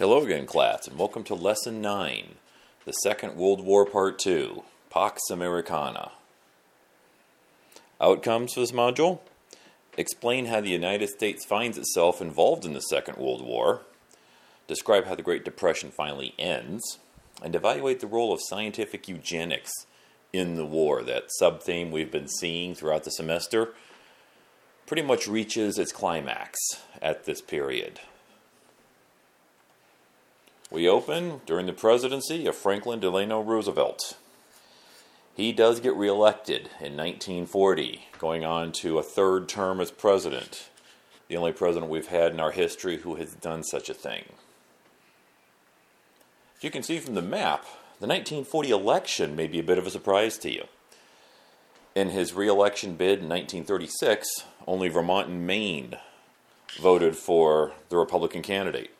Hello again, class, and welcome to Lesson 9, the Second World War Part 2, Pax Americana. Outcomes for this module explain how the United States finds itself involved in the Second World War, describe how the Great Depression finally ends, and evaluate the role of scientific eugenics in the war. That sub theme we've been seeing throughout the semester pretty much reaches its climax at this period. We open during the presidency of Franklin Delano Roosevelt. He does get reelected in 1940, going on to a third term as president, the only president we've had in our history who has done such a thing. As you can see from the map, the 1940 election may be a bit of a surprise to you. In his reelection bid in 1936, only Vermont and Maine voted for the Republican candidate.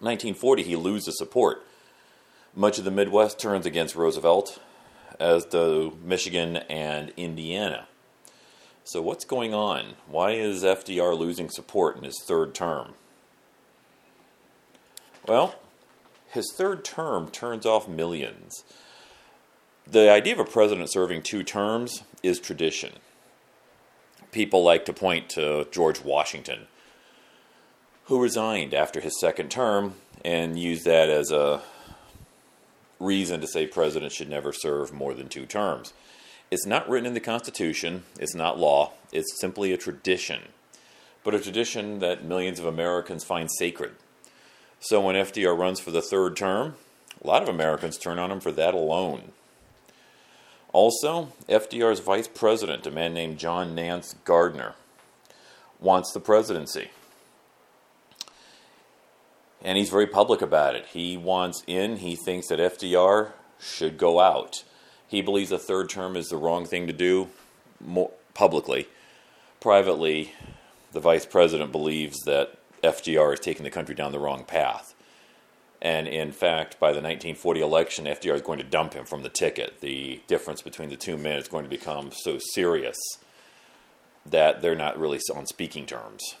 1940, he loses support. Much of the Midwest turns against Roosevelt, as do Michigan and Indiana. So, what's going on? Why is FDR losing support in his third term? Well, his third term turns off millions. The idea of a president serving two terms is tradition. People like to point to George Washington who resigned after his second term and used that as a reason to say presidents should never serve more than two terms. It's not written in the Constitution, it's not law, it's simply a tradition, but a tradition that millions of Americans find sacred. So when FDR runs for the third term, a lot of Americans turn on him for that alone. Also, FDR's vice president, a man named John Nance Garner, wants the presidency and he's very public about it. He wants in, he thinks that FDR should go out. He believes a third term is the wrong thing to do more publicly. Privately, the vice president believes that FDR is taking the country down the wrong path. And in fact, by the 1940 election, FDR is going to dump him from the ticket. The difference between the two men is going to become so serious that they're not really on speaking terms.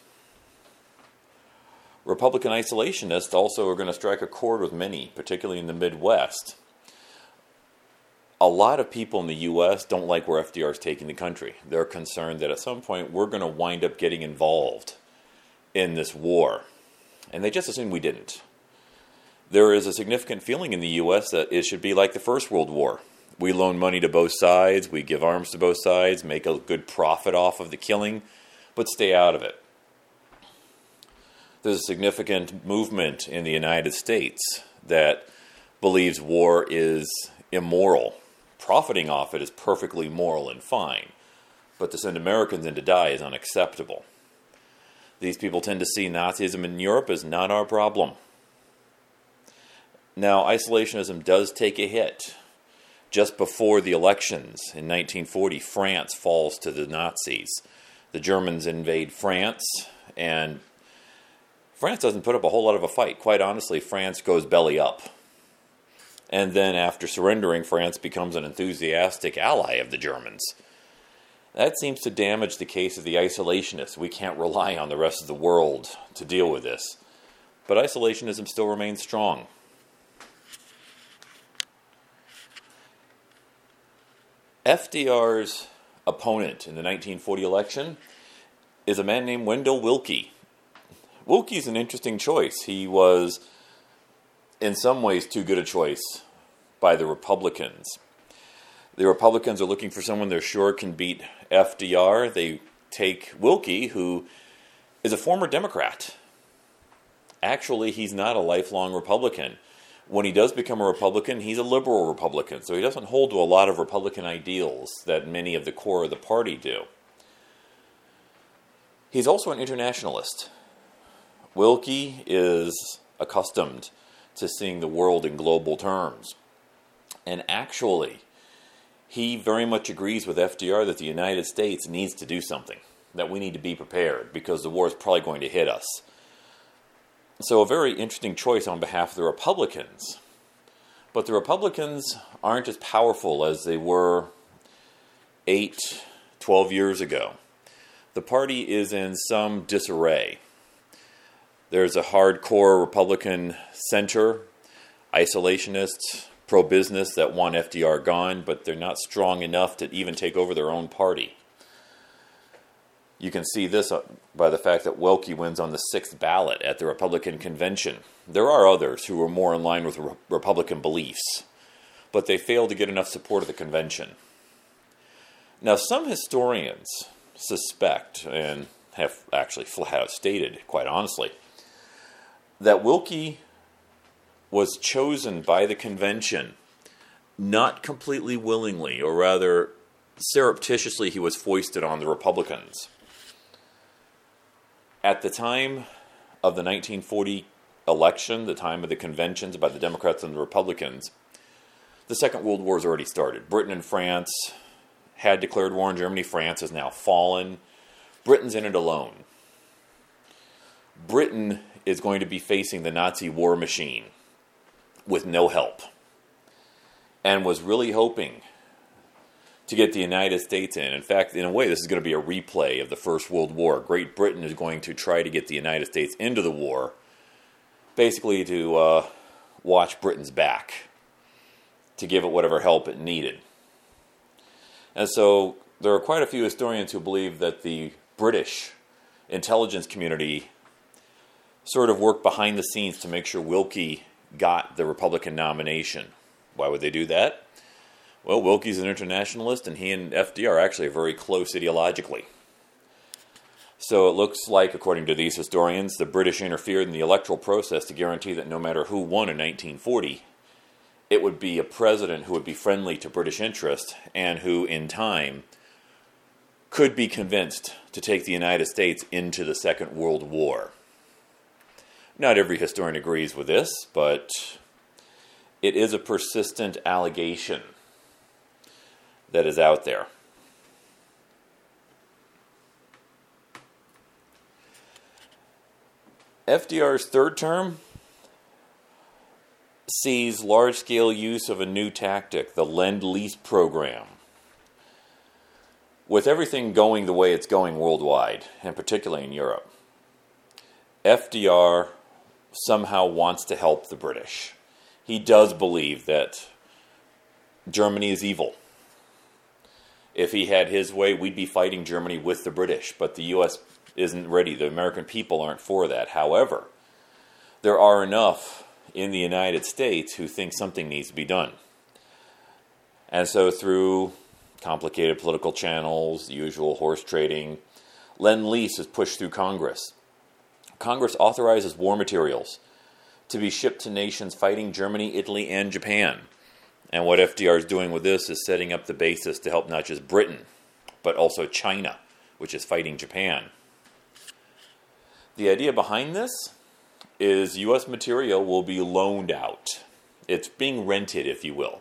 Republican isolationists also are going to strike a chord with many, particularly in the Midwest. A lot of people in the U.S. don't like where FDR is taking the country. They're concerned that at some point we're going to wind up getting involved in this war. And they just assume we didn't. There is a significant feeling in the U.S. that it should be like the First World War. We loan money to both sides, we give arms to both sides, make a good profit off of the killing, but stay out of it there's a significant movement in the United States that believes war is immoral. Profiting off it is perfectly moral and fine, but to send Americans in to die is unacceptable. These people tend to see Nazism in Europe as not our problem. Now, isolationism does take a hit. Just before the elections in 1940, France falls to the Nazis. The Germans invade France, and France doesn't put up a whole lot of a fight. Quite honestly, France goes belly up. And then after surrendering, France becomes an enthusiastic ally of the Germans. That seems to damage the case of the isolationists. We can't rely on the rest of the world to deal with this. But isolationism still remains strong. FDR's opponent in the 1940 election is a man named Wendell Willkie. Willkie's an interesting choice. He was, in some ways, too good a choice by the Republicans. The Republicans are looking for someone they're sure can beat FDR. They take Willkie, who is a former Democrat. Actually, he's not a lifelong Republican. When he does become a Republican, he's a liberal Republican, so he doesn't hold to a lot of Republican ideals that many of the core of the party do. He's also an internationalist. Willkie is accustomed to seeing the world in global terms. And actually, he very much agrees with FDR that the United States needs to do something, that we need to be prepared because the war is probably going to hit us. So, a very interesting choice on behalf of the Republicans. But the Republicans aren't as powerful as they were eight, 12 years ago. The party is in some disarray There's a hardcore Republican center, isolationists, pro business that want FDR gone, but they're not strong enough to even take over their own party. You can see this uh, by the fact that Willkie wins on the sixth ballot at the Republican convention. There are others who are more in line with Republican beliefs, but they fail to get enough support at the convention. Now, some historians suspect, and have actually flat out stated, quite honestly, that Willkie was chosen by the convention not completely willingly, or rather surreptitiously, he was foisted on the Republicans. At the time of the 1940 election, the time of the conventions by the Democrats and the Republicans, the Second World War has already started. Britain and France had declared war on Germany. France has now fallen. Britain's in it alone. Britain is going to be facing the Nazi war machine with no help and was really hoping to get the United States in. In fact, in a way, this is going to be a replay of the First World War. Great Britain is going to try to get the United States into the war, basically to uh, watch Britain's back, to give it whatever help it needed. And so there are quite a few historians who believe that the British intelligence community sort of work behind the scenes to make sure Willkie got the Republican nomination. Why would they do that? Well, Willkie's an internationalist, and he and FDR are actually very close ideologically. So it looks like, according to these historians, the British interfered in the electoral process to guarantee that no matter who won in 1940, it would be a president who would be friendly to British interest and who, in time, could be convinced to take the United States into the Second World War. Not every historian agrees with this, but it is a persistent allegation that is out there. FDR's third term sees large scale use of a new tactic, the Lend Lease program. With everything going the way it's going worldwide, and particularly in Europe, FDR somehow wants to help the British. He does believe that Germany is evil. If he had his way, we'd be fighting Germany with the British, but the U.S. isn't ready. The American people aren't for that. However, there are enough in the United States who think something needs to be done. And so, through complicated political channels, the usual horse trading, Lend Lease is pushed through Congress. Congress authorizes war materials to be shipped to nations fighting Germany, Italy, and Japan. And what FDR is doing with this is setting up the basis to help not just Britain, but also China, which is fighting Japan. The idea behind this is U.S. material will be loaned out. It's being rented, if you will,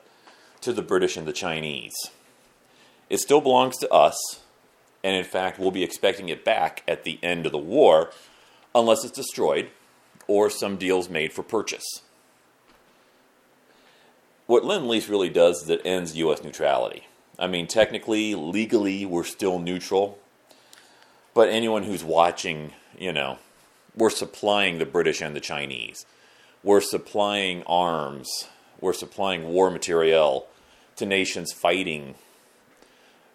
to the British and the Chinese. It still belongs to us, and in fact, we'll be expecting it back at the end of the war unless it's destroyed or some deals made for purchase. What Lend Lease really does is it ends U.S. neutrality. I mean, technically, legally, we're still neutral, but anyone who's watching, you know, we're supplying the British and the Chinese. We're supplying arms. We're supplying war material to nations fighting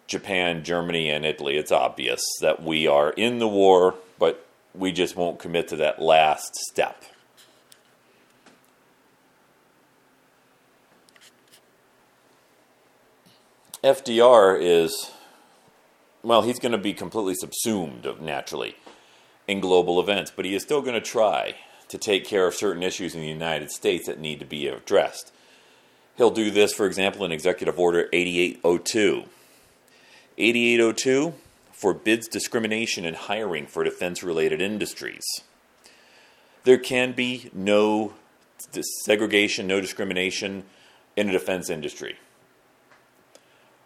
Japan, Germany, and Italy. It's obvious that we are in the war, but we just won't commit to that last step. FDR is, well, he's going to be completely subsumed naturally in global events, but he is still going to try to take care of certain issues in the United States that need to be addressed. He'll do this, for example, in Executive Order 8802. 8802 forbids discrimination in hiring for defense related industries. There can be no segregation, no discrimination in a defense industry.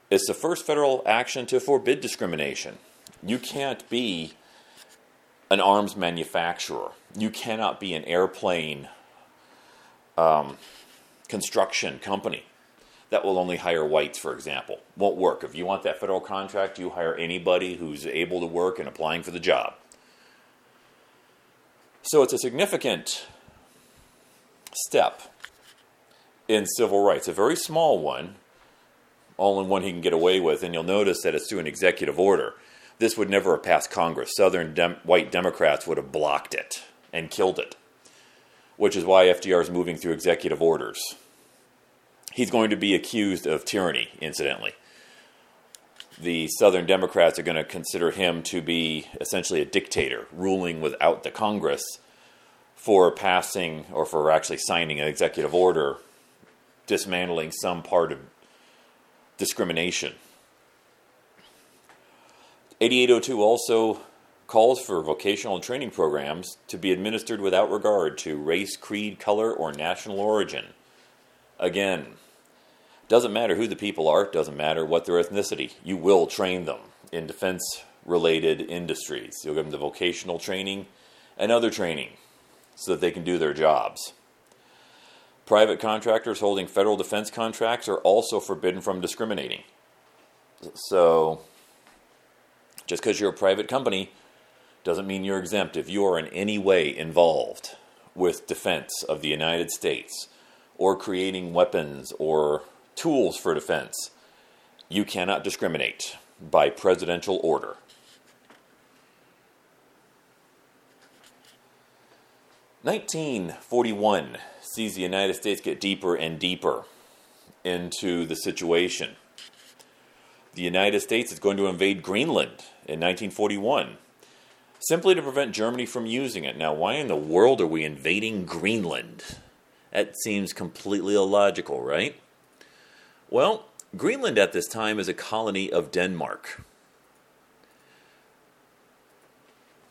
It's the first federal action to forbid discrimination. You can't be an arms manufacturer. You cannot be an airplane um, construction company that will only hire whites, for example. Won't work. If you want that federal contract, you hire anybody who's able to work and applying for the job. So it's a significant step in civil rights, a very small one, all in one he can get away with, and you'll notice that it's through an executive order. This would never have passed Congress. Southern dem- white Democrats would have blocked it and killed it, which is why FDR is moving through executive orders. He's going to be accused of tyranny, incidentally. The Southern Democrats are going to consider him to be essentially a dictator, ruling without the Congress for passing or for actually signing an executive order dismantling some part of discrimination. 8802 also calls for vocational training programs to be administered without regard to race, creed, color, or national origin. Again, doesn't matter who the people are, doesn't matter what their ethnicity. You will train them in defense related industries. You'll give them the vocational training and other training so that they can do their jobs. Private contractors holding federal defense contracts are also forbidden from discriminating. So, just because you're a private company doesn't mean you're exempt if you are in any way involved with defense of the United States or creating weapons or tools for defense. You cannot discriminate by presidential order. Nineteen forty one sees the United States get deeper and deeper into the situation. The United States is going to invade Greenland in 1941 simply to prevent Germany from using it. Now, why in the world are we invading Greenland? That seems completely illogical, right? Well, Greenland at this time is a colony of Denmark.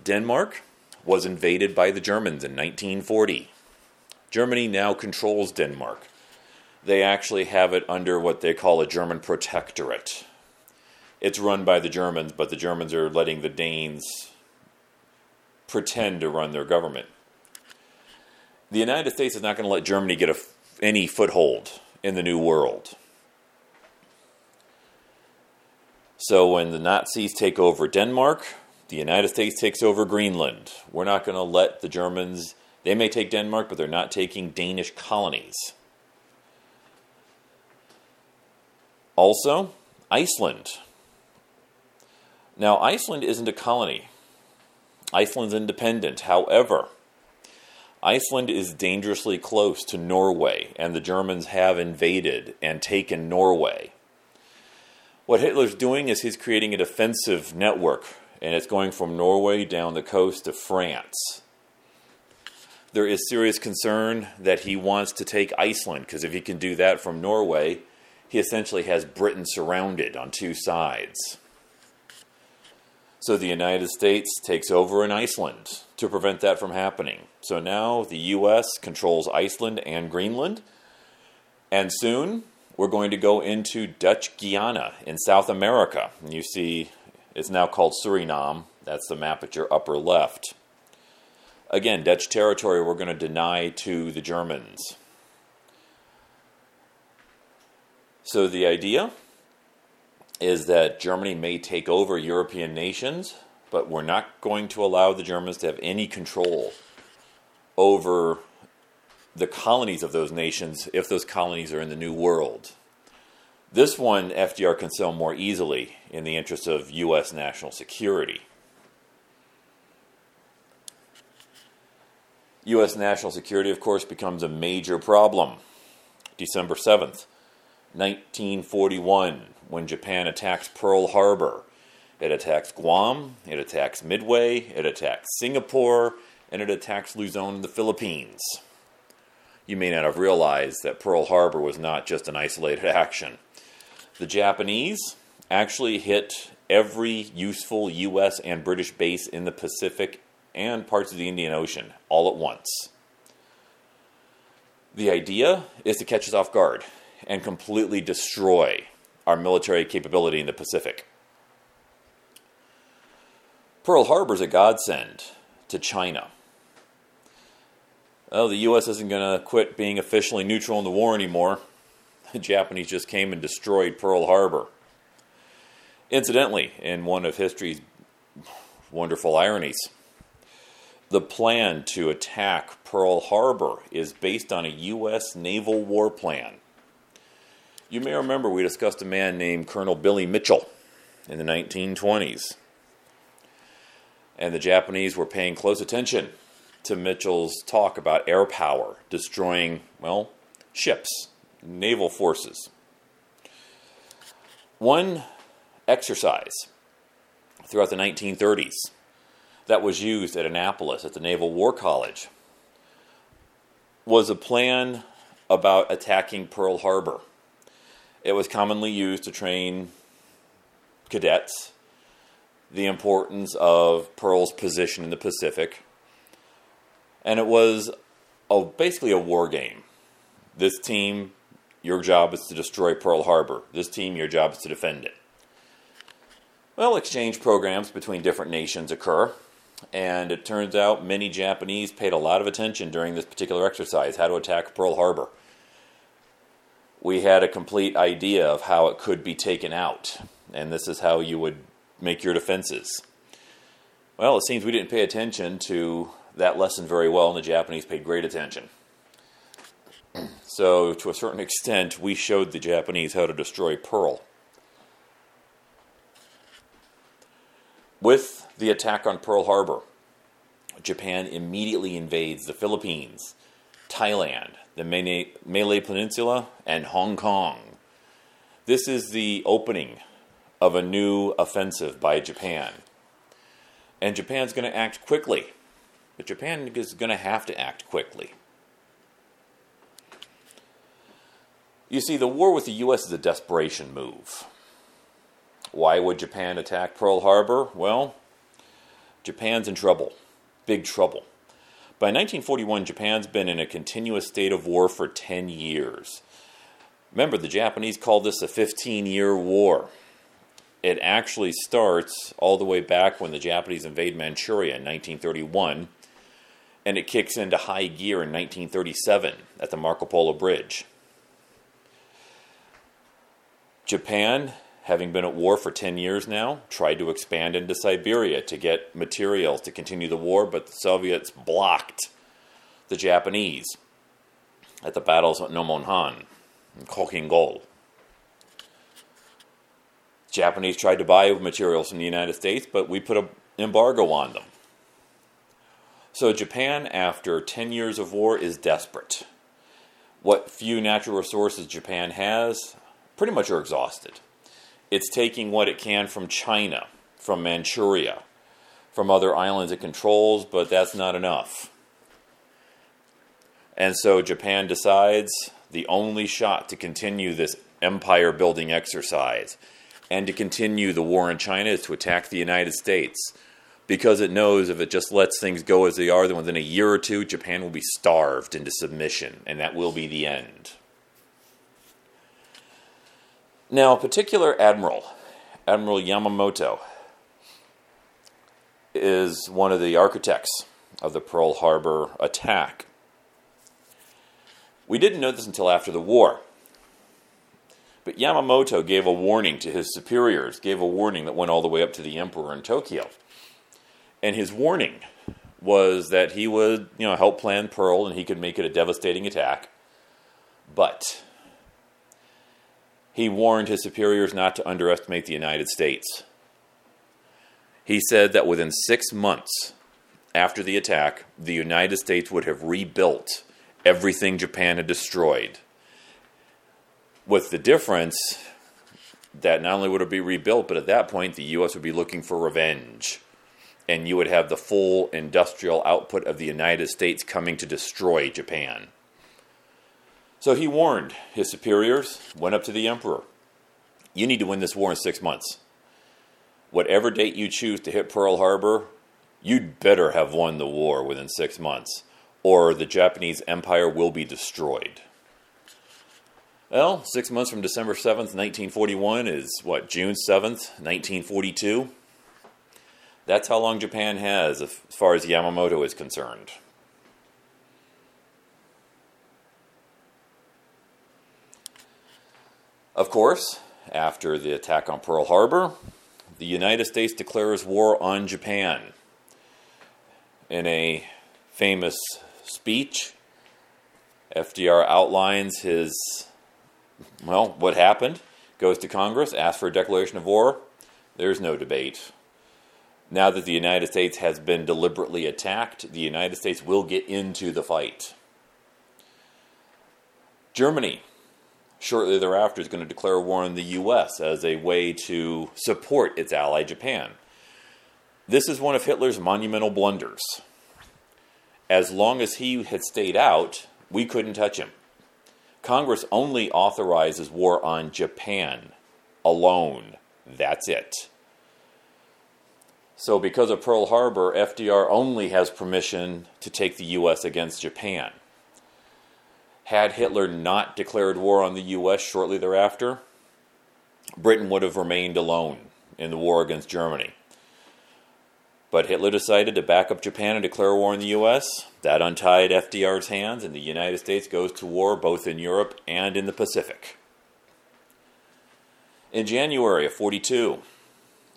Denmark was invaded by the Germans in 1940. Germany now controls Denmark. They actually have it under what they call a German protectorate. It's run by the Germans, but the Germans are letting the Danes pretend to run their government. The United States is not going to let Germany get a, any foothold in the New World. So when the Nazis take over Denmark, the United States takes over Greenland. We're not going to let the Germans, they may take Denmark, but they're not taking Danish colonies. Also, Iceland. Now, Iceland isn't a colony. Iceland's independent. However, Iceland is dangerously close to Norway, and the Germans have invaded and taken Norway. What Hitler's doing is he's creating a defensive network, and it's going from Norway down the coast to France. There is serious concern that he wants to take Iceland, because if he can do that from Norway, he essentially has Britain surrounded on two sides. So the United States takes over in Iceland to prevent that from happening. So now the U.S. controls Iceland and Greenland, and soon we're going to go into Dutch Guiana in South America. And you see, it's now called Suriname. That's the map at your upper left. Again, Dutch territory we're going to deny to the Germans. So the idea is that Germany may take over European nations, but we're not going to allow the Germans to have any control over the colonies of those nations if those colonies are in the New World. This one FDR can sell more easily in the interest of U.S. national security. U.S. national security, of course, becomes a major problem. December 7th, 1941, when Japan attacks Pearl Harbor. It attacks Guam, it attacks Midway, it attacks Singapore, and it attacks Luzon in the Philippines you may not have realized that Pearl Harbor was not just an isolated action. The Japanese actually hit every useful U.S. and British base in the Pacific and parts of the Indian Ocean all at once. The idea is to catch us off guard and completely destroy our military capability in the Pacific. Pearl Harbor is a godsend to China oh, the U.S. isn't going to quit being officially neutral in the war anymore. The Japanese just came and destroyed Pearl Harbor. Incidentally, in one of history's wonderful ironies, The plan to attack Pearl Harbor is based on a U.S. naval war plan. You may remember we discussed a man named Colonel Billy Mitchell in the 1920s. And the Japanese were paying close attention to Mitchell's talk about air power destroying, well, ships, naval forces. One exercise throughout the 1930s that was used at Annapolis at the Naval War College was a plan about attacking Pearl Harbor. It was commonly used to train cadets the importance of Pearl's position in the Pacific. And it was a, basically a war game. This team, your job is to destroy Pearl Harbor. This team, your job is to defend it. Well, exchange programs between different nations occur, and it turns out many Japanese paid a lot of attention during this particular exercise how to attack Pearl Harbor. We had a complete idea of how it could be taken out, and this is how you would make your defenses. Well, it seems we didn't pay attention to that lesson very well, and the Japanese paid great attention. So, to a certain extent, we showed the Japanese how to destroy Pearl. With the attack on Pearl Harbor, Japan immediately invades the Philippines, Thailand, the Malay Peninsula, and Hong Kong. This is the opening of a new offensive by Japan. And Japan's going to act quickly. But Japan is going to have to act quickly. You see, the war with the U.S. is a desperation move. Why would Japan attack Pearl Harbor? Well, Japan's in trouble, big trouble. By 1941, Japan's been in a continuous state of war for 10 years. Remember, the Japanese called this a 15 year war. It actually starts all the way back when the Japanese invade Manchuria in 1931, and it kicks into high gear in 1937 at the Marco Polo Bridge. Japan having been at war for 10 years now, tried to expand into Siberia to get materials to continue the war, but the Soviets blocked the Japanese at the battles at Nomonhan and Khalkhin-Gol. Japanese tried to buy materials from the United States, but we put an embargo on them. So Japan, after 10 years of war, is desperate. What few natural resources Japan has pretty much are exhausted it's taking what it can from China, from Manchuria, from other islands it controls, but that's not enough. And so Japan decides the only shot to continue this empire building exercise and to continue the war in China is to attack the United States because it knows if it just lets things go as they are, then within a year or two, Japan will be starved into submission, and that will be the end. Now, a particular admiral, Admiral Yamamoto, is one of the architects of the Pearl Harbor attack. We didn't know this until after the war. But Yamamoto gave a warning to his superiors, gave a warning that went all the way up to the emperor in Tokyo. And his warning was that he would, you know, help plan Pearl and he could make it a devastating attack. But he warned his superiors not to underestimate the United States. He said that within six months after the attack, the United States would have rebuilt everything Japan had destroyed. With the difference that not only would it be rebuilt, but at that point, the U.S. would be looking for revenge. And you would have the full industrial output of the United States coming to destroy Japan. So he warned his superiors, went up to the emperor. You need to win this war in six months. Whatever date you choose to hit Pearl Harbor, you'd better have won the war within six months, or the Japanese empire will be destroyed. Well, six months from December 7th, 1941 is what, June 7th, 1942? That's how long Japan has as far as Yamamoto is concerned. Of course, after the attack on Pearl Harbor, the United States declares war on Japan. in a famous speech, FDR outlines his, well, what happened, goes to Congress, asks for a declaration of war. There's no debate. Now that the United States has been deliberately attacked, the United States will get into the fight. Germany, shortly thereafter, is going to declare war on the U.S. as a way to support its ally Japan. This is one of Hitler's monumental blunders. As long as he had stayed out, we couldn't touch him. Congress only authorizes war on Japan alone. That's it. So, because of Pearl Harbor, FDR only has permission to take the U.S. against Japan. Had Hitler not declared war on the U.S. shortly thereafter, Britain would have remained alone in the war against Germany. But Hitler decided to back up Japan and declare war on the U.S. That untied FDR's hands, and the United States goes to war both in Europe and in the Pacific. In January of 42,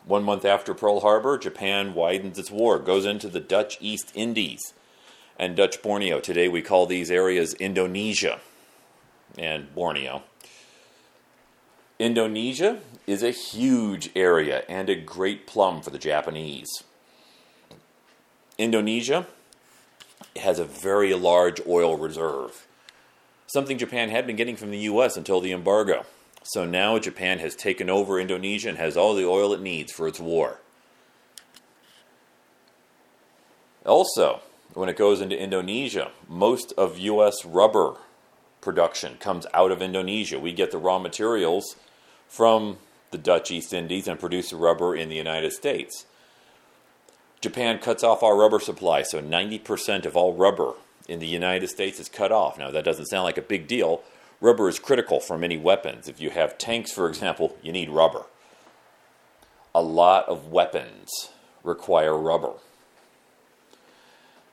one month after Pearl Harbor, Japan widens its war, goes into the Dutch East Indies and Dutch Borneo. Today we call these areas Indonesia and Borneo. Indonesia is a huge area and a great plum for the Japanese. Indonesia has a very large oil reserve, something Japan had been getting from the U.S. until the embargo. So now Japan has taken over Indonesia and has all the oil it needs for its war. Also, when it goes into Indonesia, most of U.S. rubber production comes out of Indonesia. We get the raw materials from the Dutch East Indies and produce the rubber in the United States. Japan cuts off our rubber supply, so 90% of all rubber in the United States is cut off. Now, that doesn't sound like a big deal, Rubber is critical for many weapons. If you have tanks, for example, you need rubber. A lot of weapons require rubber.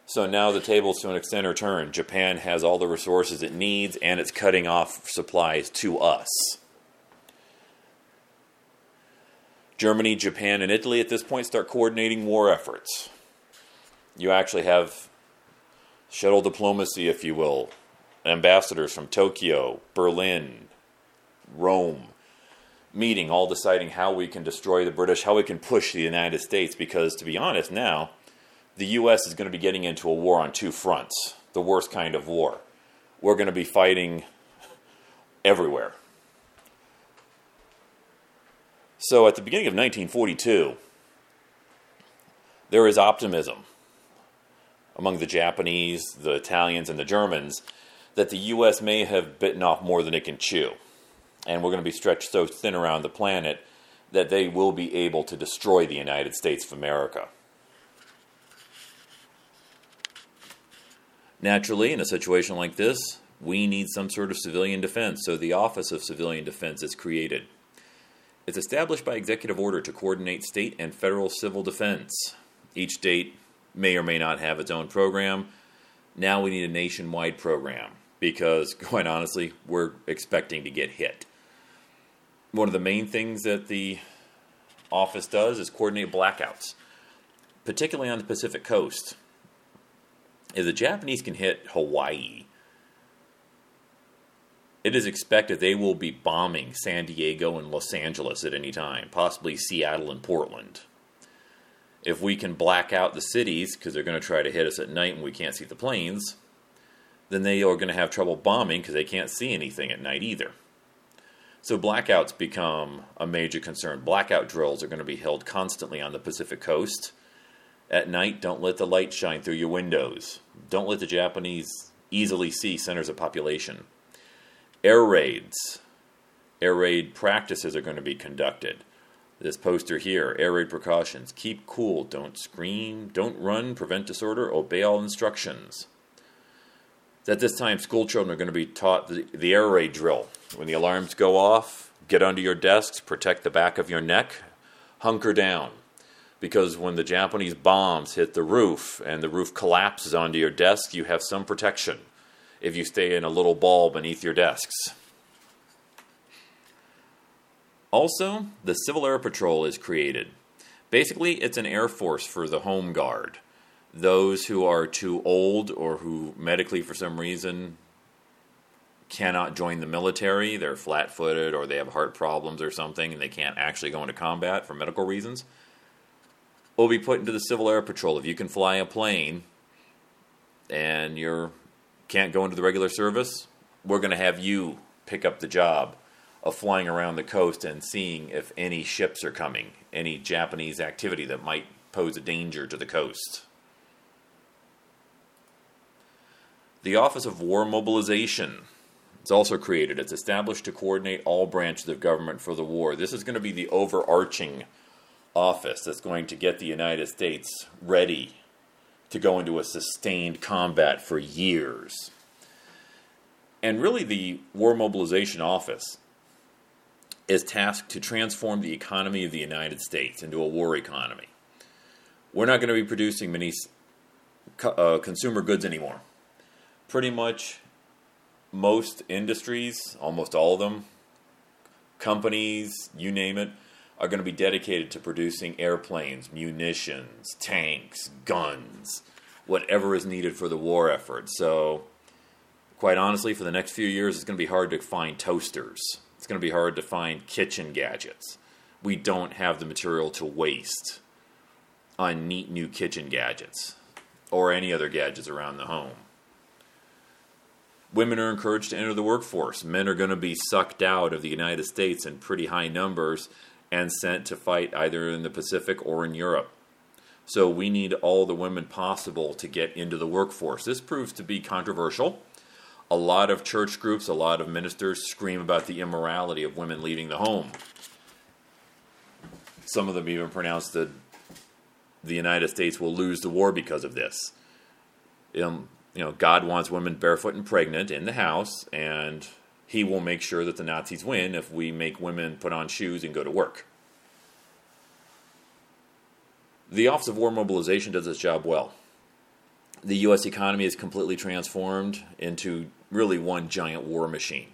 So now the tables to an extent are turned. Japan has all the resources it needs and it's cutting off supplies to us. Germany, Japan, and Italy at this point start coordinating war efforts. You actually have shuttle diplomacy, if you will, ambassadors from Tokyo, Berlin, Rome, meeting, all deciding how we can destroy the British, how we can push the United States, because to be honest, now the U.S. is going to be getting into a war on two fronts, the worst kind of war. We're going to be fighting everywhere. So at the beginning of 1942, there is optimism among the Japanese, the Italians, and the Germans that the U.S. may have bitten off more than it can chew. And we're going to be stretched so thin around the planet that they will be able to destroy the United States of America. Naturally, in a situation like this, we need some sort of civilian defense, so the Office of Civilian Defense is created. It's established by executive order to coordinate state and federal civil defense. Each state may or may not have its own program. Now we need a nationwide program because, quite honestly, we're expecting to get hit. One of the main things that the office does is coordinate blackouts, particularly on the Pacific coast. If the Japanese can hit Hawaii, it is expected they will be bombing San Diego and Los Angeles at any time, possibly Seattle and Portland. If we can black out the cities, because they're going to try to hit us at night and we can't see the planes, then they are going to have trouble bombing because they can't see anything at night either. So blackouts become a major concern. Blackout drills are going to be held constantly on the Pacific coast. At night, don't let the light shine through your windows. Don't let the Japanese easily see centers of population. Air raids. Air raid practices are going to be conducted. This poster here, air raid precautions. Keep cool, don't scream, don't run, prevent disorder, obey all instructions. At this time, school children are going to be taught the, the air raid drill. When the alarms go off, get under your desks, protect the back of your neck, hunker down. Because when the Japanese bombs hit the roof and the roof collapses onto your desk, you have some protection if you stay in a little ball beneath your desks. Also, the Civil Air Patrol is created. Basically, it's an air force for the home guard. Those who are too old or who medically, for some reason, cannot join the military, they're flat footed or they have heart problems or something and they can't actually go into combat for medical reasons, will be put into the Civil Air Patrol. If you can fly a plane and you can't go into the regular service, we're going to have you pick up the job of flying around the coast and seeing if any ships are coming, any Japanese activity that might pose a danger to the coast. The Office of War Mobilization it's also created. It's established to coordinate all branches of government for the war. This is going to be the overarching office that's going to get the United States ready to go into a sustained combat for years. And really, the War Mobilization Office is tasked to transform the economy of the United States into a war economy. We're not going to be producing many uh, consumer goods anymore. Pretty much most industries, almost all of them, companies, you name it, are going to be dedicated to producing airplanes, munitions, tanks, guns, whatever is needed for the war effort. So, quite honestly, for the next few years, it's going to be hard to find toasters. It's going to be hard to find kitchen gadgets. We don't have the material to waste on neat new kitchen gadgets or any other gadgets around the home women are encouraged to enter the workforce. Men are going to be sucked out of the United States in pretty high numbers and sent to fight either in the Pacific or in Europe. So we need all the women possible to get into the workforce. This proves to be controversial. A lot of church groups, a lot of ministers scream about the immorality of women leaving the home. Some of them even pronounce that the United States will lose the war because of this. Um, you know, God wants women barefoot and pregnant in the house, and he will make sure that the Nazis win if we make women put on shoes and go to work. The Office of War Mobilization does its job well. The U.S. economy is completely transformed into really one giant war machine.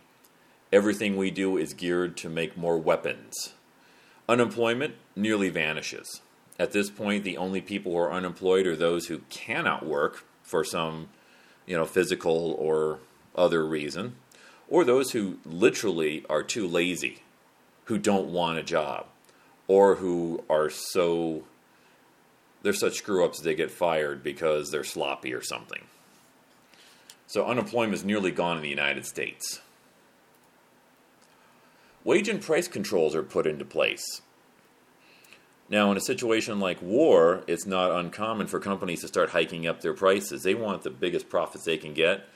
Everything we do is geared to make more weapons. Unemployment nearly vanishes. At this point, the only people who are unemployed are those who cannot work for some you know, physical or other reason, or those who literally are too lazy, who don't want a job, or who are so they're such screw ups they get fired because they're sloppy or something. So unemployment is nearly gone in the United States. Wage and price controls are put into place. Now, in a situation like war, it's not uncommon for companies to start hiking up their prices. They want the biggest profits they can get.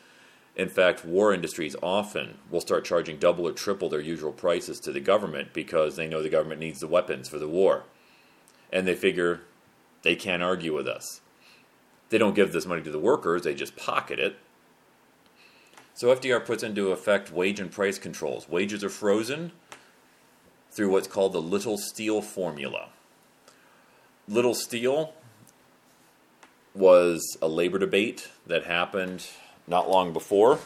In fact, war industries often will start charging double or triple their usual prices to the government because they know the government needs the weapons for the war. And they figure they can't argue with us. They don't give this money to the workers, they just pocket it. So FDR puts into effect wage and price controls. Wages are frozen through what's called the Little Steel formula. Little Steel was a labor debate that happened not long before.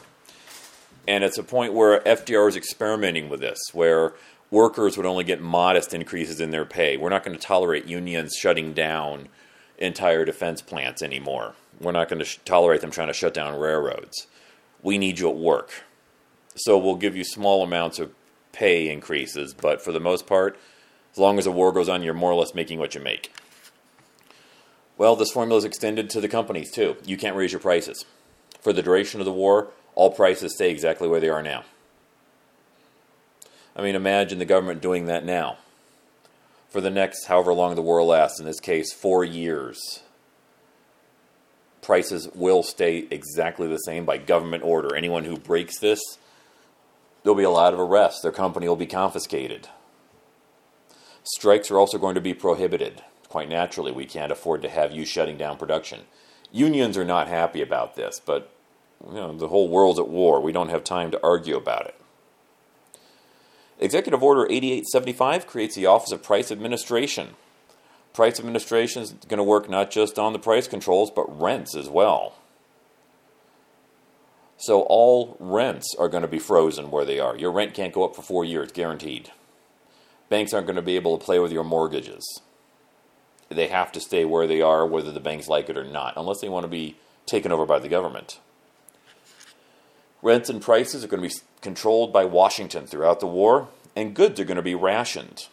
And it's a point where FDR is experimenting with this, where workers would only get modest increases in their pay. We're not going to tolerate unions shutting down entire defense plants anymore. We're not going to tolerate them trying to shut down railroads. We need you at work. So we'll give you small amounts of pay increases, but for the most part, as long as the war goes on, you're more or less making what you make. Well, this formula is extended to the companies too. You can't raise your prices. For the duration of the war, all prices stay exactly where they are now. I mean, imagine the government doing that now. For the next however long the war lasts, in this case, four years, prices will stay exactly the same by government order. Anyone who breaks this, there'll be a lot of arrests. Their company will be confiscated. Strikes are also going to be prohibited quite naturally, we can't afford to have you shutting down production. Unions are not happy about this, but you know, the whole world's at war. We don't have time to argue about it. Executive Order 8875 creates the Office of Price Administration. Price administration is going to work not just on the price controls, but rents as well. So all rents are going to be frozen where they are. Your rent can't go up for four years, guaranteed. Banks aren't going to be able to play with your mortgages. They have to stay where they are, whether the banks like it or not, unless they want to be taken over by the government. Rents and prices are going to be controlled by Washington throughout the war, and goods are going to be rationed.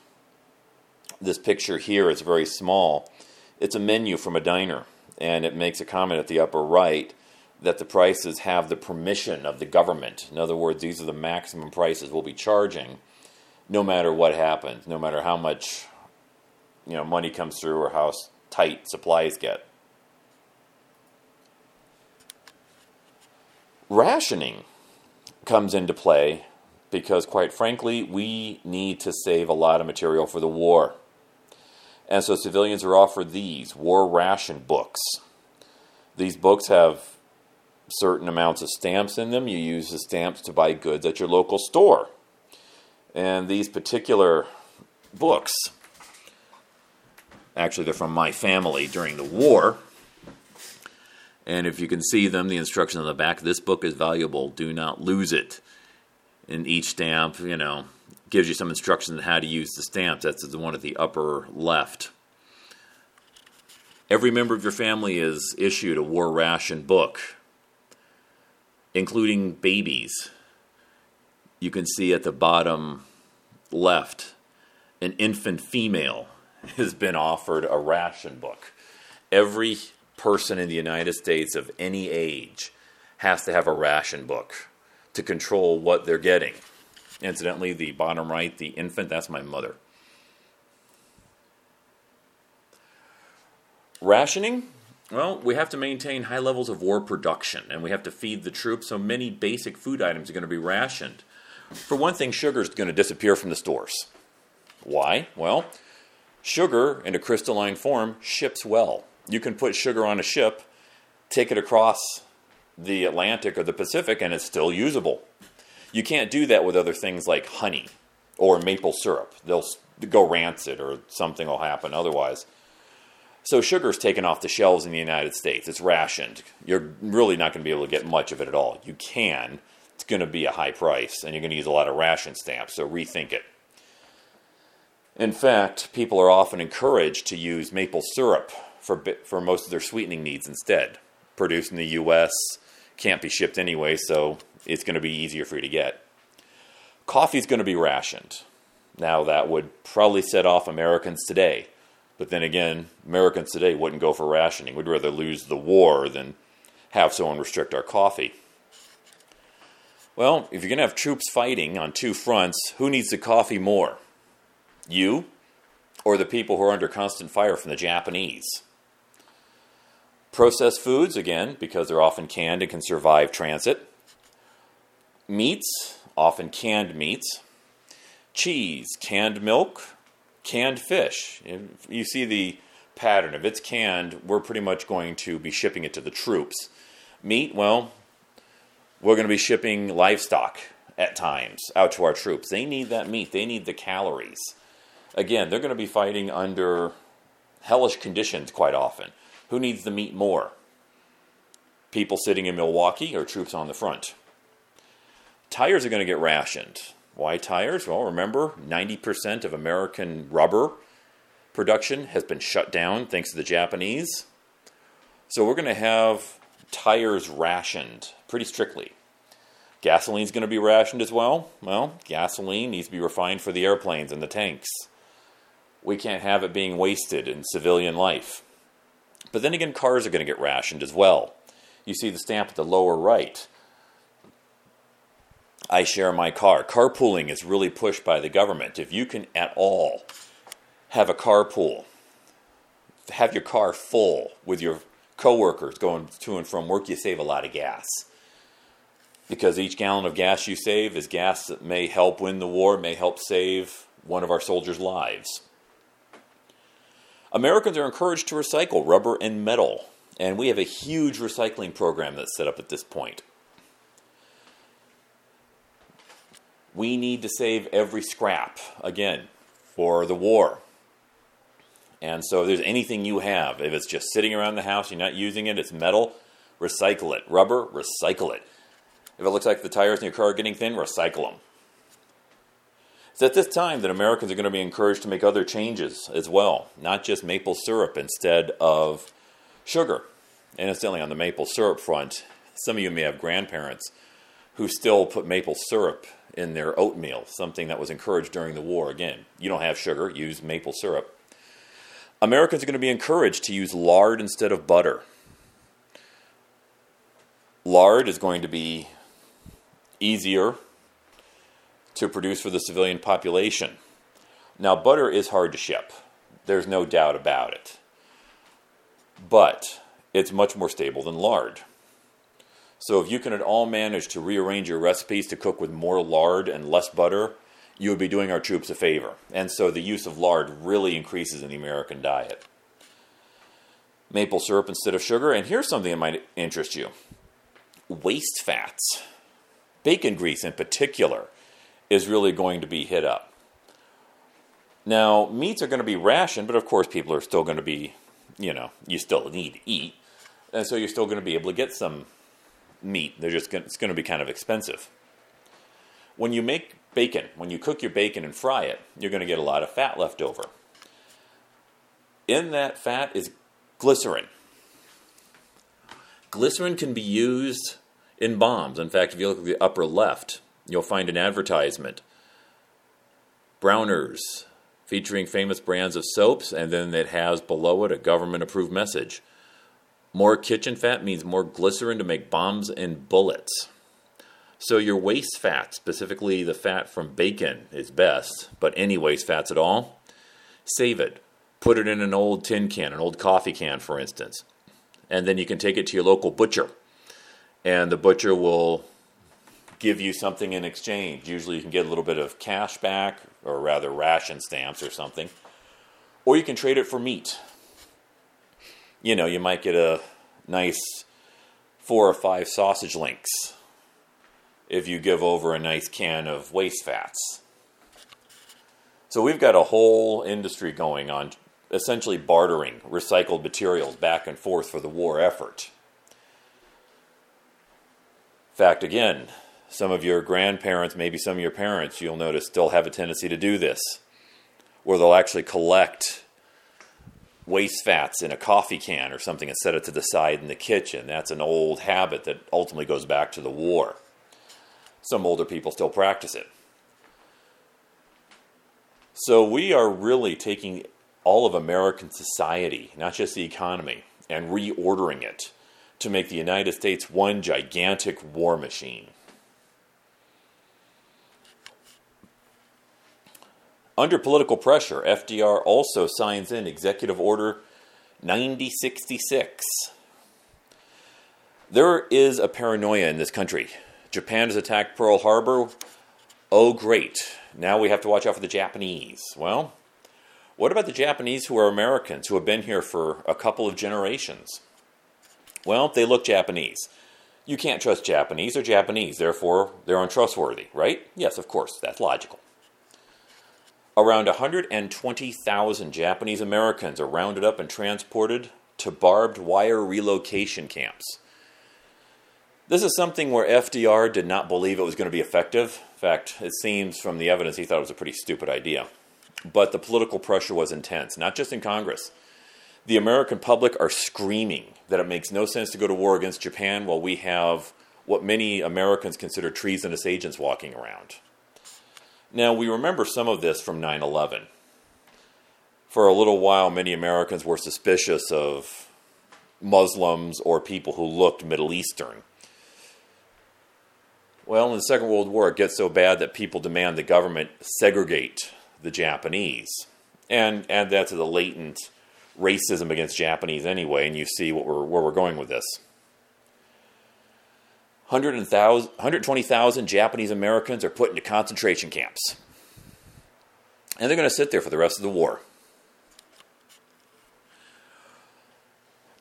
This picture here is very small. It's a menu from a diner, and it makes a comment at the upper right that the prices have the permission of the government. In other words, these are the maximum prices we'll be charging no matter what happens, no matter how much you know money comes through or how tight supplies get. Rationing comes into play because, quite frankly, we need to save a lot of material for the war. And so civilians are offered these war ration books. These books have certain amounts of stamps in them. You use the stamps to buy goods at your local store. And these particular books, actually, they're from my family during the war. And if you can see them, the instructions on the back, this book is valuable. Do not lose it. And each stamp, you know, gives you some instructions on how to use the stamps. That's the one at the upper left. Every member of your family is issued a war ration book, including babies you can see at the bottom left an infant female has been offered a ration book. Every person in the United States of any age has to have a ration book to control what they're getting. Incidentally, the bottom right, the infant, that's my mother. Rationing well, we have to maintain high levels of war production and we have to feed the troops, so many basic food items are going to be rationed. For one thing, sugar is going to disappear from the stores. Why? Well, sugar in a crystalline form ships well. You can put sugar on a ship, take it across the Atlantic or the Pacific, and it's still usable. You can't do that with other things like honey or maple syrup. They'll go rancid or something will happen otherwise. So sugar's taken off the shelves in the United States. It's rationed. You're really not going to be able to get much of it at all. You can, it's going to be a high price and you're going to use a lot of ration stamps, so rethink it. In fact, people are often encouraged to use maple syrup for, for most of their sweetening needs instead. Produced in the U.S., can't be shipped anyway, so it's going to be easier for you to get. Coffee is going to be rationed. Now, that would probably set off Americans today. But then again, Americans today wouldn't go for rationing. We'd rather lose the war than have someone restrict our coffee. Well, if you're going to have troops fighting on two fronts, who needs the coffee more? You or the people who are under constant fire from the Japanese? Processed foods, again, because they're often canned and can survive transit. Meats, often canned meats. Cheese, canned milk, canned fish. You see the pattern. If it's canned, we're pretty much going to be shipping it to the troops. Meat, well, we're going to be shipping livestock at times out to our troops. They need that meat, they need the calories. Again, they're going to be fighting under hellish conditions quite often. Who needs the meat more? People sitting in Milwaukee or troops on the front? Tires are going to get rationed. Why tires? Well, remember, 90% of American rubber production has been shut down thanks to the Japanese. So we're going to have tires rationed pretty strictly. Gasoline is going to be rationed as well. Well, gasoline needs to be refined for the airplanes and the tanks. We can't have it being wasted in civilian life. But then again, cars are going to get rationed as well. You see the stamp at the lower right. I share my car. Carpooling is really pushed by the government. If you can at all have a carpool, have your car full with your coworkers going to and from work, you save a lot of gas. Because each gallon of gas you save is gas that may help win the war, may help save one of our soldiers' lives. Americans are encouraged to recycle rubber and metal, and we have a huge recycling program that's set up at this point. We need to save every scrap, again, for the war. And so if there's anything you have, if it's just sitting around the house, you're not using it, it's metal, recycle it. Rubber, recycle it. If it looks like the tires in your car are getting thin, recycle them. It's at this time that Americans are going to be encouraged to make other changes as well, not just maple syrup instead of sugar. And incidentally, on the maple syrup front, some of you may have grandparents who still put maple syrup in their oatmeal, something that was encouraged during the war. Again, you don't have sugar, use maple syrup. Americans are going to be encouraged to use lard instead of butter. Lard is going to be easier to produce for the civilian population. Now, butter is hard to ship. There's no doubt about it. But it's much more stable than lard. So if you can at all manage to rearrange your recipes to cook with more lard and less butter, you would be doing our troops a favor. And so the use of lard really increases in the American diet. Maple syrup instead of sugar. And here's something that might interest you waste fats. Bacon grease in particular is really going to be hit up. Now, meats are going to be rationed, but of course, people are still going to be, you know, you still need to eat. And so you're still going to be able to get some meat. They're just going, it's going to be kind of expensive. When you make bacon, when you cook your bacon and fry it, you're going to get a lot of fat left over. In that fat is glycerin. Glycerin can be used in bombs. In fact, if you look at the upper left, you'll find an advertisement. Browners, featuring famous brands of soaps, and then it has below it a government approved message. More kitchen fat means more glycerin to make bombs and bullets. So, your waste fat, specifically the fat from bacon, is best, but any waste fats at all, save it. Put it in an old tin can, an old coffee can, for instance. And then you can take it to your local butcher. And the butcher will give you something in exchange. Usually you can get a little bit of cash back, or rather ration stamps or something. Or you can trade it for meat. You know, you might get a nice four or five sausage links if you give over a nice can of waste fats. So we've got a whole industry going on, essentially bartering recycled materials back and forth for the war effort. fact, again, some of your grandparents, maybe some of your parents, you'll notice still have a tendency to do this, where they'll actually collect waste fats in a coffee can or something and set it to the side in the kitchen. That's an old habit that ultimately goes back to the war. Some older people still practice it. So we are really taking all of American society, not just the economy, and reordering it to make the United States one gigantic war machine. Under political pressure, FDR also signs in Executive Order 9066. There is a paranoia in this country. Japan has attacked Pearl Harbor. Oh, great. Now we have to watch out for the Japanese. Well, what about the Japanese who are Americans who have been here for a couple of generations? Well, they look Japanese. You can't trust Japanese. They're Japanese, therefore, they're untrustworthy, right? Yes, of course, that's logical. Around 120,000 Japanese Americans are rounded up and transported to barbed wire relocation camps. This is something where FDR did not believe it was going to be effective. In fact, it seems from the evidence he thought it was a pretty stupid idea. But the political pressure was intense, not just in Congress. The American public are screaming that it makes no sense to go to war against Japan while we have what many Americans consider treasonous agents walking around. Now, we remember some of this from 9 11. For a little while, many Americans were suspicious of Muslims or people who looked Middle Eastern. Well, in the Second World War, it gets so bad that people demand the government segregate the Japanese. And add that to the latent racism against Japanese anyway, and you see what we're, where we're going with this. 120,000 Japanese Americans are put into concentration camps. And they're going to sit there for the rest of the war.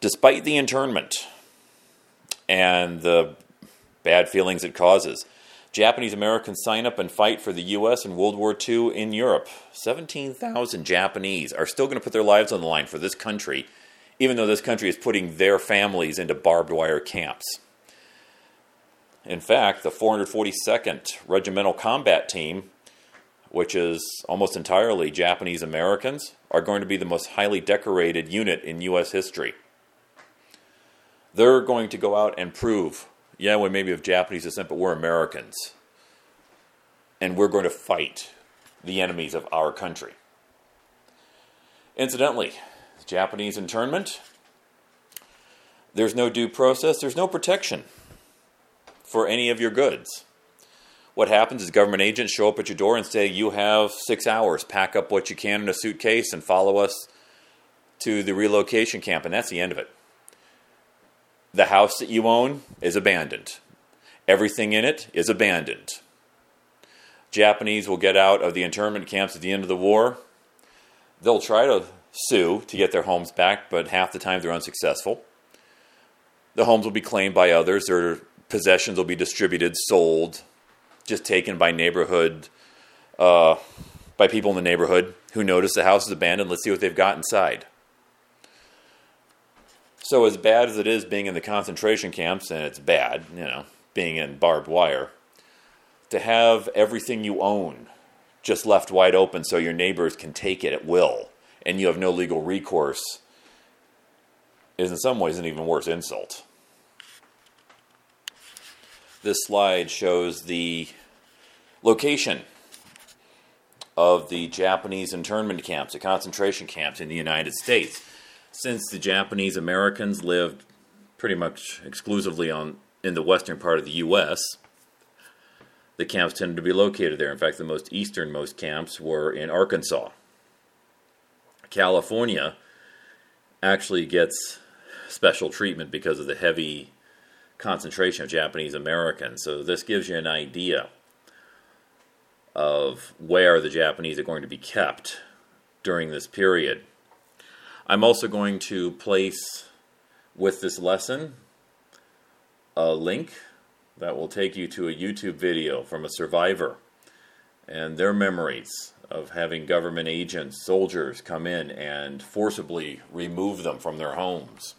Despite the internment and the bad feelings it causes, Japanese Americans sign up and fight for the U.S. in World War II in Europe. 17,000 Japanese are still going to put their lives on the line for this country, even though this country is putting their families into barbed wire camps. In fact, the 442nd Regimental Combat Team which is almost entirely Japanese Americans, are going to be the most highly decorated unit in U.S. history. They're going to go out and prove, yeah, we may be of Japanese descent, but we're Americans. And we're going to fight the enemies of our country. Incidentally, Japanese internment, there's no due process, there's no protection for any of your goods. What happens is government agents show up at your door and say, You have six hours, pack up what you can in a suitcase and follow us to the relocation camp, and that's the end of it. The house that you own is abandoned. Everything in it is abandoned. Japanese will get out of the internment camps at the end of the war. They'll try to sue to get their homes back, but half the time they're unsuccessful. The homes will be claimed by others, their possessions will be distributed, sold, just taken by neighborhood, uh, by people in the neighborhood who notice the house is abandoned. Let's see what they've got inside. So, as bad as it is being in the concentration camps, and it's bad, you know, being in barbed wire, to have everything you own just left wide open so your neighbors can take it at will and you have no legal recourse is in some ways an even worse insult. This slide shows the location of the Japanese internment camps, the concentration camps in the United States. Since the Japanese Americans lived pretty much exclusively on in the western part of the U.S., the camps tended to be located there. In fact, the most easternmost camps were in Arkansas. California actually gets special treatment because of the heavy concentration of Japanese Americans. So this gives you an idea of where the Japanese are going to be kept during this period. I'm also going to place with this lesson a link that will take you to a YouTube video from a survivor and their memories of having government agents, soldiers come in and forcibly remove them from their homes.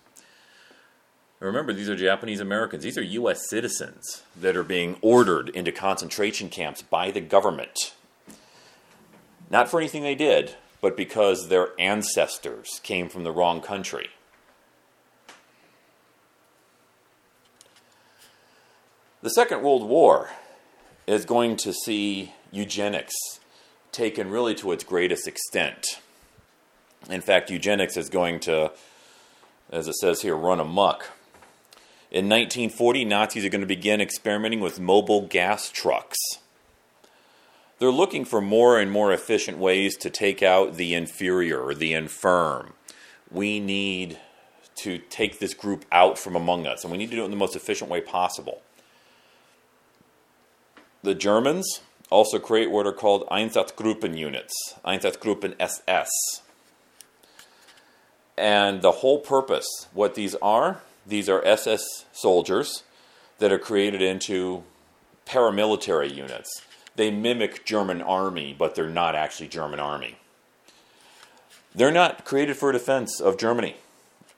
Remember, these are Japanese Americans. These are U.S. citizens that are being ordered into concentration camps by the government. Not for anything they did, but because their ancestors came from the wrong country. The Second World War is going to see eugenics taken really to its greatest extent. In fact, eugenics is going to, as it says here, run amok in 1940, Nazis are going to begin experimenting with mobile gas trucks. They're looking for more and more efficient ways to take out the inferior the infirm. We need to take this group out from among us, and we need to do it in the most efficient way possible. The Germans also create what are called Einsatzgruppen units, Einsatzgruppen SS. And the whole purpose, what these are, these are SS soldiers that are created into paramilitary units. They mimic German army, but they're not actually German army. They're not created for defense of Germany.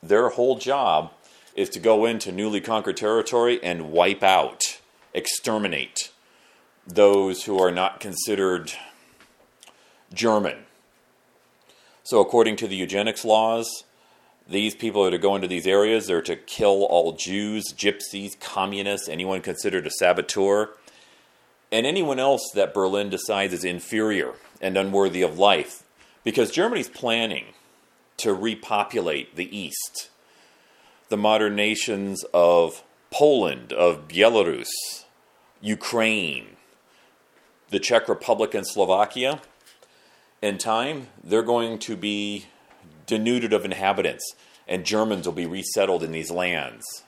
Their whole job is to go into newly conquered territory and wipe out, exterminate those who are not considered German. So, according to the eugenics laws, these people are to go into these areas. They're to kill all Jews, gypsies, communists, anyone considered a saboteur, and anyone else that Berlin decides is inferior and unworthy of life. Because Germany's planning to repopulate the East, the modern nations of Poland, of Belarus, Ukraine, the Czech Republic, and Slovakia. In time, they're going to be denuded of inhabitants, and Germans will be resettled in these lands.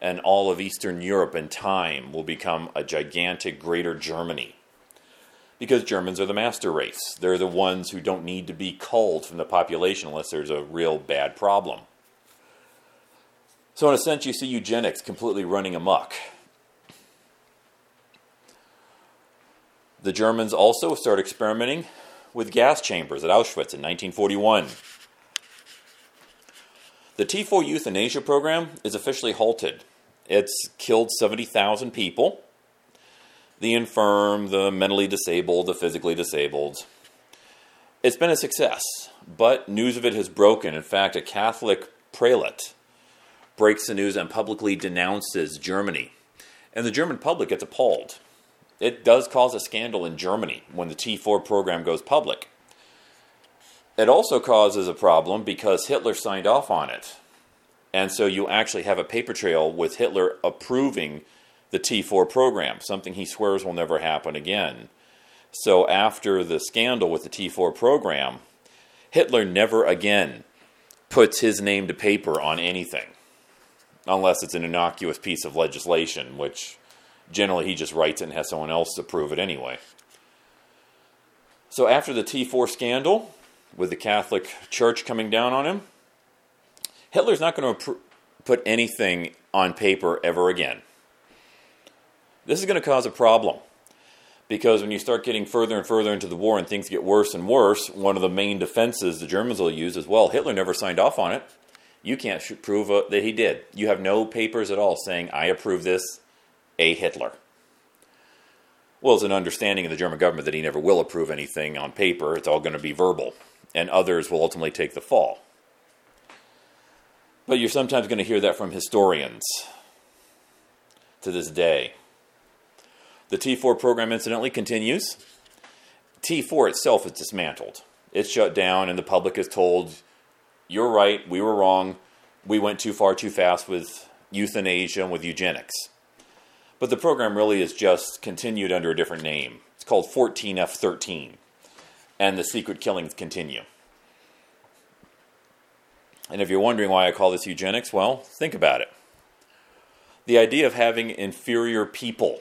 And all of Eastern Europe in time will become a gigantic greater Germany. Because Germans are the master race. They're the ones who don't need to be culled from the population unless there's a real bad problem. So, in a sense, you see eugenics completely running amok. The Germans also start experimenting with gas chambers at Auschwitz in 1941. The T4 euthanasia program is officially halted. It's killed 70,000 people. the infirm, the mentally disabled, the physically disabled. It's been a success, but news of it has broken. In fact, a Catholic prelate breaks the news and publicly denounces Germany. And the German public gets appalled. It does cause a scandal in Germany when the T4 program goes public. It also causes a problem because Hitler signed off on it. And so you actually have a paper trail with Hitler approving the T4 program, something he swears will never happen again. So after the scandal with the T4 program, Hitler never again puts his name to paper on anything, unless it's an innocuous piece of legislation, which generally he just writes it and has someone else approve it anyway. So after the T4 scandal, with the Catholic Church coming down on him, Hitler's not going to put anything on paper ever again. This is going to cause a problem because when you start getting further and further into the war and things get worse and worse, one of the main defenses the Germans will use is well, Hitler never signed off on it. You can't prove uh, that he did. You have no papers at all saying, I approve this, a Hitler. Well, it's an understanding of the German government that he never will approve anything on paper. It's all going to be verbal, and others will ultimately take the fall. But you're sometimes going to hear that from historians to this day. The T4 program incidentally continues. T4 itself is dismantled. It's shut down, and the public is told, You're right, we were wrong. We went too far too fast with euthanasia and with eugenics. But the program really is just continued under a different name. It's called 14F13, and the secret killings continue. And if you're wondering why I call this eugenics, well, think about it. The idea of having inferior people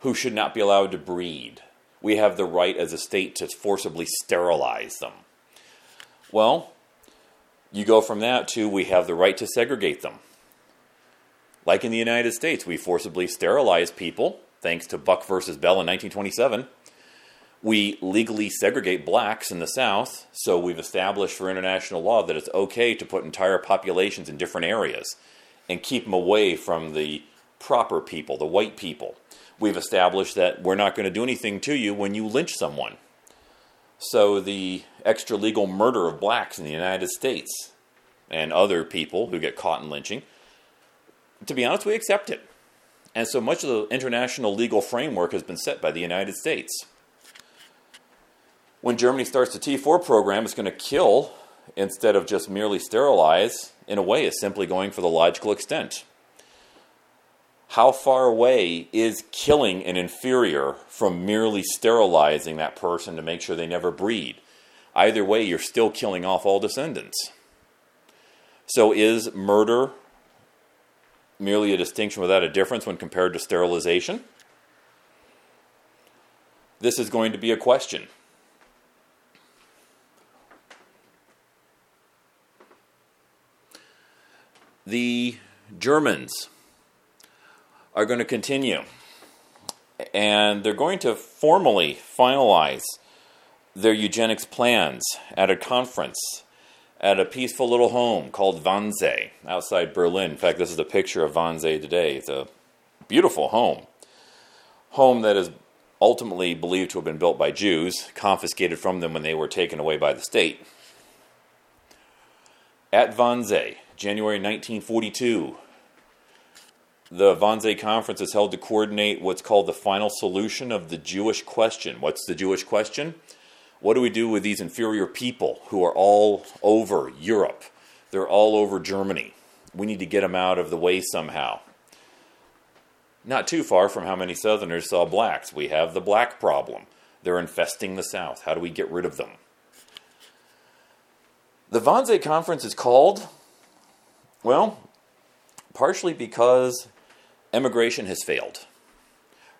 who should not be allowed to breed. We have the right as a state to forcibly sterilize them. Well, you go from that to we have the right to segregate them. Like in the United States, we forcibly sterilize people, thanks to Buck versus Bell in 1927. We legally segregate blacks in the South, so we've established for international law that it's okay to put entire populations in different areas and keep them away from the proper people, the white people we've established that we're not going to do anything to you when you lynch someone. So the extra legal murder of blacks in the United States and other people who get caught in lynching, to be honest, we accept it. And so much of the international legal framework has been set by the United States. When Germany starts the T4 program, it's going to kill instead of just merely sterilize, in a way, is simply going for the logical extent how far away is killing an inferior from merely sterilizing that person to make sure they never breed? Either way, you're still killing off all descendants. So, is murder merely a distinction without a difference when compared to sterilization? This is going to be a question. The Germans are going to continue. And they're going to formally finalize their eugenics plans at a conference at a peaceful little home called Wannsee outside Berlin. In fact, this is a picture of Wannsee today. It's a beautiful home. Home that is ultimately believed to have been built by Jews, confiscated from them when they were taken away by the state. At Wannsee, January 1942, the Wannsee Conference is held to coordinate what's called the final solution of the Jewish question. What's the Jewish question? What do we do with these inferior people who are all over Europe? They're all over Germany. We need to get them out of the way somehow. Not too far from how many Southerners saw blacks. We have the black problem. They're infesting the South. How do we get rid of them? The Wannsee Conference is called, well, partially because emigration has failed.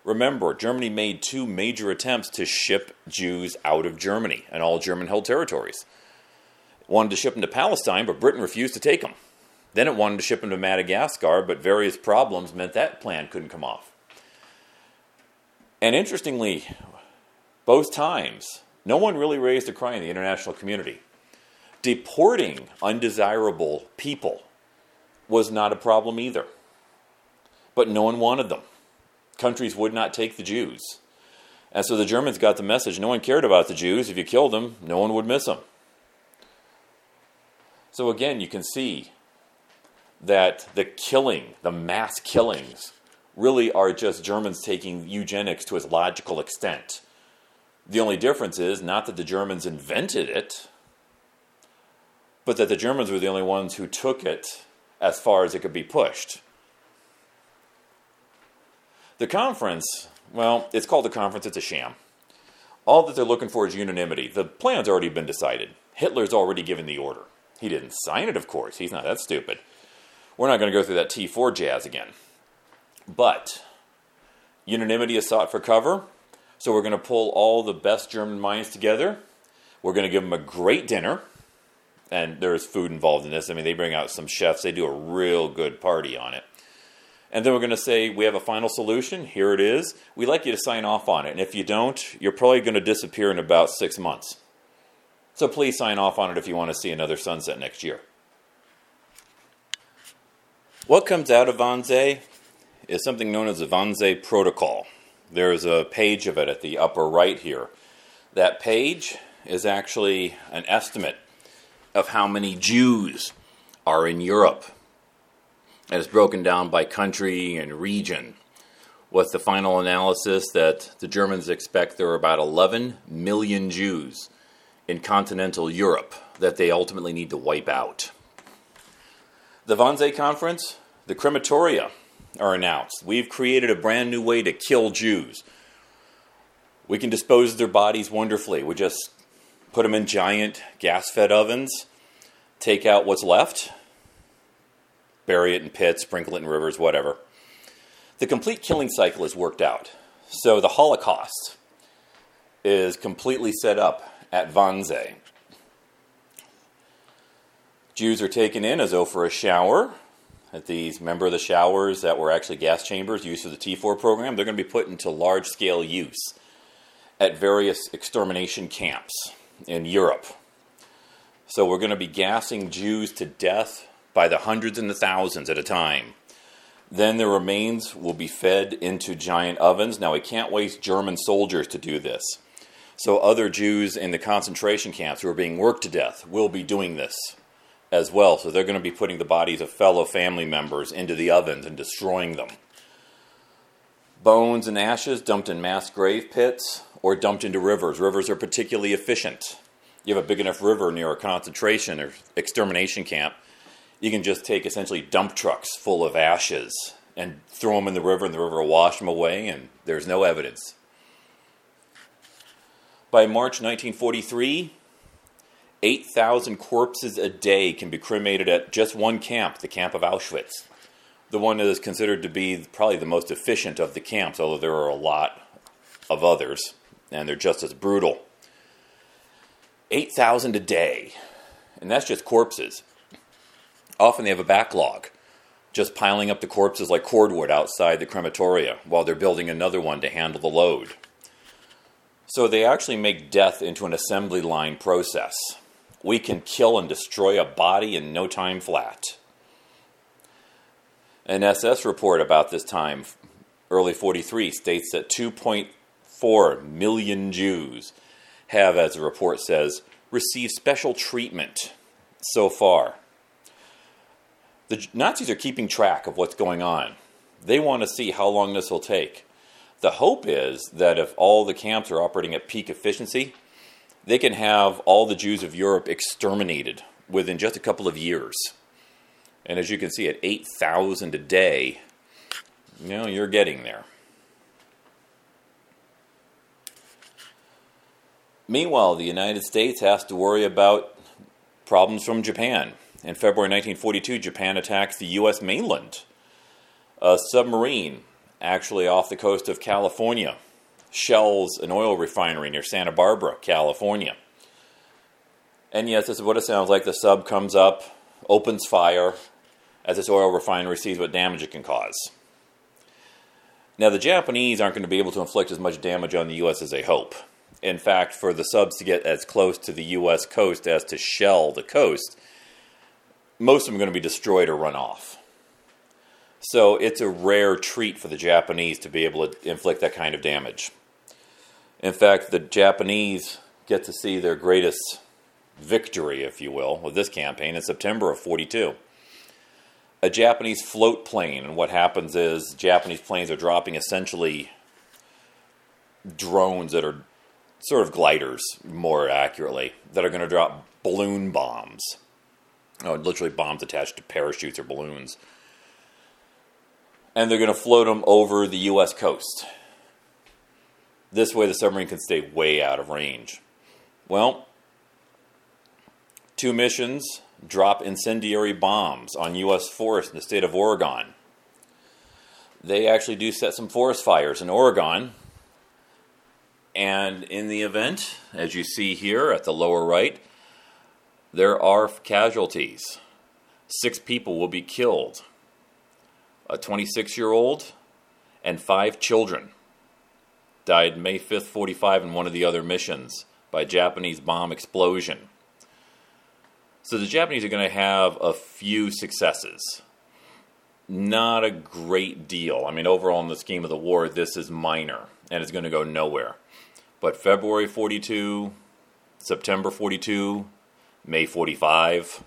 Remember, Germany made two major attempts to ship Jews out of Germany and all German held territories. It wanted to ship them to Palestine, but Britain refused to take them. Then it wanted to ship them to Madagascar, but various problems meant that plan couldn't come off. And interestingly, both times, no one really raised a cry in the international community. Deporting undesirable people was not a problem either but no one wanted them countries would not take the Jews. And so the Germans got the message no one cared about the Jews. If you killed them, no one would miss them. So again, you can see that the killing, the mass killings, really are just Germans taking eugenics to its logical extent. The only difference is not that the Germans invented it, but that the Germans were the only ones who took it as far as it could be pushed. The conference, well, it's called the conference, it's a sham. All that they're looking for is unanimity. The plan's already been decided. Hitler's already given the order. He didn't sign it, of course. He's not that stupid. We're not going to go through that T4 jazz again. But unanimity is sought for cover. So we're going to pull all the best German minds together. We're going to give them a great dinner. And there's food involved in this. I mean, they bring out some chefs, they do a real good party on it. And then we're going to say, we have a final solution. Here it is. We'd like you to sign off on it. And if you don't, you're probably going to disappear in about six months. So please sign off on it if you want to see another sunset next year. What comes out of Wannsee is something known as the Wannsee Protocol. There's a page of it at the upper right here. That page is actually an estimate of how many Jews are in Europe. And it's broken down by country and region. With the final analysis that the Germans expect there are about 11 million Jews in continental Europe that they ultimately need to wipe out. The Wannsee Conference, the crematoria are announced. We've created a brand new way to kill Jews. We can dispose of their bodies wonderfully. We just put them in giant gas fed ovens, take out what's left, bury it in pits, sprinkle it in rivers, whatever. The complete killing cycle is worked out. So the Holocaust is completely set up at Wannsee. Jews are taken in as though for a shower. At these, remember the showers that were actually gas chambers used for the T4 program? They're going to be put into large scale use at various extermination camps in Europe. So we're going to be gassing Jews to death by the hundreds and the thousands at a time. Then the remains will be fed into giant ovens. Now, we can't waste German soldiers to do this. So, other Jews in the concentration camps who are being worked to death will be doing this as well. So, they're going to be putting the bodies of fellow family members into the ovens and destroying them. Bones and ashes dumped in mass grave pits or dumped into rivers. Rivers are particularly efficient. You have a big enough river near a concentration or extermination camp, you can just take essentially dump trucks full of ashes and throw them in the river, and the river will wash them away, and there's no evidence. By March 1943, 8,000 corpses a day can be cremated at just one camp, the camp of Auschwitz. The one that is considered to be probably the most efficient of the camps, although there are a lot of others, and they're just as brutal. 8,000 a day, and that's just corpses. Often they have a backlog, just piling up the corpses like cordwood outside the crematoria while they're building another one to handle the load. So they actually make death into an assembly line process. We can kill and destroy a body in no time flat. An SS report about this time, early 43, states that 2.4 million Jews have, as the report says, received special treatment so far. The Nazis are keeping track of what's going on. They want to see how long this will take. The hope is that if all the camps are operating at peak efficiency, they can have all the Jews of Europe exterminated within just a couple of years. And as you can see, at 8,000 a day, you know, you're getting there. Meanwhile, the United States has to worry about problems from Japan. In February 1942, Japan attacks the U.S. mainland. A submarine actually off the coast of California, shells an oil refinery near Santa Barbara, California. And yes, this is what it sounds like. The sub comes up, opens fire, as this oil refinery sees what damage it can cause. Now, the Japanese aren't going to be able to inflict as much damage on the U.S. as they hope. In fact, for the subs to get as close to the U.S. coast as to shell the coast, most of them are going to be destroyed or run off. So it's a rare treat for the Japanese to be able to inflict that kind of damage. In fact, the Japanese get to see their greatest victory, if you will, with this campaign in September of 42. A Japanese float plane, and what happens is Japanese planes are dropping essentially drones that are sort of gliders, more accurately, that are going to drop balloon bombs. Oh, literally bombs attached to parachutes or balloons. And they're going to float them over the U.S. coast. This way, the submarine can stay way out of range. Well, two missions drop incendiary bombs on U.S. forests in the state of Oregon. They actually do set some forest fires in Oregon. And in the event, as you see here at the lower right, there are casualties. Six people will be killed a 26 year old and five children died May 5th, 45, in one of the other missions by Japanese bomb explosion. So the Japanese are going to have a few successes. Not a great deal. I mean, overall, in the scheme of the war, this is minor and it's going to go nowhere. But February 42, September 42, May 45,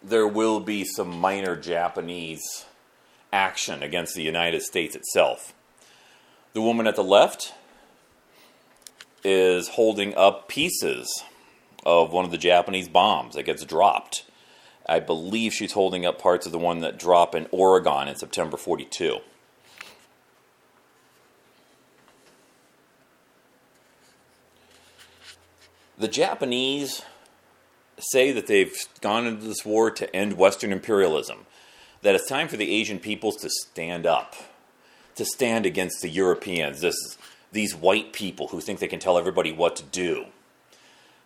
there will be some minor Japanese action against the United States itself. The woman at the left is holding up pieces of one of the Japanese bombs that gets dropped. I believe she's holding up parts of the one that dropped in Oregon in September 42. The Japanese say that they've gone into this war to end Western imperialism, that it's time for the Asian peoples to stand up, to stand against the Europeans, this, these white people who think they can tell everybody what to do.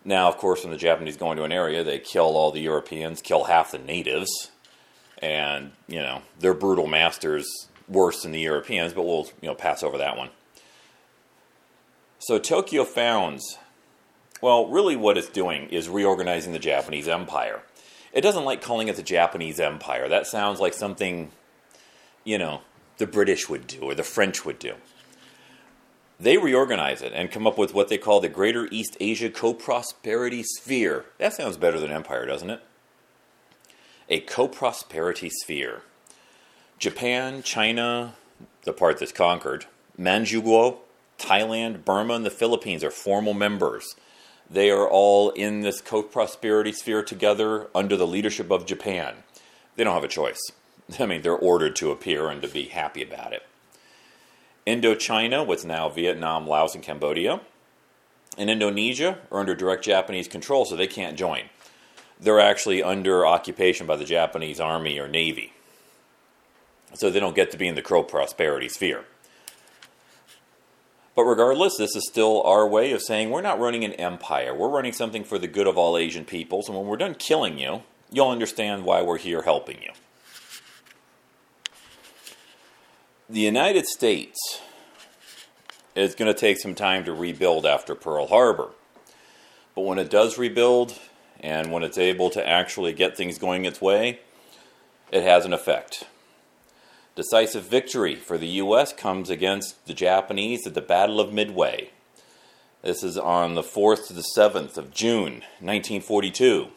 Now, of course, when the Japanese go into an area, they kill all the Europeans, kill half the natives, and, you know, they're brutal masters worse than the Europeans, but we'll, you know, pass over that one. So Tokyo founds well, really, what it's doing is reorganizing the Japanese empire. It doesn't like calling it the Japanese empire. That sounds like something, you know, the British would do or the French would do. They reorganize it and come up with what they call the Greater East Asia Co Prosperity Sphere. That sounds better than empire, doesn't it? A co prosperity sphere. Japan, China, the part that's conquered, Manchukuo, Thailand, Burma, and the Philippines are formal members. They are all in this co prosperity sphere together under the leadership of Japan. They don't have a choice. I mean, they're ordered to appear and to be happy about it. Indochina, what's now Vietnam, Laos, and Cambodia, and Indonesia are under direct Japanese control, so they can't join. They're actually under occupation by the Japanese Army or Navy. So they don't get to be in the co prosperity sphere. But regardless, this is still our way of saying we're not running an empire. We're running something for the good of all Asian peoples. And when we're done killing you, you'll understand why we're here helping you. The United States is going to take some time to rebuild after Pearl Harbor. But when it does rebuild, and when it's able to actually get things going its way, it has an effect. Decisive victory for the U.S. comes against the Japanese at the Battle of Midway. This is on the 4th to the 7th of June, 1942.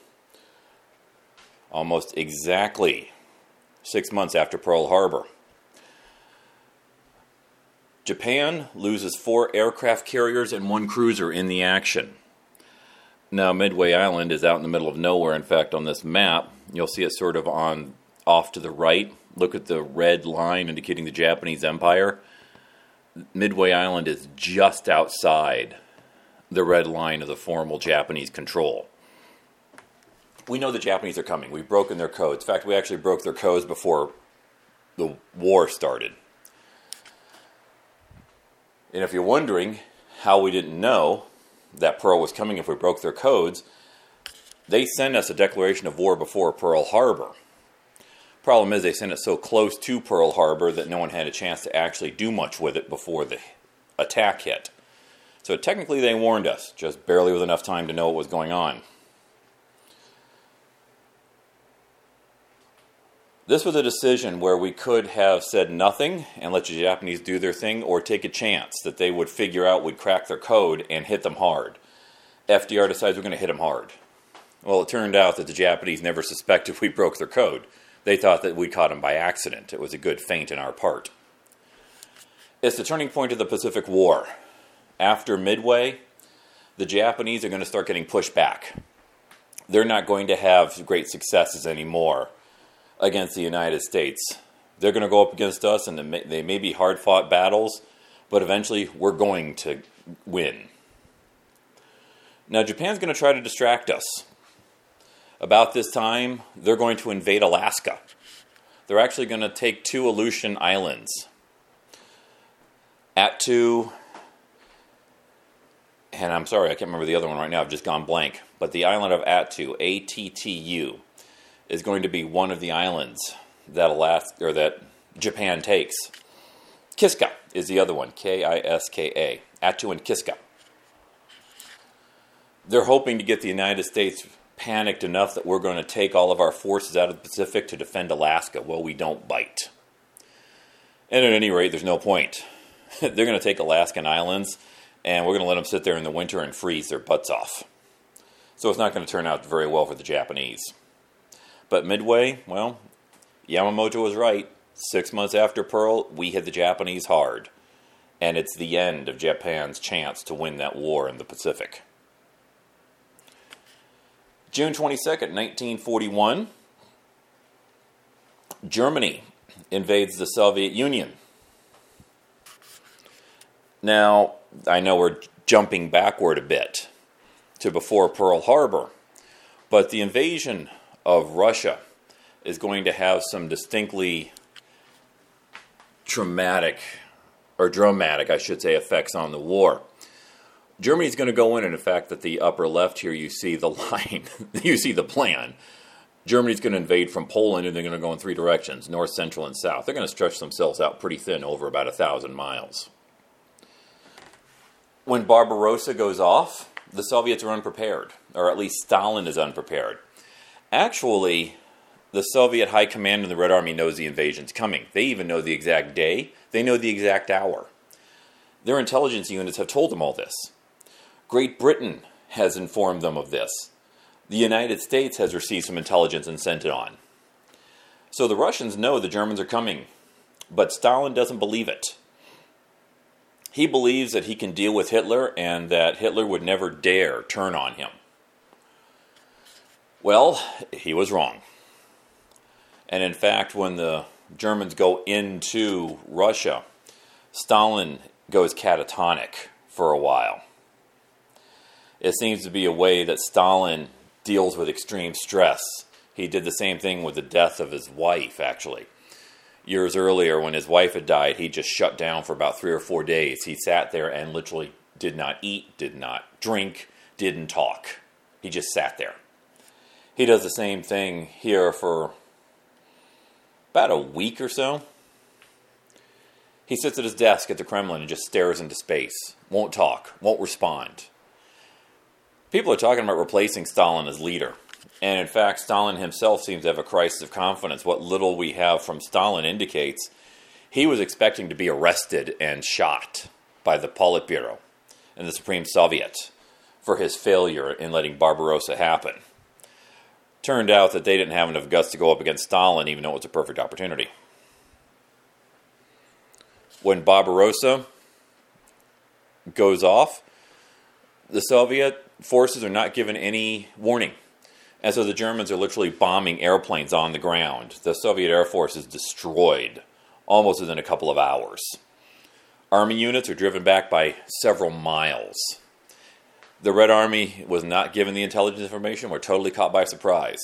Almost exactly six months after Pearl Harbor. Japan loses four aircraft carriers and one cruiser in the action. Now, Midway Island is out in the middle of nowhere. In fact, on this map, you'll see it sort of on off to the right look at the red line indicating the Japanese Empire. Midway Island is just outside the red line of the formal Japanese control. We know the Japanese are coming. We've broken their codes. In fact, we actually broke their codes before the war started. And if you're wondering how we didn't know that Pearl was coming if we broke their codes, they sent us a declaration of war before Pearl Harbor. Problem is, they sent it so close to Pearl Harbor that no one had a chance to actually do much with it before the attack hit. So technically, they warned us, just barely with enough time to know what was going on. This was a decision where we could have said nothing and let the Japanese do their thing, or take a chance that they would figure out we'd crack their code and hit them hard. FDR decides we're going to hit them hard. Well, it turned out that the Japanese never suspected we broke their code. They thought that we caught him by accident. It was a good feint in our part. It's the turning point of the Pacific War. After Midway, the Japanese are going to start getting pushed back. They're not going to have great successes anymore against the United States. They're going to go up against us, and they may be hard fought battles, but eventually we're going to win. Now, Japan's going to try to distract us. About this time, they're going to invade Alaska. They're actually going to take two Aleutian islands. Attu, and I'm sorry, I can't remember the other one right now, I've just gone blank. But the island of Attu, A T T U, is going to be one of the islands that Alaska or that Japan takes. Kiska is the other one, K I S K A. Attu and Kiska. They're hoping to get the United States panicked enough that we're going to take all of our forces out of the Pacific to defend Alaska. Well, we don't bite. And at any rate, there's no point. They're going to take Alaskan islands and we're going to let them sit there in the winter and freeze their butts off. So it's not going to turn out very well for the Japanese. But Midway, well, Yamamoto was right. Six months after Pearl, we hit the Japanese hard. And it's the end of Japan's chance to win that war in the Pacific. June 22nd, 1941, Germany invades the Soviet Union. Now, I know we're jumping backward a bit to before Pearl Harbor, but the invasion of Russia is going to have some distinctly traumatic, or dramatic, I should say, effects on the war. Germany's going to go in, and in fact, at the upper left here, you see the line, you see the plan. Germany's going to invade from Poland, and they're going to go in three directions north, central, and south. They're going to stretch themselves out pretty thin over about a thousand miles. When Barbarossa goes off, the Soviets are unprepared, or at least Stalin is unprepared. Actually, the Soviet high command in the Red Army knows the invasion's coming. They even know the exact day, they know the exact hour. Their intelligence units have told them all this. Great Britain has informed them of this. The United States has received some intelligence and sent it on. So the Russians know the Germans are coming, but Stalin doesn't believe it. He believes that he can deal with Hitler and that Hitler would never dare turn on him. Well, he was wrong. And in fact, when the Germans go into Russia, Stalin goes catatonic for a while. It seems to be a way that Stalin deals with extreme stress. He did the same thing with the death of his wife, actually years earlier when his wife had died, he just shut down for about three or four days. He sat there and literally did not eat, did not drink, didn't talk. He just sat there. He does the same thing here for about a week or so. He sits at his desk at the Kremlin and just stares into space, won't talk, won't respond. People are talking about replacing Stalin as leader. And in fact, Stalin himself seems to have a crisis of confidence. What little we have from Stalin indicates he was expecting to be arrested and shot by the Politburo and the Supreme Soviet for his failure in letting Barbarossa happen. Turned out that they didn't have enough guts to go up against Stalin, even though it was a perfect opportunity. When Barbarossa goes off, the Soviet forces are not given any warning. And so the Germans are literally bombing airplanes on the ground. The Soviet Air Force is destroyed almost within a couple of hours. Army units are driven back by several miles. The Red Army was not given the intelligence information, were totally caught by surprise.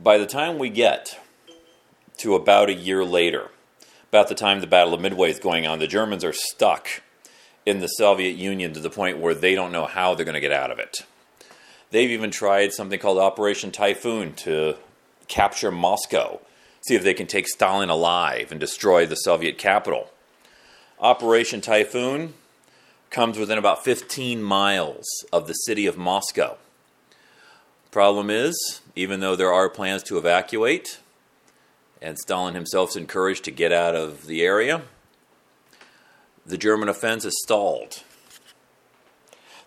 By the time we get to about a year later, about the time the Battle of Midway is going on, the Germans are stuck in the Soviet Union to the point where they don't know how they're going to get out of it. They've even tried something called Operation Typhoon to capture Moscow, see if they can take Stalin alive and destroy the Soviet capital. Operation Typhoon comes within about 15 miles of the city of Moscow. Problem is, even though there are plans to evacuate, and Stalin himself is encouraged to get out of the area, the German offense is stalled.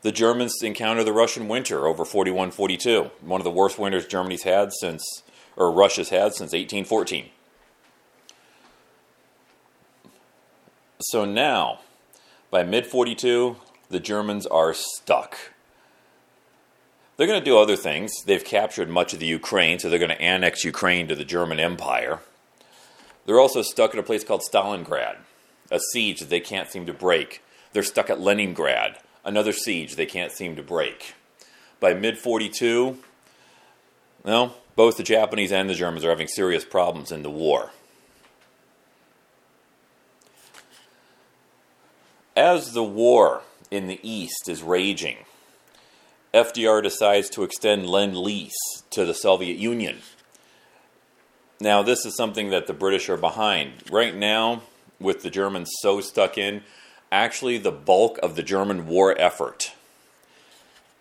The Germans encounter the Russian winter over 41 42, one of the worst winters Germany's had since, or Russia's had since 1814. So now, by mid 42, the Germans are stuck. They're going to do other things. They've captured much of the Ukraine, so they're going to annex Ukraine to the German Empire. They're also stuck at a place called Stalingrad, a siege that they can't seem to break. They're stuck at Leningrad, another siege they can't seem to break. By mid 42, well, both the Japanese and the Germans are having serious problems in the war. As the war in the East is raging, FDR decides to extend Lend Lease to the Soviet Union. Now, this is something that the British are behind. Right now, with the Germans so stuck in, actually, the bulk of the German war effort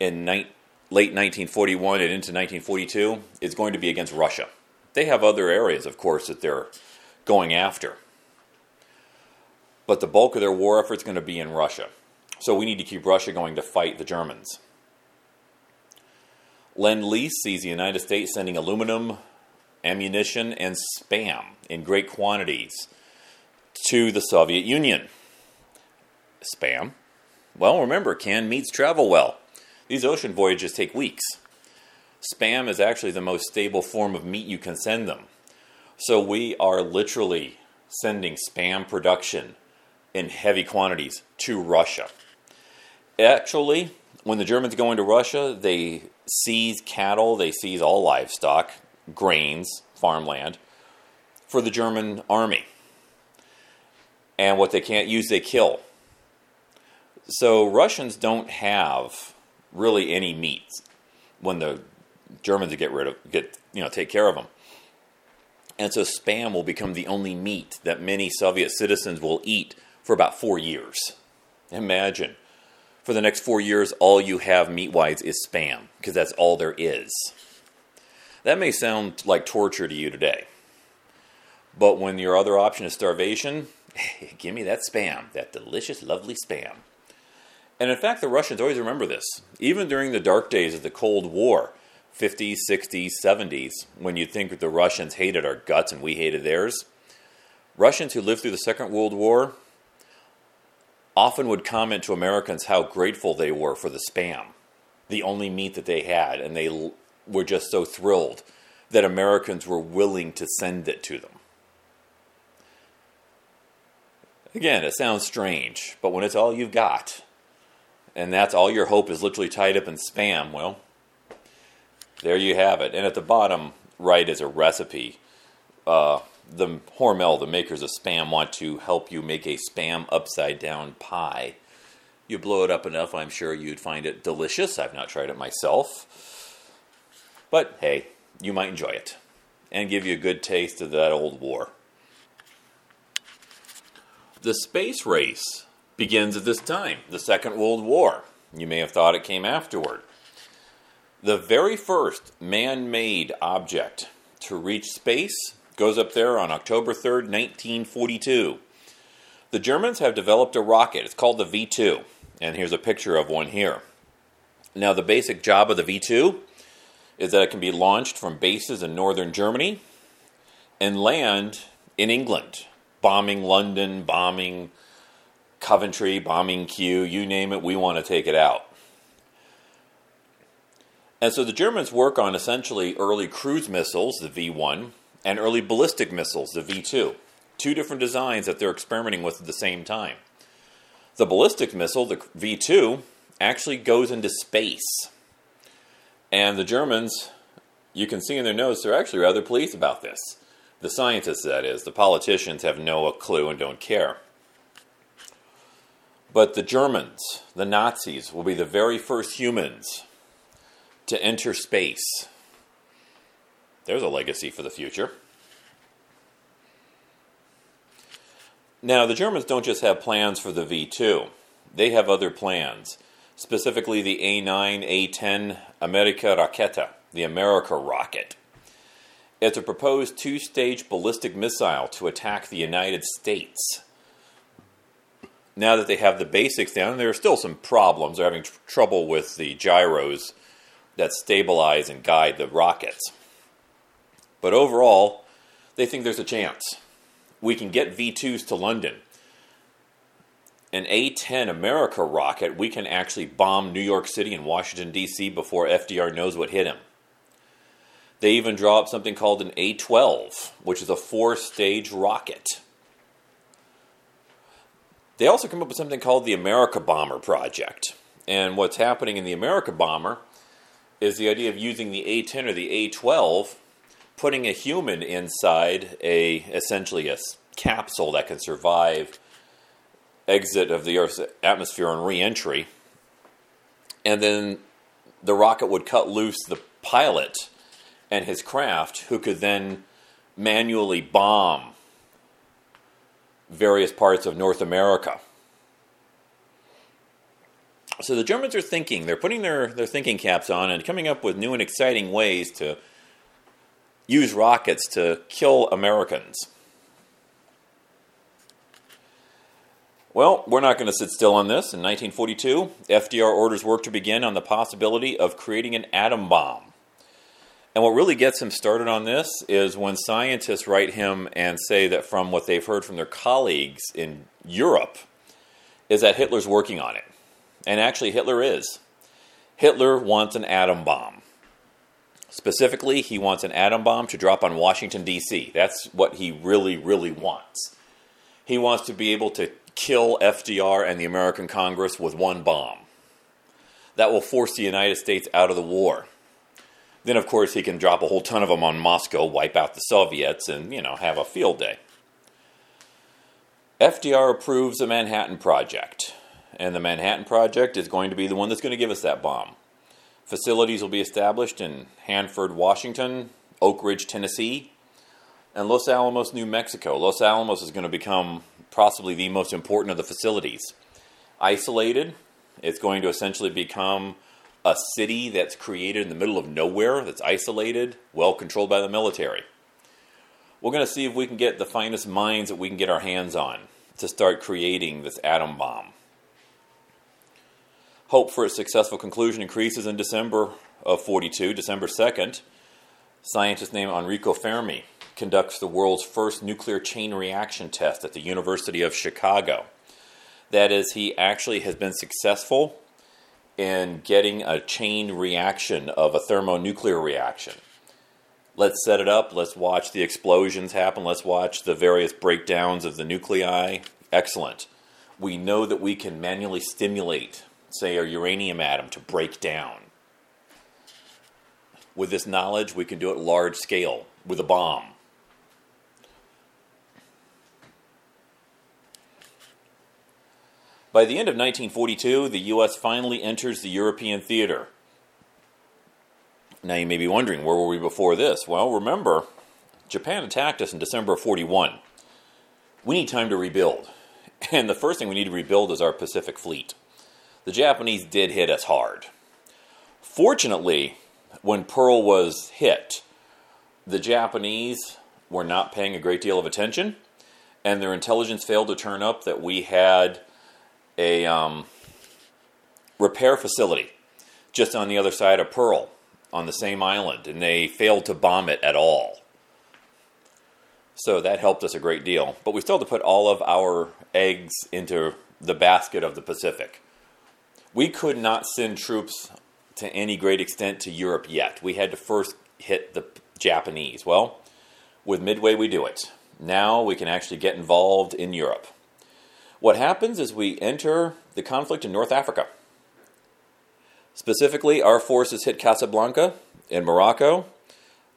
in late 1941 and into 1942 is going to be against Russia. They have other areas, of course, that they're going after. But the bulk of their war effort is going to be in Russia. So we need to keep Russia going to fight the Germans. Lend Lease sees the United States sending aluminum, ammunition, and spam in great quantities to the Soviet Union. Spam? Well, remember, canned meats travel well. These ocean voyages take weeks. Spam is actually the most stable form of meat you can send them. So we are literally sending spam production in heavy quantities to Russia. Actually, when the Germans go into Russia, they seize cattle, they seize all livestock, grains, farmland for the German army. And what they can't use, they kill. So Russians don't have really any meat when the Germans get rid of get you know take care of them. And so spam will become the only meat that many Soviet citizens will eat for about four years. Imagine. For the next four years, all you have meat wise is spam, because that's all there is. That may sound like torture to you today. But when your other option is starvation, give me that spam, that delicious, lovely spam. And in fact, the Russians always remember this. Even during the dark days of the Cold War, 50s, 60s, 70s, when you'd think the Russians hated our guts and we hated theirs, Russians who lived through the Second World War often would comment to Americans how grateful they were for the spam, the only meat that they had, and they were just so thrilled that Americans were willing to send it to them. Again, it sounds strange, but when it's all you've got, and that's all your hope is literally tied up in spam, well, there you have it. And at the bottom right is a recipe. Uh, the Hormel, the makers of spam, want to help you make a spam upside down pie. You blow it up enough, I'm sure you'd find it delicious. I've not tried it myself. But hey, you might enjoy it and give you a good taste of that old war. The space race begins at this time, the Second World War. You may have thought it came afterward. The very first man made object to reach space goes up there on October 3rd, 1942. The Germans have developed a rocket. It's called the V 2. And here's a picture of one here. Now, the basic job of the V 2 is that it can be launched from bases in northern Germany and land in England, bombing London, bombing Coventry, bombing Kew, you name it, we want to take it out. And so the Germans work on essentially early cruise missiles, the V 1, and early ballistic missiles, the V 2. Two different designs that they're experimenting with at the same time. The ballistic missile, the V 2, actually goes into space. And the Germans, you can see in their notes, they're actually rather pleased about this. The scientists, that is. The politicians have no clue and don't care. But the Germans, the Nazis, will be the very first humans to enter space there's a legacy for the future. Now, the Germans don't just have plans for the V 2, they have other plans, specifically the A 9, A 10 America Raketa, the America rocket. It's a proposed two stage ballistic missile to attack the United States. Now that they have the basics down, there are still some problems. They're having tr- trouble with the gyros that stabilize and guide the rockets. But overall, they think there's a chance. We can get V 2s to London. An A 10 America rocket, we can actually bomb New York City and Washington, D.C. before FDR knows what hit him. They even draw up something called an A 12, which is a four stage rocket. They also come up with something called the America Bomber Project. And what's happening in the America Bomber is the idea of using the A10 or the A12, putting a human inside a essentially a capsule that can survive exit of the Earth's atmosphere and re-entry, and then the rocket would cut loose the pilot and his craft, who could then manually bomb various parts of North America. So the Germans are thinking, they're putting their, their thinking caps on and coming up with new and exciting ways to use rockets to kill Americans. Well, we're not going to sit still on this. In 1942, FDR orders work to begin on the possibility of creating an atom bomb. And what really gets him started on this is when scientists write him and say that from what they've heard from their colleagues in Europe, is that Hitler's working on it. And actually, Hitler is. Hitler wants an atom bomb. Specifically, he wants an atom bomb to drop on Washington, D.C. That's what he really, really wants. He wants to be able to kill FDR and the American Congress with one bomb. That will force the United States out of the war. Then, of course, he can drop a whole ton of them on Moscow, wipe out the Soviets, and, you know, have a field day. FDR approves the Manhattan Project, and the Manhattan Project is going to be the one that's going to give us that bomb. Facilities will be established in Hanford, Washington, Oak Ridge, Tennessee, and Los Alamos, New Mexico. Los Alamos is going to become possibly the most important of the facilities. Isolated, it's going to essentially become a city that's created in the middle of nowhere, that's isolated, well controlled by the military. We're going to see if we can get the finest minds that we can get our hands on to start creating this atom bomb. Hope for a successful conclusion increases in December of 42, December 2nd. Scientist named Enrico Fermi conducts the world's first nuclear chain reaction test at the University of Chicago. That is, he actually has been successful in getting a chain reaction of a thermonuclear reaction. Let's set it up. Let's watch the explosions happen. Let's watch the various breakdowns of the nuclei. Excellent. We know that we can manually stimulate, say, a uranium atom to break down. With this knowledge, we can do it large scale with a bomb. By the end of 1942, the U.S. finally enters the European theater. Now you may be wondering, where were we before this? Well, remember, Japan attacked us in December of 41. We need time to rebuild. And the first thing we need to rebuild is our Pacific Fleet. The Japanese did hit us hard. Fortunately, when Pearl was hit, the Japanese were not paying a great deal of attention, and their intelligence failed to turn up that we had a um, repair facility just on the other side of Pearl on the same island, and they failed to bomb it at all. So that helped us a great deal. But we still had to put all of our eggs into the basket of the Pacific. We could not send troops to any great extent to Europe yet. We had to first hit the Japanese. Well, with Midway, we do it. Now we can actually get involved in Europe. What happens is we enter the conflict in North Africa. Specifically, our forces hit Casablanca in Morocco.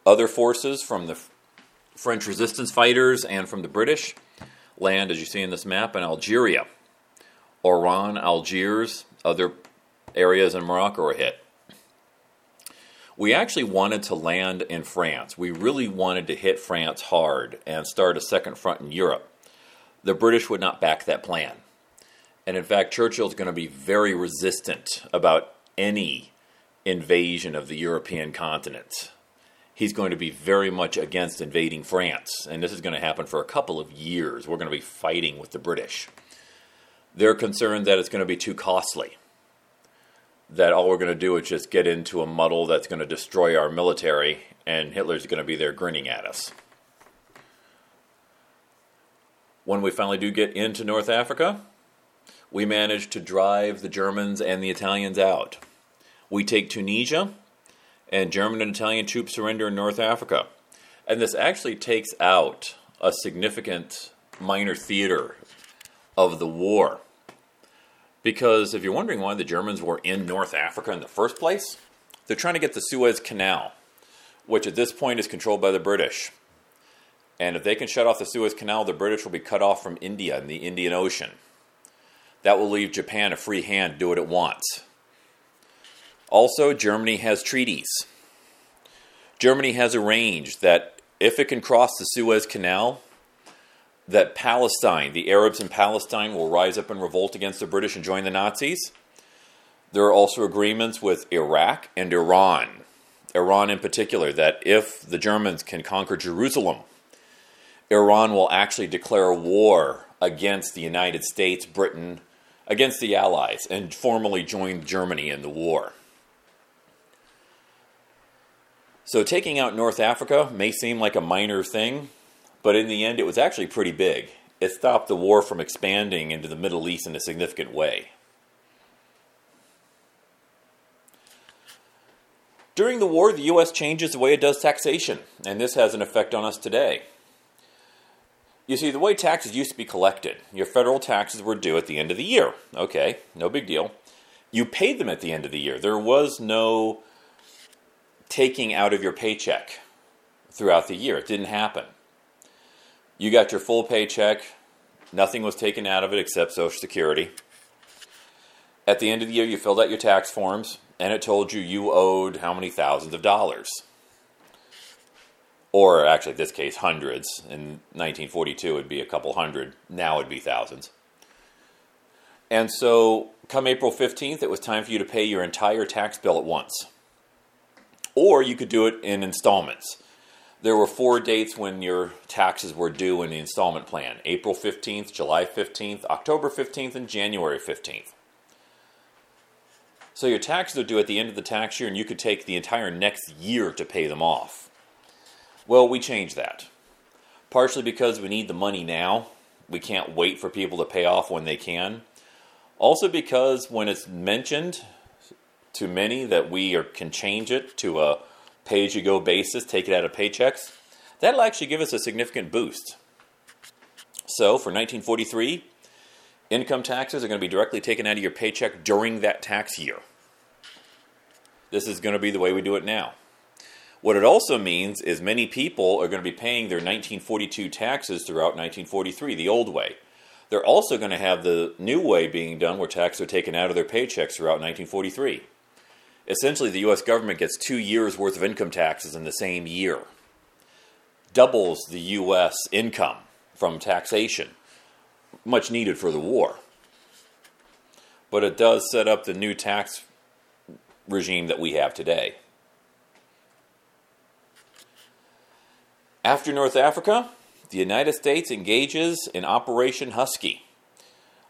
Other forces from the French resistance fighters and from the British land, as you see in this map, in Algeria. Oran, Algiers, other areas in Morocco are hit. We actually wanted to land in France. We really wanted to hit France hard and start a second front in Europe the British would not back that plan. And in fact, Churchill is going to be very resistant about any invasion of the European continent. He's going to be very much against invading France, and this is going to happen for a couple of years. We're going to be fighting with the British. They're concerned that it's going to be too costly, that all we're going to do is just get into a muddle that's going to destroy our military, and Hitler's going to be there grinning at us. When we finally do get into North Africa, we manage to drive the Germans and the Italians out. We take Tunisia, and German and Italian troops surrender in North Africa. And this actually takes out a significant minor theater of the war. Because if you're wondering why the Germans were in North Africa in the first place, they're trying to get the Suez Canal, which at this point is controlled by the British. And if they can shut off the Suez Canal, the British will be cut off from India and the Indian Ocean. That will leave Japan a free hand to do what it wants. Also, Germany has treaties. Germany has arranged that if it can cross the Suez Canal, that Palestine, the Arabs in Palestine, will rise up and revolt against the British and join the Nazis. There are also agreements with Iraq and Iran, Iran in particular, that if the Germans can conquer Jerusalem, Iran will actually declare war against the United States, Britain, against the Allies, and formally join Germany in the war. So taking out North Africa may seem like a minor thing, but in the end it was actually pretty big. It stopped the war from expanding into the Middle East in a significant way. During the war, the U.S. changes the way it does taxation, and this has an effect on us today. You see, the way taxes used to be collected, your federal taxes were due at the end of the year. Okay, no big deal. You paid them at the end of the year. There was no taking out of your paycheck throughout the year. It didn't happen. You got your full paycheck, nothing was taken out of it except Social Security. At the end of the year, you filled out your tax forms, and it told you you owed how many thousands of dollars. Or actually, in this case, hundreds. In 1942, it would be a couple hundred. Now it'd be thousands. And so, come April 15th, it was time for you to pay your entire tax bill at once or you could do it in installments. There were four dates when your taxes were due in the installment plan April 15th, July 15th, October 15th, and January 15th. So your taxes are due at the end of the tax year, and you could take the entire next year to pay them off. Well, we changed that. Partially because we need the money now. We can't wait for people to pay off when they can. Also, because when it's mentioned, to many that we are, can change it to a pay as you go basis, take it out of paychecks, that'll actually give us a significant boost. So for 1943, income taxes are going to be directly taken out of your paycheck during that tax year. This is going to be the way we do it now. What it also means is many people are going to be paying their 1942 taxes throughout 1943, the old way. They're also going to have the new way being done where taxes are taken out of their paychecks throughout 1943 essentially the U.S. government gets two years' worth of income taxes in the same year. Doubles the U.S. income from taxation, much needed for the war. But it does set up the new tax regime that we have today. After North Africa, the United States engages in Operation Husky.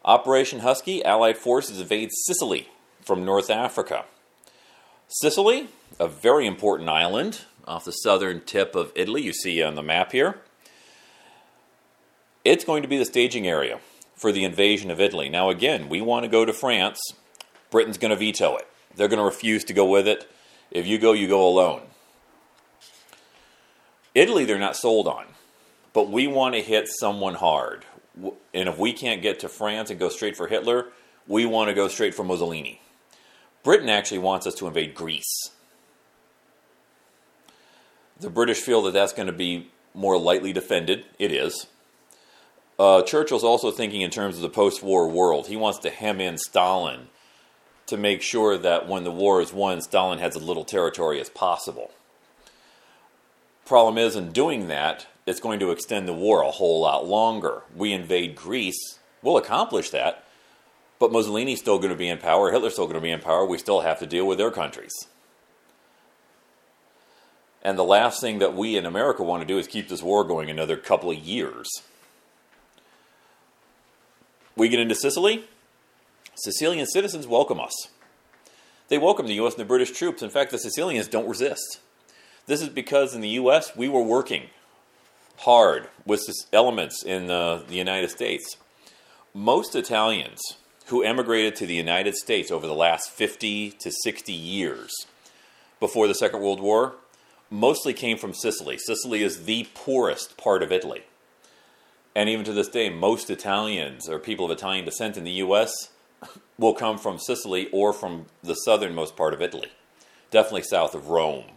Operation Husky, Allied forces invade Sicily from North Africa. Sicily, a very important island off the southern tip of Italy, you see on the map here. It's going to be the staging area for the invasion of Italy. Now, again, we want to go to France. Britain's going to veto it. They're going to refuse to go with it. If you go, you go alone. Italy, they're not sold on, but we want to hit someone hard. And if we can't get to France and go straight for Hitler, we want to go straight for Mussolini. Britain actually wants us to invade Greece. The British feel that that's going to be more lightly defended. It is. Uh, Churchill's also thinking in terms of the post war world. He wants to hem in Stalin to make sure that when the war is won, Stalin has as little territory as possible. Problem is, in doing that, it's going to extend the war a whole lot longer. We invade Greece, we'll accomplish that, but Mussolini's still going to be in power. Hitler's still going to be in power. We still have to deal with their countries. And the last thing that we in America want to do is keep this war going another couple of years. We get into Sicily. Sicilian citizens welcome us. They welcome the U.S. and the British troops. In fact, the Sicilians don't resist. This is because in the U.S., we were working hard with elements in uh, the United States. Most Italians who emigrated to the United States over the last 50 to 60 years before the Second World War mostly came from Sicily. Sicily is the poorest part of Italy. And even to this day, most Italians or people of Italian descent in the U.S. will come from Sicily or from the southernmost part of Italy, definitely south of Rome.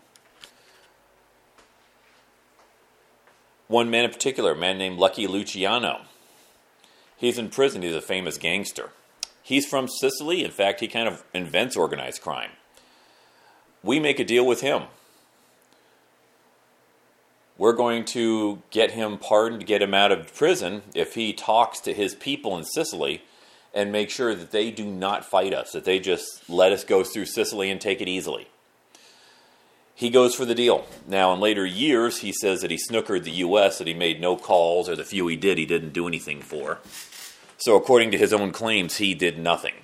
One man in particular, a man named Lucky Luciano. He's in prison. He's a famous gangster. He's from Sicily. In fact, he kind of invents organized crime. We make a deal with him. We're going to get him pardoned, get him out of prison if he talks to his people in Sicily and make sure that they do not fight us, that they just let us go through Sicily and take it easily. He goes for the deal. Now, in later years, he says that he snookered the U.S., that he made no calls, or the few he did, he didn't do anything for. So, according to his own claims, he did nothing.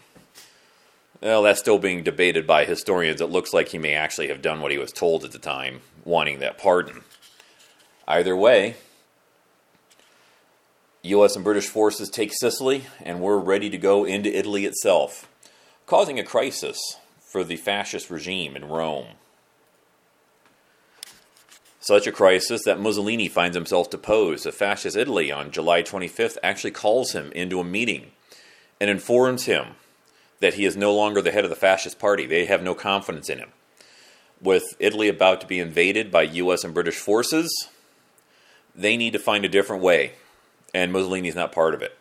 Well, that's still being debated by historians. It looks like he may actually have done what he was told at the time, wanting that pardon. Either way, U.S. and British forces take Sicily, and we're ready to go into Italy itself, causing a crisis for the fascist regime in Rome. Such a crisis that Mussolini finds himself deposed. The fascist Italy on July 25th actually calls him into a meeting and informs him that he is no longer the head of the fascist party. They have no confidence in him. With Italy about to be invaded by US and British forces, they need to find a different way, and Mussolini's not part of it.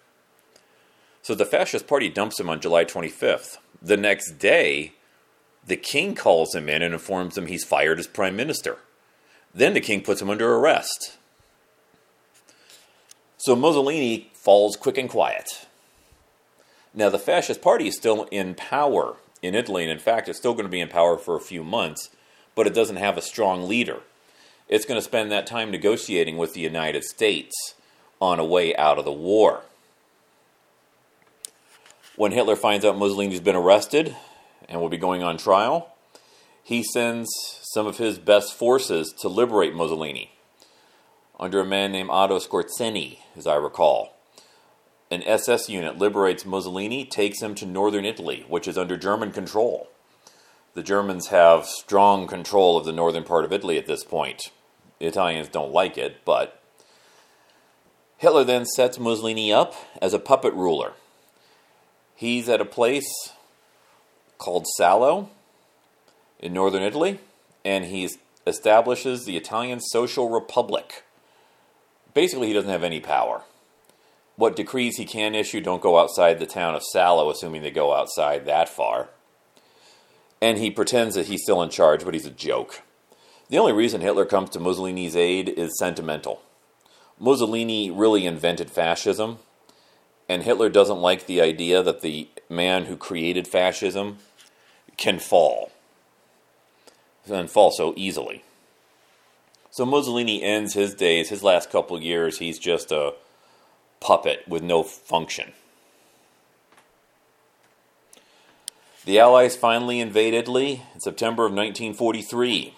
So the fascist party dumps him on July 25th. The next day, the king calls him in and informs him he's fired as prime minister. Then the king puts him under arrest. So Mussolini falls quick and quiet. Now, the Fascist Party is still in power in Italy, and in fact, it's still going to be in power for a few months, but it doesn't have a strong leader. It's going to spend that time negotiating with the United States on a way out of the war. When Hitler finds out Mussolini's been arrested and will be going on trial, he sends some of his best forces to liberate Mussolini under a man named Otto Skorzeny, as I recall. An SS unit liberates Mussolini, takes him to northern Italy, which is under German control. The Germans have strong control of the northern part of Italy at this point. The Italians don't like it, but Hitler then sets Mussolini up as a puppet ruler. He's at a place called Salo, in northern Italy, and he establishes the Italian Social Republic. Basically, he doesn't have any power. What decrees he can issue don't go outside the town of Salo, assuming they go outside that far. And he pretends that he's still in charge, but he's a joke. The only reason Hitler comes to Mussolini's aid is sentimental. Mussolini really invented fascism, and Hitler doesn't like the idea that the man who created fascism can fall and fall so easily. So Mussolini ends his days, his last couple years, he's just a puppet with no function. The Allies finally invade Italy in September of 1943.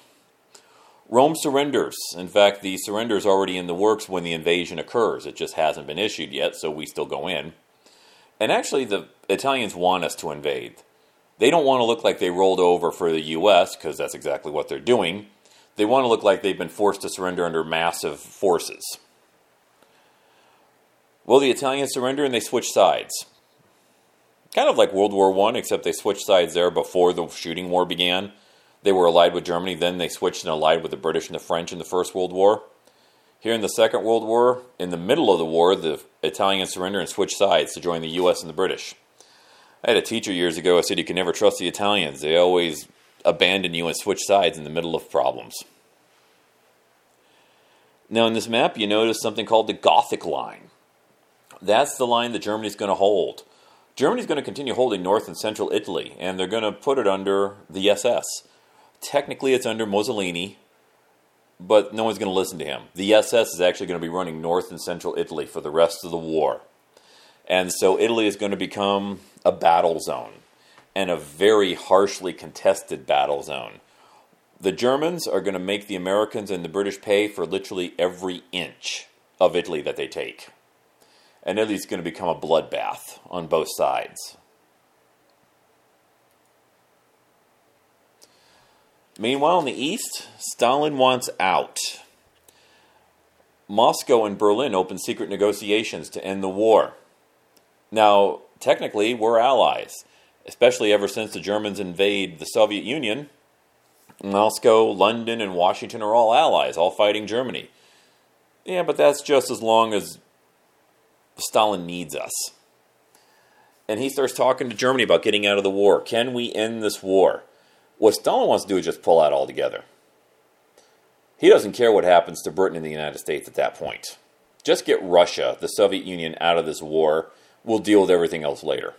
Rome surrenders. In fact, the surrender is already in the works when the invasion occurs. It just hasn't been issued yet, so we still go in. And actually, the Italians want us to invade. They don't want to look like they rolled over for the U.S., because that's exactly what they're doing. They want to look like they've been forced to surrender under massive forces. Well, the Italians surrender and they switch sides. Kind of like World War I, except they switched sides there before the shooting war began. They were allied with Germany, then they switched and allied with the British and the French in the First World War. Here in the Second World War, in the middle of the war, the Italians surrender and switch sides to join the U.S. and the British. I had a teacher years ago. I said you can never trust the Italians. They always abandon you and switch sides in the middle of problems. Now, in this map, you notice something called the Gothic line. That's the line that Germany's going to hold. Germany's going to continue holding north and central Italy, and they're going to put it under the SS. Technically, it's under Mussolini, but no one's going to listen to him. The SS is actually going to be running north and central Italy for the rest of the war. And so Italy is going to become a battle zone and a very harshly contested battle zone. The Germans are going to make the Americans and the British pay for literally every inch of Italy that they take. And Italy's going to become a bloodbath on both sides. Meanwhile, in the east, Stalin wants out. Moscow and Berlin open secret negotiations to end the war. Now, technically, we're allies, especially ever since the Germans invade the Soviet Union. Moscow, London, and Washington are all allies, all fighting Germany. Yeah, but that's just as long as Stalin needs us. And he starts talking to Germany about getting out of the war. Can we end this war? What Stalin wants to do is just pull out altogether. He doesn't care what happens to Britain and the United States at that point. Just get Russia, the Soviet Union, out of this war. We'll deal with everything else later.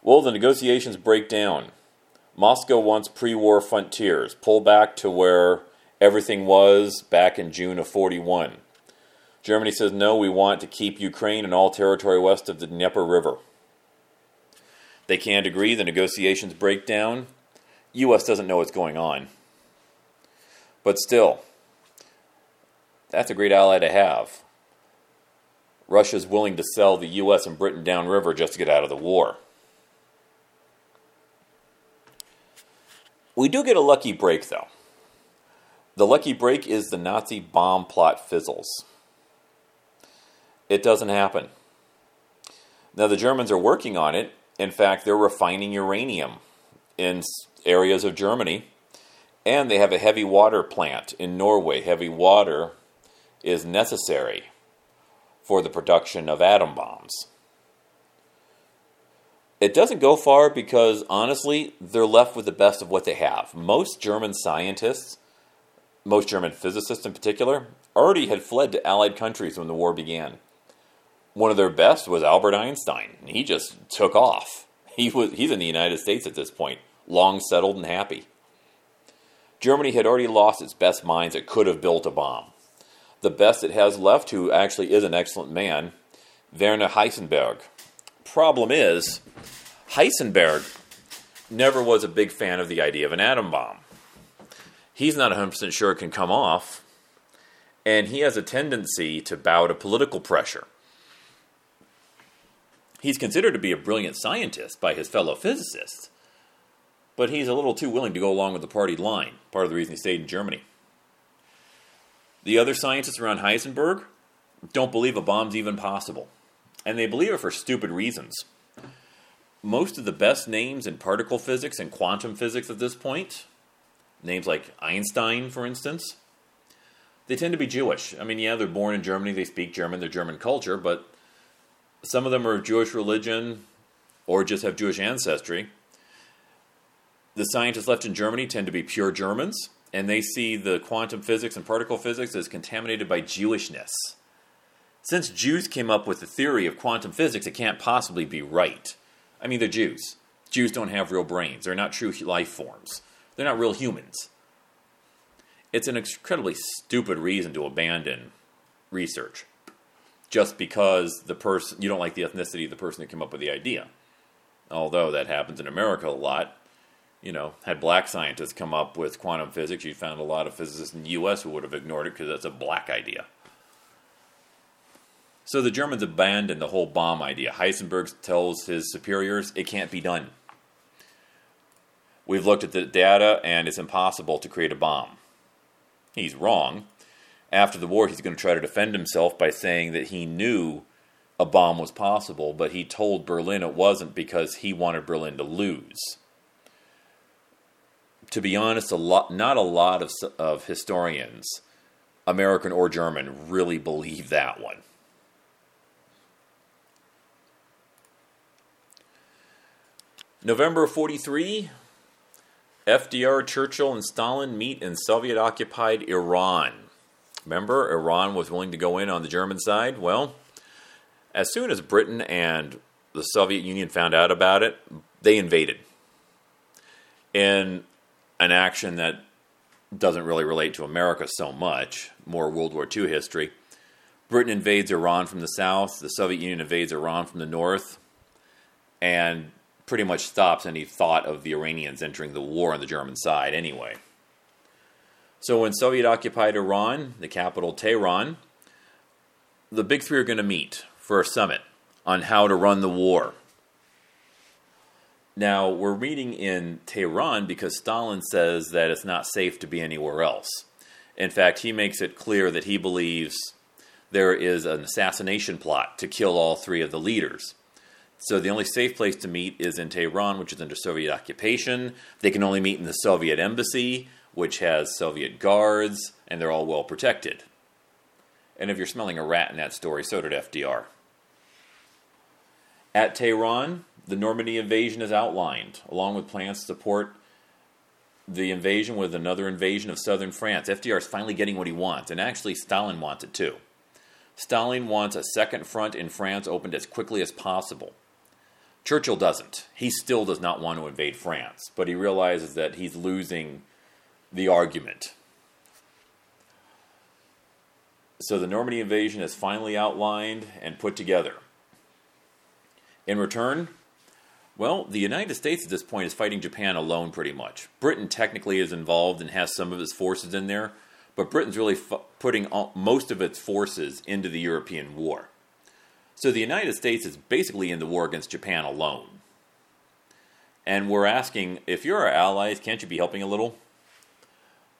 Well, the negotiations break down. Moscow wants pre war frontiers, pull back to where everything was back in June of 41. Germany says, no, we want to keep Ukraine and all territory west of the Dnieper River. They can't agree. The negotiations break down. U.S. doesn't know what's going on. But still, that's a great ally to have. Russia's willing to sell the U.S. and Britain downriver just to get out of the war. We do get a lucky break, though. The lucky break is the Nazi bomb plot fizzles. It doesn't happen. Now, the Germans are working on it, in fact, they're refining uranium in areas of Germany, and they have a heavy water plant in Norway. Heavy water is necessary for the production of atom bombs. It doesn't go far because, honestly, they're left with the best of what they have. Most German scientists, most German physicists in particular, already had fled to Allied countries when the war began one of their best was Albert Einstein. And he just took off. He was he's in the United States at this point, long settled and happy. Germany had already lost its best minds that could have built a bomb. The best it has left, who actually is an excellent man, Werner Heisenberg. Problem is, Heisenberg never was a big fan of the idea of an atom bomb. He's not 100% sure it can come off, and he has a tendency to bow to political pressure. He's considered to be a brilliant scientist by his fellow physicists, but he's a little too willing to go along with the party line, part of the reason he stayed in Germany. The other scientists around Heisenberg don't believe a bomb's even possible, and they believe it for stupid reasons. Most of the best names in particle physics and quantum physics at this point, names like Einstein, for instance, they tend to be Jewish. I mean, yeah, they're born in Germany, they speak German, they're German culture, but some of them are of Jewish religion or just have Jewish ancestry. The scientists left in Germany tend to be pure Germans, and they see the quantum physics and particle physics as contaminated by Jewishness. Since Jews came up with the theory of quantum physics, it can't possibly be right. I mean, they're Jews. Jews don't have real brains. They're not true life forms. They're not real humans. It's an incredibly stupid reason to abandon research just because the person you don't like the ethnicity of the person that came up with the idea. Although that happens in America a lot. You know, had black scientists come up with quantum physics, you'd found a lot of physicists in the U.S. who would have ignored it because that's a black idea. So the Germans abandoned the whole bomb idea. Heisenberg tells his superiors it can't be done. We've looked at the data and it's impossible to create a bomb. He's wrong after the war, he's going to try to defend himself by saying that he knew a bomb was possible, but he told Berlin it wasn't because he wanted Berlin to lose. To be honest, a lot, not a lot of, of historians, American or German, really believe that one. November 43, FDR, Churchill, and Stalin meet in Soviet occupied Iran. Remember, Iran was willing to go in on the German side? Well, as soon as Britain and the Soviet Union found out about it, they invaded in an action that doesn't really relate to America so much, more World War II history. Britain invades Iran from the south, the Soviet Union invades Iran from the north, and pretty much stops any thought of the Iranians entering the war on the German side anyway. So when Soviet occupied Iran, the capital Tehran, the big three are going to meet for a summit on how to run the war. Now, we're reading in Tehran because Stalin says that it's not safe to be anywhere else. In fact, he makes it clear that he believes there is an assassination plot to kill all three of the leaders. So the only safe place to meet is in Tehran, which is under Soviet occupation. They can only meet in the Soviet embassy, which has Soviet guards, and they're all well protected. And if you're smelling a rat in that story, so did FDR. At Tehran, the Normandy invasion is outlined, along with plans to support the invasion with another invasion of southern France. FDR is finally getting what he wants, and actually, Stalin wants it too. Stalin wants a second front in France opened as quickly as possible. Churchill doesn't. He still does not want to invade France, but he realizes that he's losing the argument. So the Normandy invasion is finally outlined and put together. In return, well, the United States at this point is fighting Japan alone pretty much. Britain technically is involved and has some of its forces in there, but Britain's really putting most of its forces into the European war. So the United States is basically in the war against Japan alone. And we're asking if you're our allies, can't you be helping a little?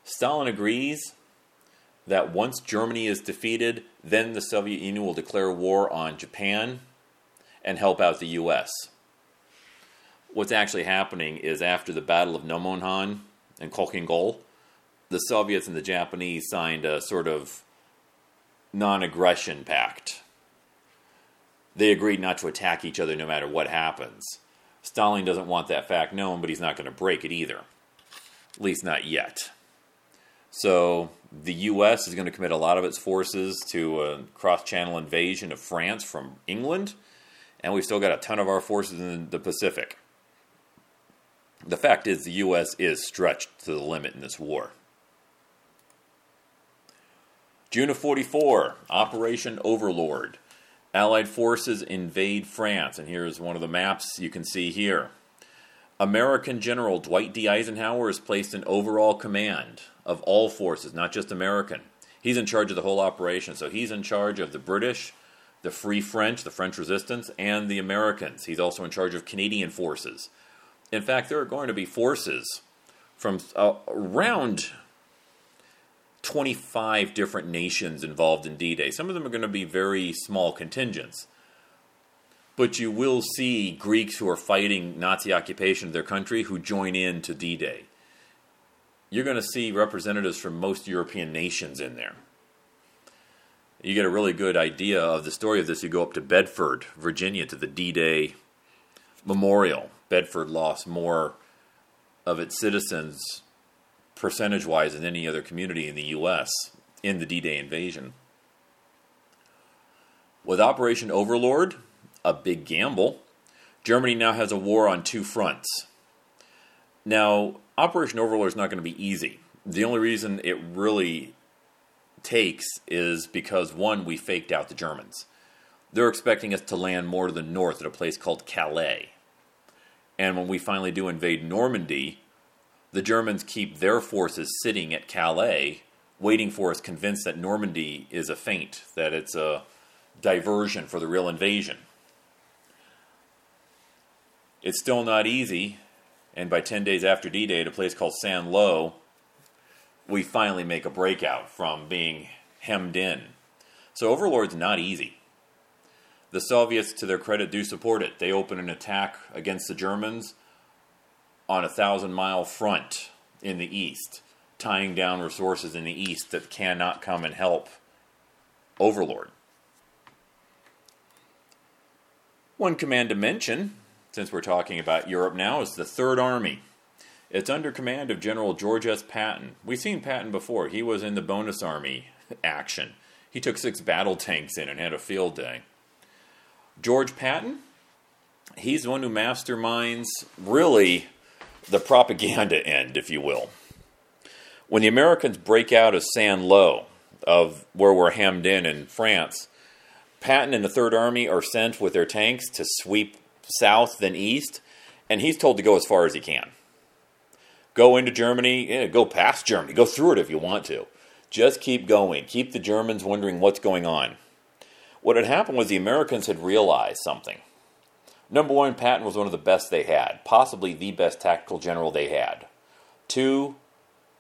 Stalin agrees that once Germany is defeated, then the Soviet Union will declare war on Japan and help out the US. What's actually happening is after the Battle of Nomonhan and Khalkhin the Soviets and the Japanese signed a sort of non aggression pact. They agreed not to attack each other no matter what happens. Stalin doesn't want that fact known, but he's not going to break it either. At least not yet. So the U.S. is going to commit a lot of its forces to a cross channel invasion of France from England, and we've still got a ton of our forces in the Pacific. The fact is, the U.S. is stretched to the limit in this war. June of 44, Operation Overlord. Allied forces invade France, and here's one of the maps you can see here. American General Dwight D. Eisenhower is placed in overall command of all forces, not just American. He's in charge of the whole operation, so he's in charge of the British, the Free French, the French resistance, and the Americans. He's also in charge of Canadian forces. In fact, there are going to be forces from uh, around 25 different nations involved in D Day. Some of them are going to be very small contingents. But you will see Greeks who are fighting Nazi occupation of their country who join in to D Day. You're going to see representatives from most European nations in there. You get a really good idea of the story of this. You go up to Bedford, Virginia, to the D Day Memorial. Bedford lost more of its citizens percentage wise than any other community in the U.S. in the D Day invasion. With Operation Overlord, a big gamble, Germany now has a war on two fronts. Now, Operation Overlord is not going to be easy. The only reason it really takes is because, one, we faked out the Germans. They're expecting us to land more to the north at a place called Calais. And when we finally do invade Normandy, the Germans keep their forces sitting at Calais, waiting for us, convinced that Normandy is a feint, that it's a diversion for the real invasion. It's still not easy, and by 10 days after D Day, at a place called St. Lo, we finally make a breakout from being hemmed in. So Overlord's not easy. The Soviets, to their credit, do support it. They open an attack against the Germans on a thousand mile front in the east, tying down resources in the east that cannot come and help Overlord. One command to mention, since we're talking about Europe now, is the Third Army. It's under command of General George S. Patton. We've seen Patton before. He was in the Bonus Army action. He took six battle tanks in and had a field day. George Patton, he's the one who masterminds really the propaganda end, if you will. When the Americans break out of Saint Lo, of where we're hemmed in in France, Patton and the Third Army are sent with their tanks to sweep south then east, and he's told to go as far as he can. Go into Germany, yeah, go past Germany, go through it if you want to. Just keep going. Keep the Germans wondering what's going on. What had happened was the Americans had realized something. Number one, Patton was one of the best they had, possibly the best tactical general they had. Two,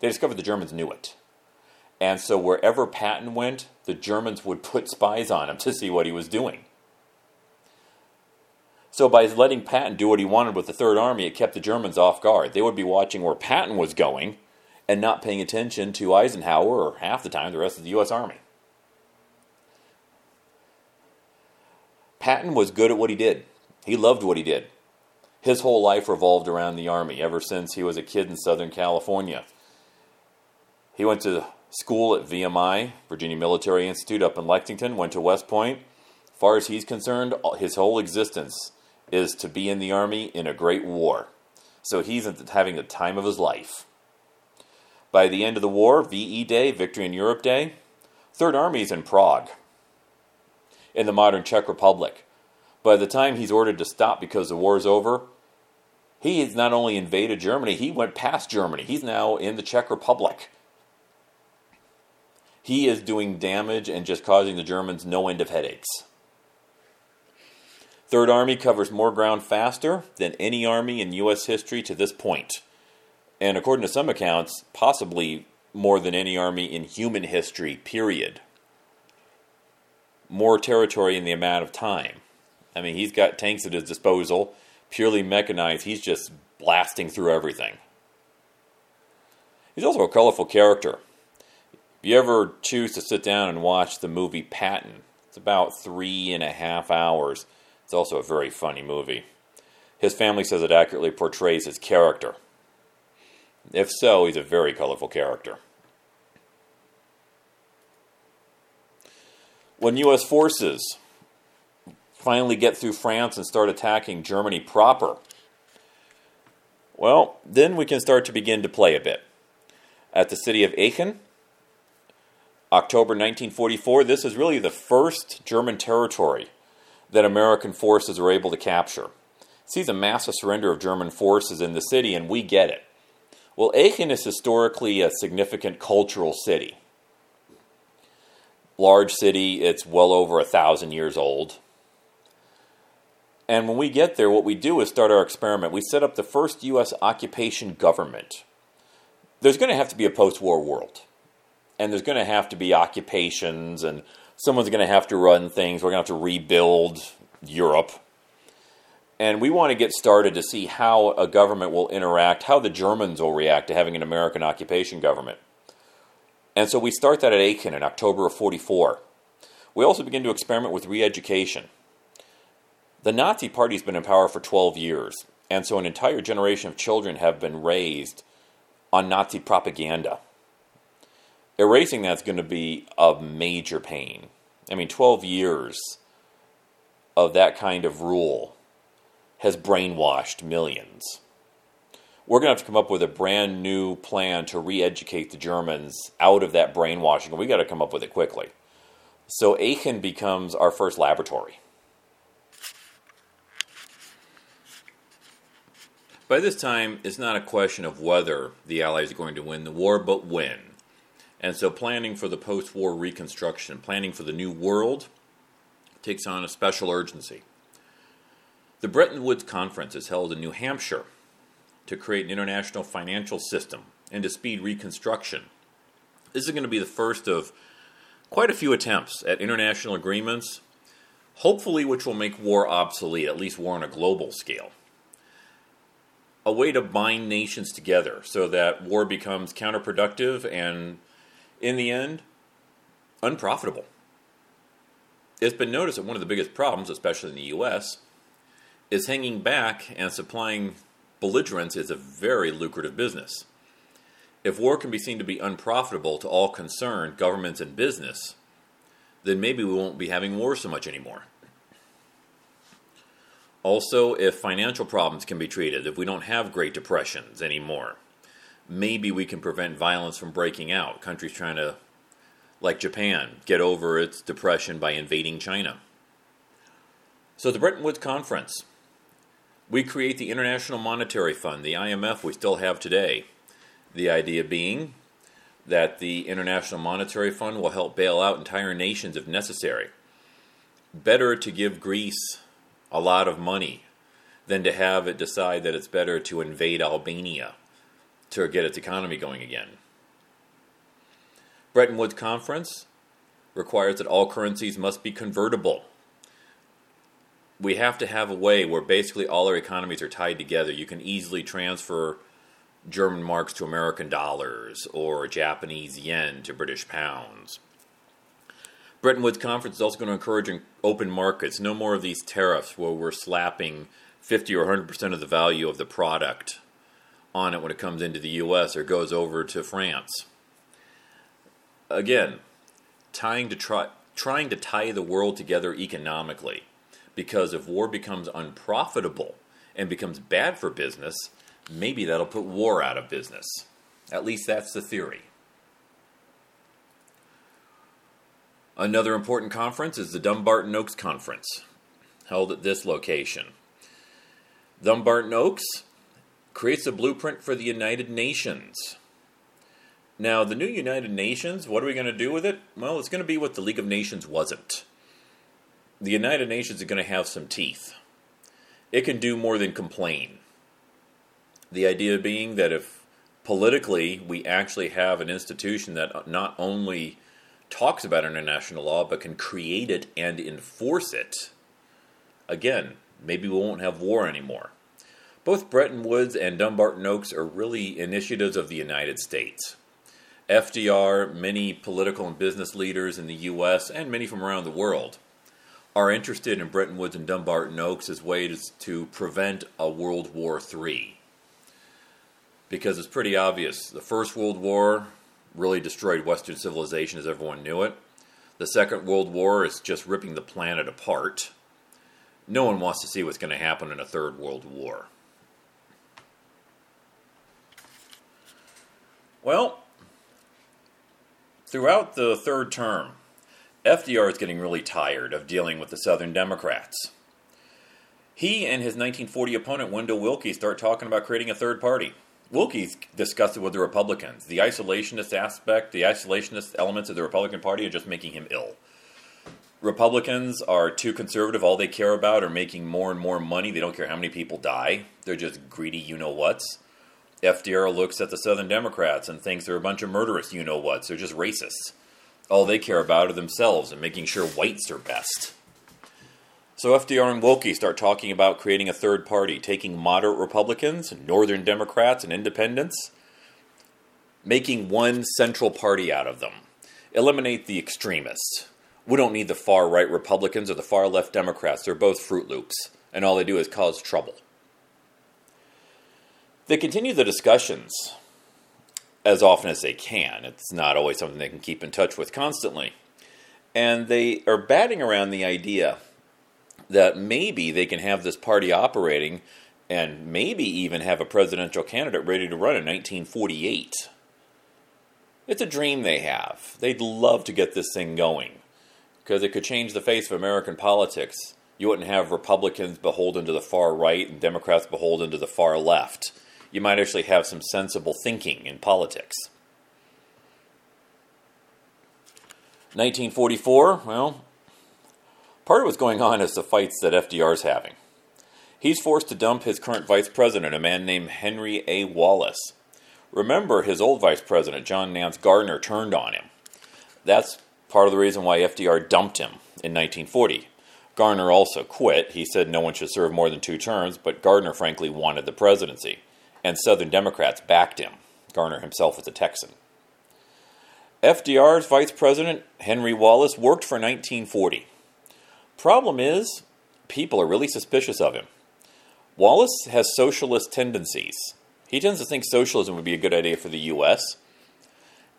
they discovered the Germans knew it. And so wherever Patton went, the Germans would put spies on him to see what he was doing. So by letting Patton do what he wanted with the Third Army, it kept the Germans off guard. They would be watching where Patton was going and not paying attention to Eisenhower or half the time the rest of the U.S. Army. Patton was good at what he did. He loved what he did. His whole life revolved around the Army ever since he was a kid in Southern California. He went to school at VMI, Virginia Military Institute, up in Lexington, went to West Point. Far as he's concerned, his whole existence is to be in the Army in a great war. So he's having the time of his life. By the end of the war, VE Day, Victory in Europe Day, Third Army is in Prague, in the modern Czech Republic. By the time he's ordered to stop because the war is over, he has not only invaded Germany, he went past Germany. He's now in the Czech Republic. He is doing damage and just causing the Germans no end of headaches. Third Army covers more ground faster than any army in U.S. history to this point. And according to some accounts, possibly more than any army in human history, period. More territory in the amount of time. I mean, he's got tanks at his disposal, purely mechanized. He's just blasting through everything. He's also a colorful character. If you ever choose to sit down and watch the movie Patton, it's about three and a half hours. It's also a very funny movie. His family says it accurately portrays his character. If so, he's a very colorful character. When U.S. forces finally get through France and start attacking Germany proper, well, then we can start to begin to play a bit. At the city of Aachen, October 1944, this is really the first German territory that American forces were able to capture. See the massive surrender of German forces in the city, and we get it. Well, Aachen is historically a significant cultural city. Large city, it's well over a thousand years old. And when we get there, what we do is start our experiment. We set up the first U.S. occupation government. There's going to have to be a post war world and there's going to have to be occupations, and someone's going to have to run things. We're going to have to rebuild Europe. And we want to get started to see how a government will interact, how the Germans will react to having an American occupation government. And so we start that at Aachen in October of 44. We also begin to experiment with re education. The Nazi Party's been in power for 12 years, and so an entire generation of children have been raised on Nazi propaganda erasing that's going to be a major pain. I mean, 12 years of that kind of rule has brainwashed millions. We're going to have to come up with a brand new plan to re educate the Germans out of that brainwashing, and we got to come up with it quickly. So Aachen becomes our first laboratory. By this time, it's not a question of whether the Allies are going to win the war, but when. And so, planning for the post war reconstruction, planning for the new world, takes on a special urgency. The Bretton Woods Conference is held in New Hampshire to create an international financial system and to speed reconstruction. This is going to be the first of quite a few attempts at international agreements, hopefully, which will make war obsolete, at least war on a global scale. A way to bind nations together so that war becomes counterproductive and in the end, unprofitable. It's been noticed that one of the biggest problems, especially in the U.S., is hanging back and supplying belligerents is a very lucrative business. If war can be seen to be unprofitable to all concerned, governments and business, then maybe we won't be having war so much anymore. Also, if financial problems can be treated, if we don't have Great Depressions anymore, maybe we can prevent violence from breaking out. Countries trying to, like Japan, get over its depression by invading China. So, the Bretton Woods Conference. We create the International Monetary Fund, the IMF we still have today. The idea being that the International Monetary Fund will help bail out entire nations if necessary. Better to give Greece a lot of money than to have it decide that it's better to invade Albania to get its economy going again. Bretton Woods Conference requires that all currencies must be convertible. We have to have a way where basically all our economies are tied together. You can easily transfer German marks to American dollars or Japanese yen to British pounds. Bretton Woods Conference is also going to encourage open markets. No more of these tariffs where we're slapping 50 or 100% of the value of the product on it when it comes into the US or goes over to France. Again, tying to try, trying to tie the world together economically because if war becomes unprofitable and becomes bad for business, maybe that'll put war out of business. At least that's the theory. Another important conference is the Dumbarton Oaks Conference, held at this location. Dumbarton Oaks creates a blueprint for the United Nations. Now, the new United Nations, what are we going to do with it? Well, it's going to be what the League of Nations wasn't. The United Nations is going to have some teeth. It can do more than complain. The idea being that if politically we actually have an institution that not only talks about international law but can create it and enforce it, again, maybe we won't have war anymore. Both Bretton Woods and Dumbarton Oaks are really initiatives of the United States. FDR, many political and business leaders in the U.S., and many from around the world are interested in Bretton Woods and Dumbarton Oaks as ways to prevent a World War III because it's pretty obvious. The First World War really destroyed Western civilization as everyone knew it. The Second World War is just ripping the planet apart. No one wants to see what's going to happen in a Third World War. Well, throughout the third term, FDR is getting really tired of dealing with the Southern Democrats. He and his 1940 opponent, Wendell Willkie, start talking about creating a third party. Willkie's discussed it with the Republicans. The isolationist aspect, the isolationist elements of the Republican Party are just making him ill. Republicans are too conservative. All they care about are making more and more money. They don't care how many people die. They're just greedy you know whats. FDR looks at the Southern Democrats and thinks they're a bunch of murderous you know whats. They're just racists. All they care about are themselves and making sure whites are best. So FDR and Willkie start talking about creating a third party, taking moderate Republicans, and Northern Democrats, and independents, making one central party out of them. Eliminate the extremists. We don't need the far right Republicans or the far left Democrats. They're both Froot Loops, and all they do is cause trouble. They continue the discussions as often as they can. It's not always something they can keep in touch with constantly. And they are batting around the idea that maybe they can have this party operating and maybe even have a presidential candidate ready to run in 1948. It's a dream they have. They'd love to get this thing going because it could change the face of American politics. You wouldn't have Republicans beholden to the far right and Democrats beholden to the far left. You might actually have some sensible thinking in politics. 1944, well, Part of what's going on is the fights that FDR is having. He's forced to dump his current vice president, a man named Henry A. Wallace. Remember, his old vice president, John Nance Garner, turned on him. That's part of the reason why FDR dumped him in 1940. Garner also quit. He said no one should serve more than two terms, but Garner frankly wanted the presidency, and Southern Democrats backed him. Garner himself was a Texan. FDR's vice president, Henry Wallace, worked for 1940. Problem is, people are really suspicious of him. Wallace has socialist tendencies. He tends to think socialism would be a good idea for the U.S.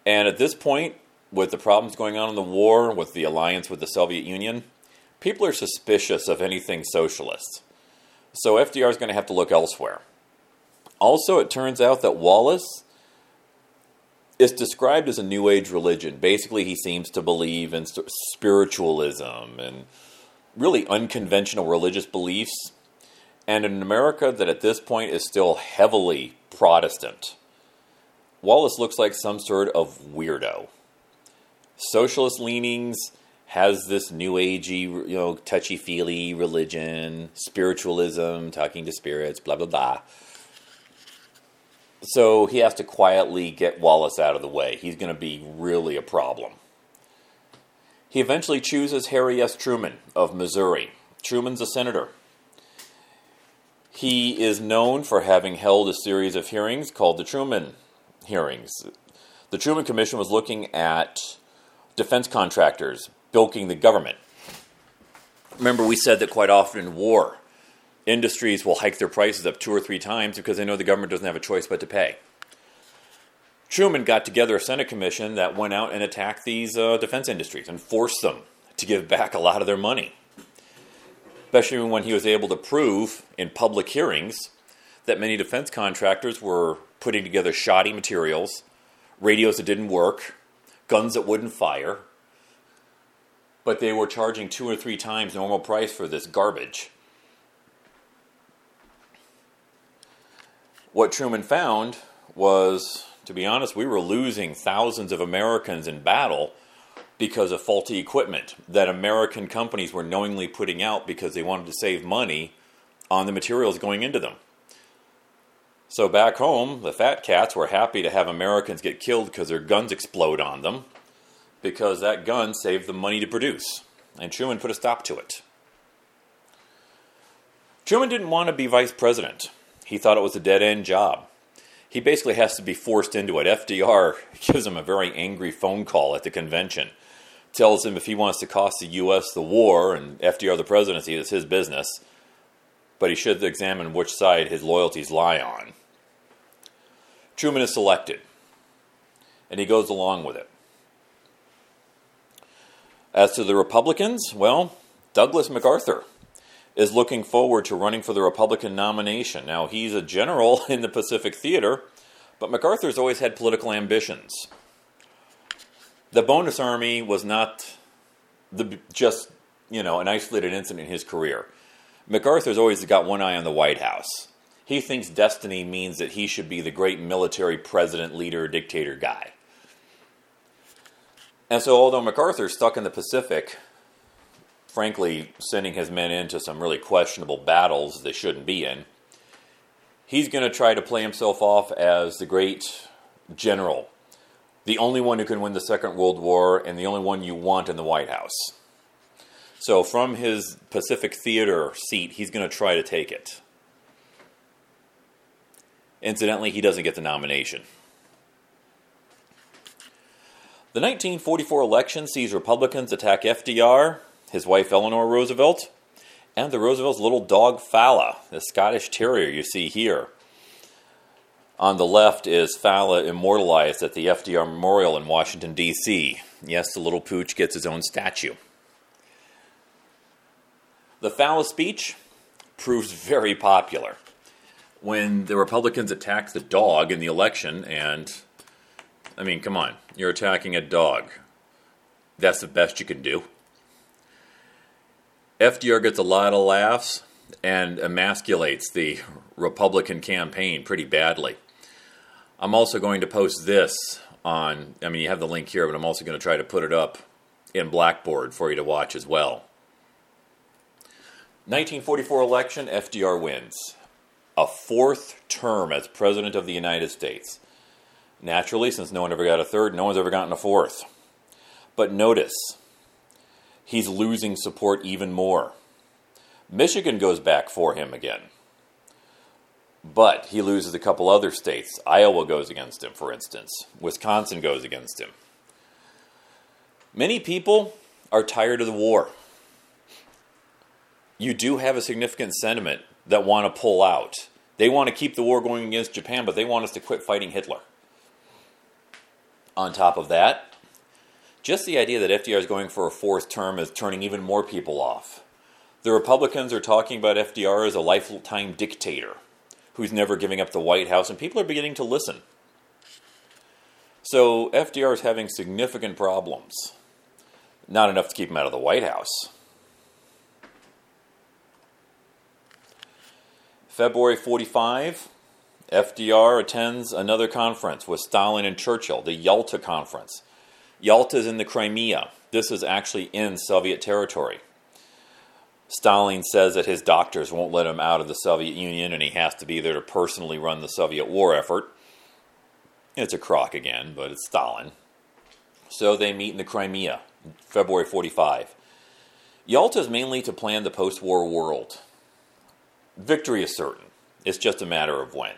And at this point, with the problems going on in the war, with the alliance with the Soviet Union, people are suspicious of anything socialist. So FDR is going to have to look elsewhere. Also, it turns out that Wallace is described as a New Age religion. Basically, he seems to believe in spiritualism and really unconventional religious beliefs. And in America, that at this point is still heavily Protestant. Wallace looks like some sort of weirdo. Socialist leanings, has this new agey, you know, touchy feely religion, spiritualism, talking to spirits, blah blah blah. So he has to quietly get Wallace out of the way. He's going to be really a problem. He eventually chooses Harry S. Truman of Missouri. Truman's a senator. He is known for having held a series of hearings called the Truman hearings. The Truman Commission was looking at defense contractors bilking the government. Remember, we said that quite often in war, industries will hike their prices up two or three times because they know the government doesn't have a choice but to pay. Truman got together a Senate commission that went out and attacked these uh, defense industries and forced them to give back a lot of their money. Especially when he was able to prove in public hearings that many defense contractors were putting together shoddy materials, radios that didn't work, guns that wouldn't fire, but they were charging two or three times normal price for this garbage. What Truman found was, to be honest, we were losing thousands of Americans in battle because of faulty equipment that American companies were knowingly putting out because they wanted to save money on the materials going into them. So back home, the fat cats were happy to have Americans get killed because their guns explode on them because that gun saved the money to produce, and Truman put a stop to it. Truman didn't want to be vice president. He thought it was a dead end job. He basically has to be forced into it. FDR gives him a very angry phone call at the convention, tells him if he wants to cost the U.S. the war and FDR the presidency, it's his business, but he should examine which side his loyalties lie on. Truman is selected, and he goes along with it. As to the Republicans, well, Douglas MacArthur is looking forward to running for the Republican nomination. Now, he's a general in the Pacific Theater, but MacArthur's always had political ambitions. The bonus army was not the, just, you know, an isolated incident in his career. MacArthur's always got one eye on the White House. He thinks destiny means that he should be the great military president, leader, dictator guy. And so, although MacArthur's stuck in the Pacific, frankly, sending his men into some really questionable battles they shouldn't be in, he's going to try to play himself off as the great general, the only one who can win the Second World War, and the only one you want in the White House. So, from his Pacific Theater seat, he's going to try to take it. Incidentally, he doesn't get the nomination. The 1944 election sees Republicans attack FDR, his wife Eleanor Roosevelt, and the Roosevelt's little dog Fala, the Scottish Terrier you see here. On the left is Fala immortalized at the FDR Memorial in Washington, D.C. Yes, the little pooch gets his own statue. The Fala speech proves very popular. When the Republicans attacked the dog in the election and I mean, come on. You're attacking a dog. That's the best you can do. FDR gets a lot of laughs and emasculates the Republican campaign pretty badly. I'm also going to post this on, I mean, you have the link here, but I'm also going to try to put it up in Blackboard for you to watch as well. 1944 election, FDR wins. A fourth term as President of the United States. Naturally, since no one ever got a third, no one's ever gotten a fourth. But notice, he's losing support even more. Michigan goes back for him again. But he loses a couple other states. Iowa goes against him, for instance. Wisconsin goes against him. Many people are tired of the war. You do have a significant sentiment that want to pull out. They want to keep the war going against Japan, but they want us to quit fighting Hitler. On top of that, just the idea that FDR is going for a fourth term is turning even more people off. The Republicans are talking about FDR as a lifetime dictator who's never giving up the White House, and people are beginning to listen. So FDR is having significant problems. Not enough to keep him out of the White House. February 45, FDR attends another conference with Stalin and Churchill, the Yalta Conference. Yalta is in the Crimea. This is actually in Soviet territory. Stalin says that his doctors won't let him out of the Soviet Union and he has to be there to personally run the Soviet war effort. It's a crock again, but it's Stalin. So they meet in the Crimea, February 45. Yalta is mainly to plan the post war world. Victory is certain, it's just a matter of when.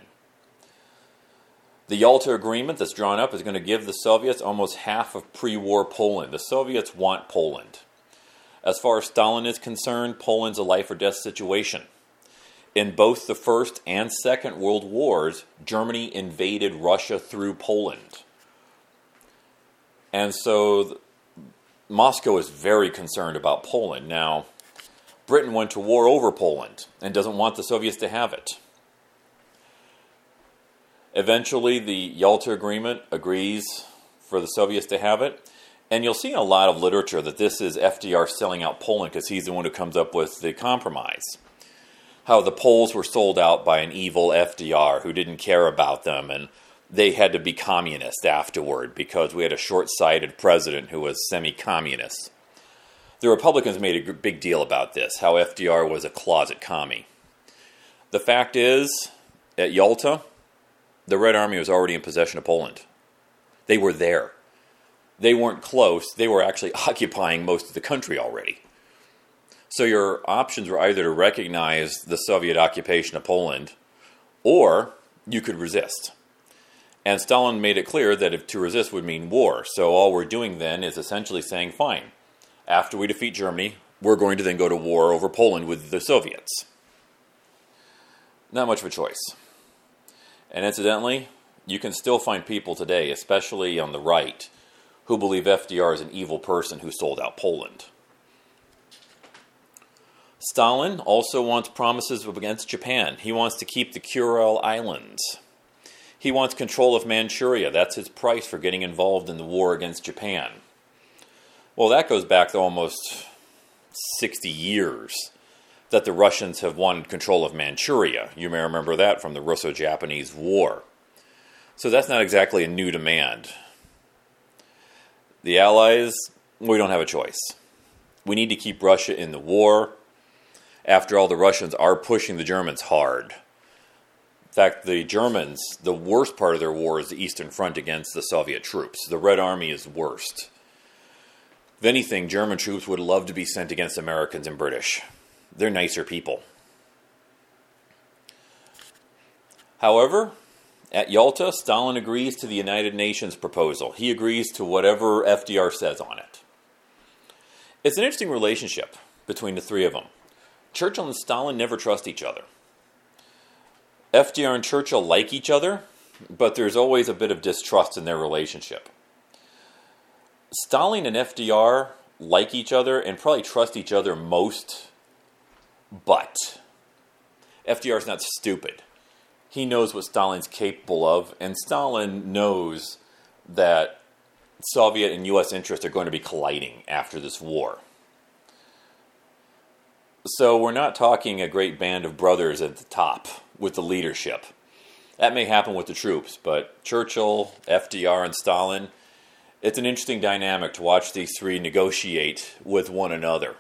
The Yalta Agreement that's drawn up is going to give the Soviets almost half of pre war Poland. The Soviets want Poland. As far as Stalin is concerned, Poland's a life or death situation. In both the First and Second World Wars, Germany invaded Russia through Poland. And so Moscow is very concerned about Poland. Now, Britain went to war over Poland and doesn't want the Soviets to have it. Eventually, the Yalta Agreement agrees for the Soviets to have it. And you'll see in a lot of literature that this is FDR selling out Poland because he's the one who comes up with the compromise. How the Poles were sold out by an evil FDR who didn't care about them and they had to be communist afterward because we had a short sighted president who was semi communist. The Republicans made a big deal about this, how FDR was a closet commie. The fact is, at Yalta, the Red Army was already in possession of Poland. They were there. They weren't close, they were actually occupying most of the country already. So your options were either to recognize the Soviet occupation of Poland or you could resist. And Stalin made it clear that if to resist would mean war. So all we're doing then is essentially saying, fine, after we defeat Germany, we're going to then go to war over Poland with the Soviets. Not much of a choice. And incidentally, you can still find people today, especially on the right, who believe FDR is an evil person who sold out Poland. Stalin also wants promises against Japan. He wants to keep the Kuril Islands. He wants control of Manchuria. That's his price for getting involved in the war against Japan. Well, that goes back to almost 60 years that the Russians have wanted control of Manchuria. You may remember that from the Russo Japanese War. So that's not exactly a new demand. The Allies, we don't have a choice. We need to keep Russia in the war. After all, the Russians are pushing the Germans hard. In fact, the Germans, the worst part of their war is the Eastern Front against the Soviet troops. The Red Army is worst. If anything, German troops would love to be sent against Americans and British they're nicer people. However, at Yalta, Stalin agrees to the United Nations proposal. He agrees to whatever FDR says on it. It's an interesting relationship between the three of them. Churchill and Stalin never trust each other. FDR and Churchill like each other, but there's always a bit of distrust in their relationship. Stalin and FDR like each other and probably trust each other most but FDR is not stupid. He knows what Stalin's capable of, and Stalin knows that Soviet and U.S. interests are going to be colliding after this war. So we're not talking a great band of brothers at the top with the leadership. That may happen with the troops, but Churchill, FDR, and Stalin, it's an interesting dynamic to watch these three negotiate with one another.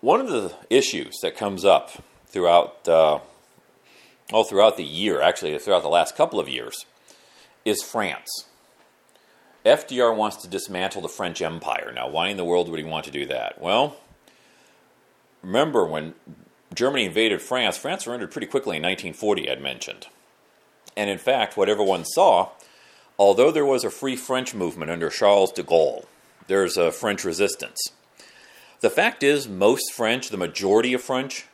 One of the issues that comes up throughout uh, all throughout the year, actually throughout the last couple of years, is France. FDR wants to dismantle the French Empire. Now, why in the world would he want to do that? Well, remember when Germany invaded France, France surrendered pretty quickly in 1940, I'd mentioned. And in fact, what everyone saw, although there was a free French movement under Charles de Gaulle, there's a French resistance. The fact is, most French, the majority of French,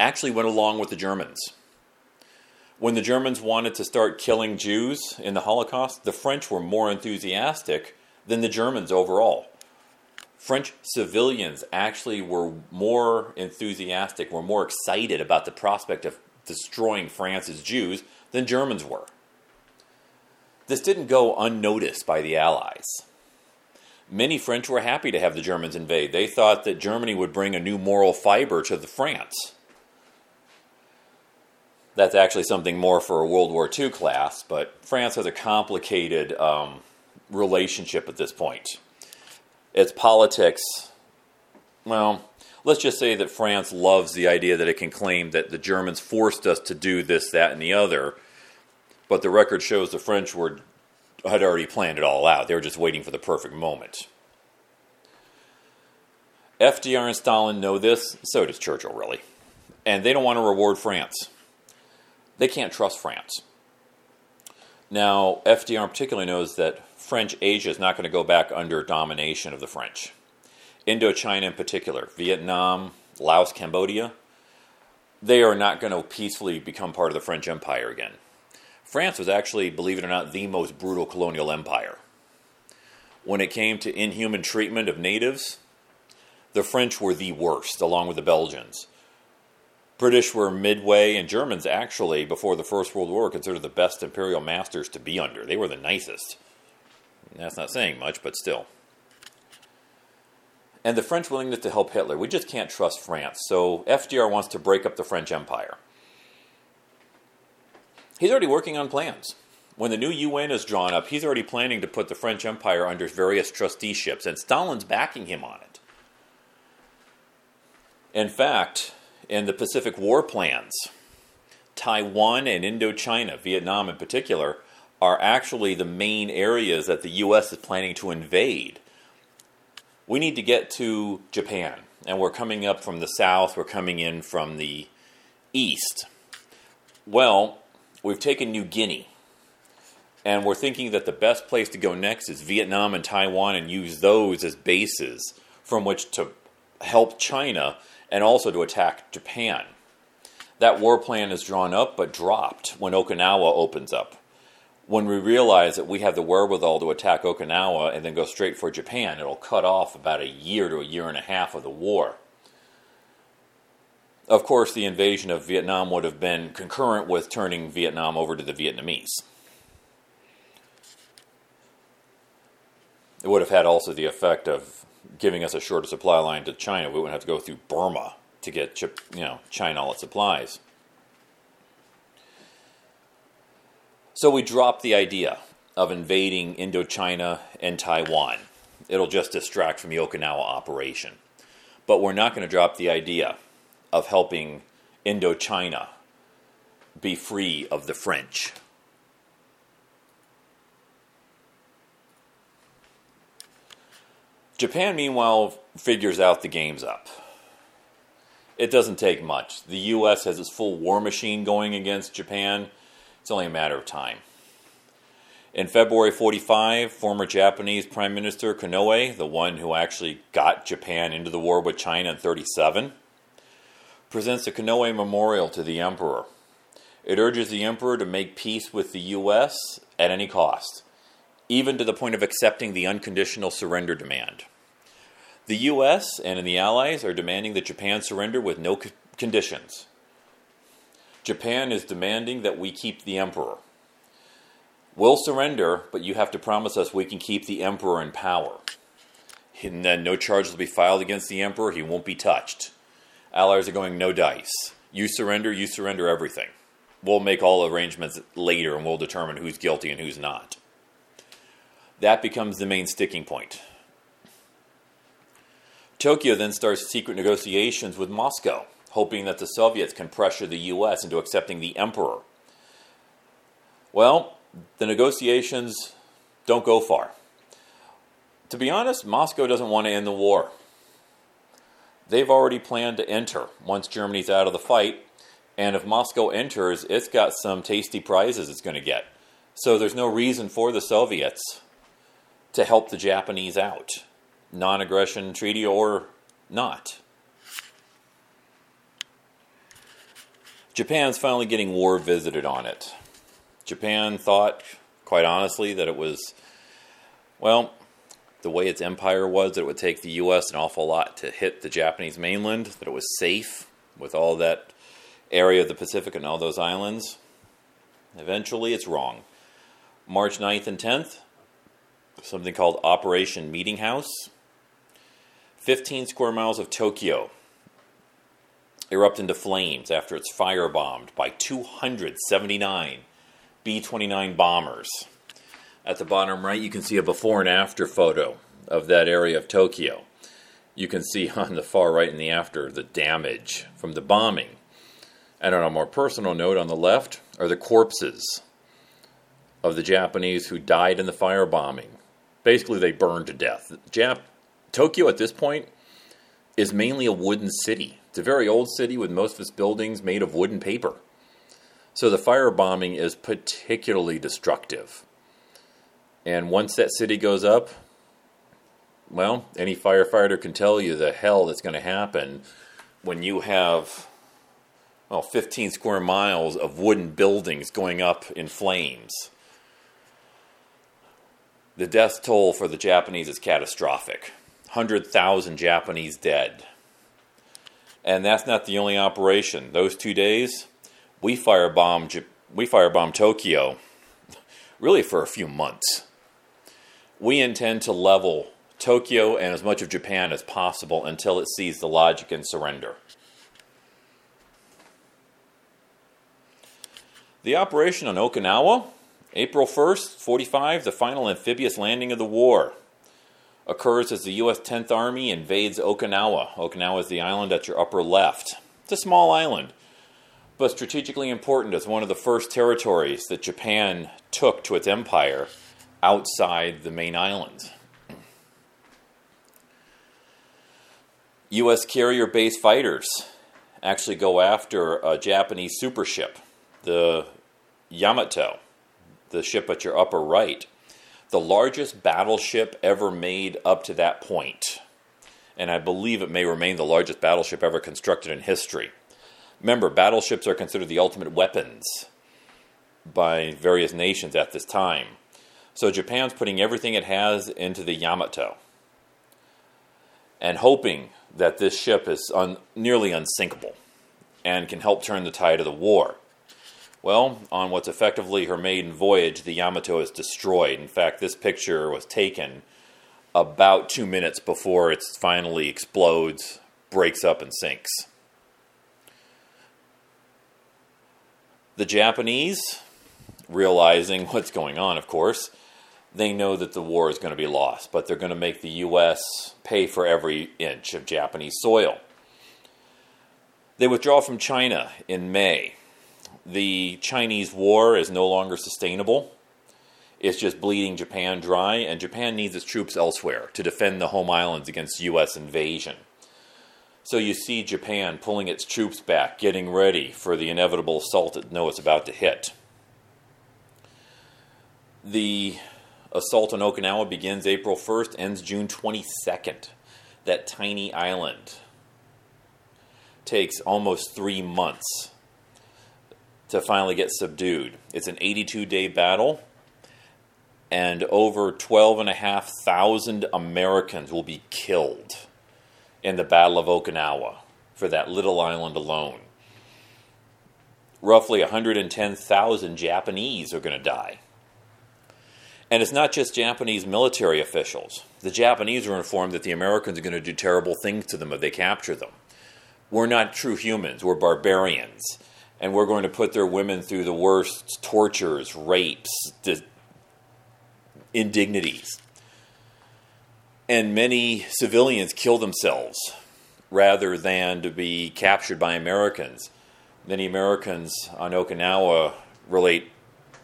actually went along with the Germans. When the Germans wanted to start killing Jews in the Holocaust, the French were more enthusiastic than the Germans overall. French civilians actually were more enthusiastic, were more excited about the prospect of destroying France's Jews than Germans were. This didn't go unnoticed by the Allies. Many French were happy to have the Germans invade. They thought that Germany would bring a new moral fiber to the France. That's actually something more for a World War II class, but France has a complicated um, relationship at this point. Its politics, well, let's just say that France loves the idea that it can claim that the Germans forced us to do this, that, and the other, but the record shows the French were had already planned it all out. They were just waiting for the perfect moment. FDR and Stalin know this, so does Churchill, really. And they don't want to reward France. They can't trust France. Now, FDR particularly knows that French Asia is not going to go back under domination of the French. Indochina, in particular, Vietnam, Laos, Cambodia, they are not going to peacefully become part of the French Empire again. France was actually, believe it or not, the most brutal colonial empire. When it came to inhuman treatment of natives, the French were the worst, along with the Belgians. British were midway, and Germans actually, before the First World War, considered the best imperial masters to be under. They were the nicest. That's not saying much, but still. And the French willingness to help Hitler. We just can't trust France. So FDR wants to break up the French Empire. He's already working on plans. When the new UN is drawn up, he's already planning to put the French Empire under various trusteeships, and Stalin's backing him on it. In fact, in the Pacific War plans, Taiwan and Indochina, Vietnam in particular, are actually the main areas that the U.S. is planning to invade. We need to get to Japan, and we're coming up from the south, we're coming in from the east. Well, we've taken New Guinea, and we're thinking that the best place to go next is Vietnam and Taiwan and use those as bases from which to help China and also to attack Japan. That war plan is drawn up but dropped when Okinawa opens up. When we realize that we have the wherewithal to attack Okinawa and then go straight for Japan, it'll cut off about a year to a year and a half of the war. Of course, the invasion of Vietnam would have been concurrent with turning Vietnam over to the Vietnamese. It would have had also the effect of giving us a shorter supply line to China. We wouldn't have to go through Burma to get you know China all its supplies. So we dropped the idea of invading Indochina and Taiwan. It'll just distract from the Okinawa operation. But we're not going to drop the idea of helping Indochina be free of the French. Japan, meanwhile, figures out the game's up. It doesn't take much. The U.S. has its full war machine going against Japan. It's only a matter of time. In February 45, former Japanese Prime Minister Konoe, the one who actually got Japan into the war with China in 37, presents a Konoe memorial to the emperor. It urges the emperor to make peace with the U.S. at any cost, even to the point of accepting the unconditional surrender demand. The U.S. and the Allies are demanding that Japan surrender with no conditions. Japan is demanding that we keep the emperor. We'll surrender, but you have to promise us we can keep the emperor in power. And then no charges will be filed against the emperor, he won't be touched. Allies are going no dice. You surrender, you surrender everything. We'll make all arrangements later and we'll determine who's guilty and who's not. That becomes the main sticking point. Tokyo then starts secret negotiations with Moscow, hoping that the Soviets can pressure the US into accepting the emperor. Well, the negotiations don't go far. To be honest, Moscow doesn't want to end the war they've already planned to enter once Germany's out of the fight. And if Moscow enters, it's got some tasty prizes it's going to get. So there's no reason for the Soviets to help the Japanese out, non aggression treaty or not. Japan's finally getting war visited on it. Japan thought, quite honestly, that it was, well, the way its empire was, that it would take the U.S. an awful lot to hit the Japanese mainland, that it was safe with all that area of the Pacific and all those islands. Eventually, it's wrong. March 9th and 10th, something called Operation Meeting House. 15 square miles of Tokyo erupt into flames after it's firebombed by 279 B 29 bombers. At the bottom right, you can see a before and after photo of that area of Tokyo. You can see on the far right and the after the damage from the bombing. And on a more personal note, on the left are the corpses of the Japanese who died in the firebombing. Basically, they burned to death. Jap- Tokyo at this point is mainly a wooden city. It's a very old city with most of its buildings made of wood and paper. So the firebombing is particularly destructive. And once that city goes up, well, any firefighter can tell you the hell that's going to happen when you have well, 15 square miles of wooden buildings going up in flames. The death toll for the Japanese is catastrophic 100,000 Japanese dead. And that's not the only operation. Those two days, we firebombed, we firebombed Tokyo really for a few months. We intend to level Tokyo and as much of Japan as possible until it sees the logic and surrender. The operation on Okinawa April 1st, 45, the final amphibious landing of the war occurs as the U.S. 10th Army invades Okinawa. Okinawa is the island at your upper left. It's a small island, but strategically important as one of the first territories that Japan took to its empire outside the main island. U.S. carrier based fighters actually go after a Japanese super ship, the Yamato the ship at your upper right, the largest battleship ever made up to that point. And I believe it may remain the largest battleship ever constructed in history. Remember, battleships are considered the ultimate weapons by various nations at this time. So Japan's putting everything it has into the Yamato and hoping that this ship is un- nearly unsinkable and can help turn the tide of the war. Well, on what's effectively her maiden voyage, the Yamato is destroyed. In fact, this picture was taken about two minutes before it finally explodes, breaks up, and sinks. The Japanese, realizing what's going on, of course, they know that the war is going to be lost, but they're going to make the U.S. pay for every inch of Japanese soil. They withdraw from China in May the Chinese war is no longer sustainable. It's just bleeding Japan dry, and Japan needs its troops elsewhere to defend the home islands against U.S. invasion. So you see Japan pulling its troops back, getting ready for the inevitable assault that knows it's about to hit. The assault on Okinawa begins April 1st, ends June 22nd. That tiny island takes almost three months to finally get subdued. It's an 82 day battle, and over 12,500 Americans will be killed in the Battle of Okinawa for that little island alone. Roughly 110,000 Japanese are going to die. And it's not just Japanese military officials. The Japanese are informed that the Americans are going to do terrible things to them if they capture them. We're not true humans, we're barbarians and we're going to put their women through the worst tortures, rapes, indignities. And many civilians kill themselves rather than to be captured by Americans. Many Americans on Okinawa relate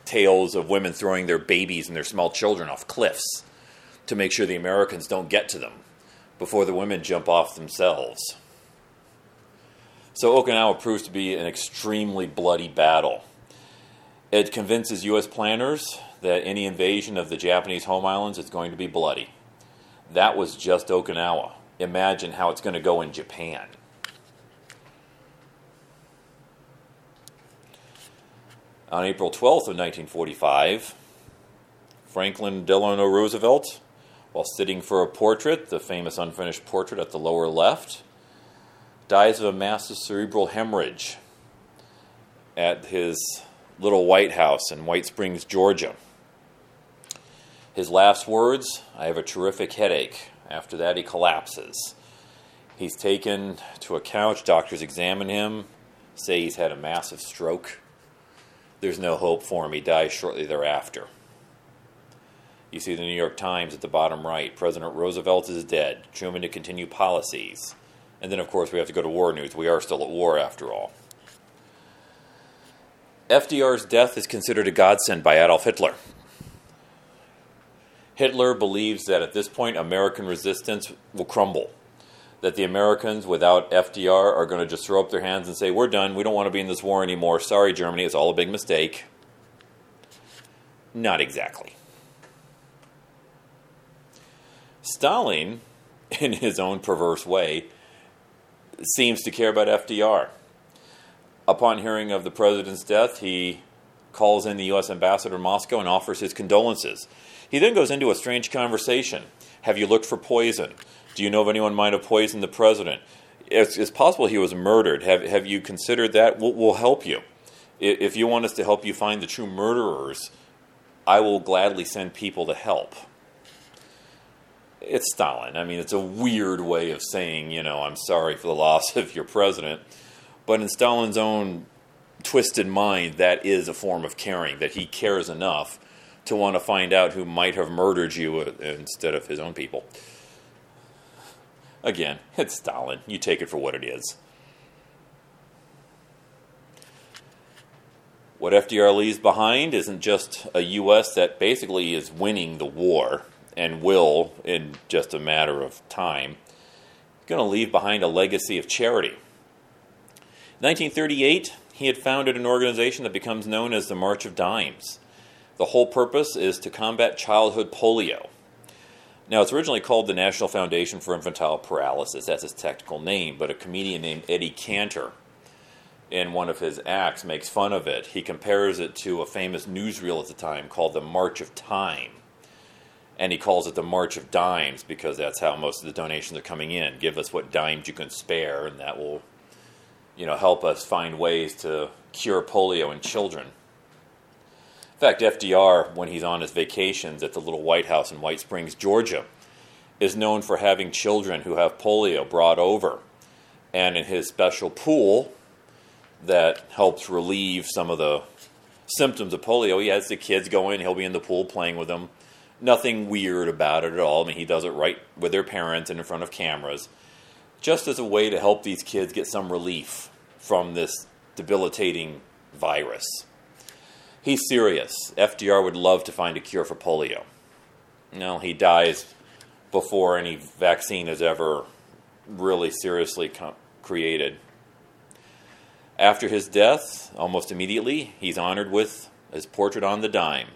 tales of women throwing their babies and their small children off cliffs to make sure the Americans don't get to them before the women jump off themselves. So Okinawa proves to be an extremely bloody battle. It convinces U.S. planners that any invasion of the Japanese home islands is going to be bloody. That was just Okinawa. Imagine how it's going to go in Japan. On April 12th of 1945, Franklin Delano Roosevelt, while sitting for a portrait, the famous unfinished portrait at the lower left, dies of a massive cerebral hemorrhage at his little White House in White Springs, Georgia. His last words I have a terrific headache. After that, he collapses. He's taken to a couch. Doctors examine him, say he's had a massive stroke. There's no hope for him. He dies shortly thereafter. You see the New York Times at the bottom right. President Roosevelt is dead. Truman to continue policies. And then, of course, we have to go to war news. We are still at war, after all. FDR's death is considered a godsend by Adolf Hitler. Hitler believes that at this point American resistance will crumble. That the Americans, without FDR, are going to just throw up their hands and say, We're done. We don't want to be in this war anymore. Sorry, Germany. It's all a big mistake. Not exactly. Stalin, in his own perverse way, seems to care about FDR. Upon hearing of the president's death, he calls in the U.S. ambassador in Moscow and offers his condolences. He then goes into a strange conversation. Have you looked for poison? Do you know if anyone might have poisoned the president? It's, it's possible he was murdered. Have, have you considered that? We'll, we'll help you. If you want us to help you find the true murderers, I will gladly send people to help. It's Stalin. I mean, it's a weird way of saying, you know, I'm sorry for the loss of your president. But in Stalin's own twisted mind, that is a form of caring, that he cares enough to want to find out who might have murdered you uh, instead of his own people. Again, it's Stalin. You take it for what it is. What FDR leaves behind isn't just a U.S. that basically is winning the war and will in just a matter of time. He's going to leave behind a legacy of charity. 1938, he had founded an organization that becomes known as the March of Dimes. The whole purpose is to combat childhood polio. Now, it's originally called the National Foundation for Infantile Paralysis. That's its technical name, but a comedian named Eddie Cantor, in one of his acts, makes fun of it. He compares it to a famous newsreel at the time called the March of Time. And he calls it the March of Dimes because that's how most of the donations are coming in. Give us what dimes you can spare, and that will, you know, help us find ways to cure polio in children In fact, FDR, when he's on his vacations at the little White House in White Springs, Georgia, is known for having children who have polio brought over. And in his special pool that helps relieve some of the symptoms of polio, he has the kids go in, he'll be in the pool playing with them. Nothing weird about it at all. I mean, he does it right with their parents and in front of cameras, just as a way to help these kids get some relief from this debilitating virus. He's serious. FDR would love to find a cure for polio. No, he dies before any vaccine is ever really seriously created. After his death, almost immediately, he's honored with his portrait on the dime.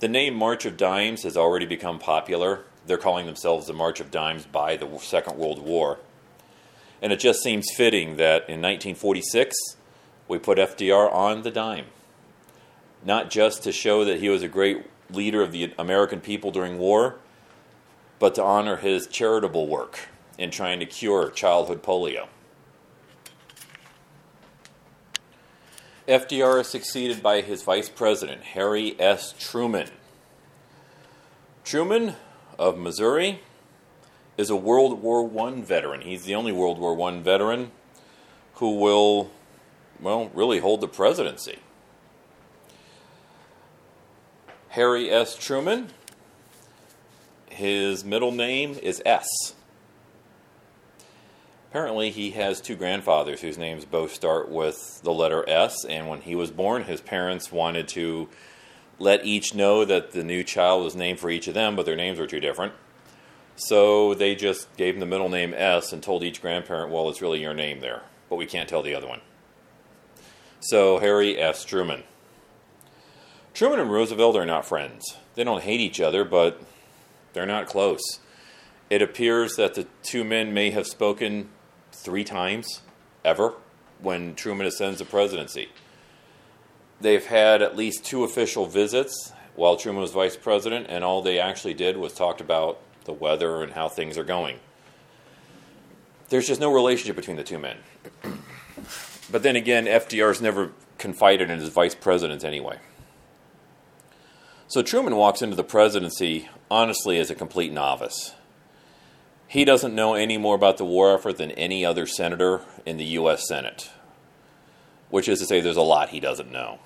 The name March of Dimes has already become popular. They're calling themselves the March of Dimes by the Second World War. And it just seems fitting that in 1946, we put FDR on the dime not just to show that he was a great leader of the American people during war, but to honor his charitable work in trying to cure childhood polio. FDR is succeeded by his vice president, Harry S. Truman. Truman of Missouri is a World War I veteran. He's the only World War I veteran who will, well, really hold the presidency. Harry S. Truman. His middle name is S. Apparently, he has two grandfathers whose names both start with the letter S, and when he was born, his parents wanted to let each know that the new child was named for each of them, but their names were too different. So they just gave him the middle name S and told each grandparent, well, it's really your name there, but we can't tell the other one. So Harry S. Truman. Truman and Roosevelt are not friends. They don't hate each other, but they're not close. It appears that the two men may have spoken three times ever when Truman ascends the presidency. They've had at least two official visits while Truman was vice president, and all they actually did was talked about the weather and how things are going. There's just no relationship between the two men. but then again, FDR's never confided in his vice presidents anyway. So Truman walks into the presidency honestly as a complete novice. He doesn't know any more about the war effort than any other senator in the U.S. Senate, which is to say, there's a lot he doesn't know.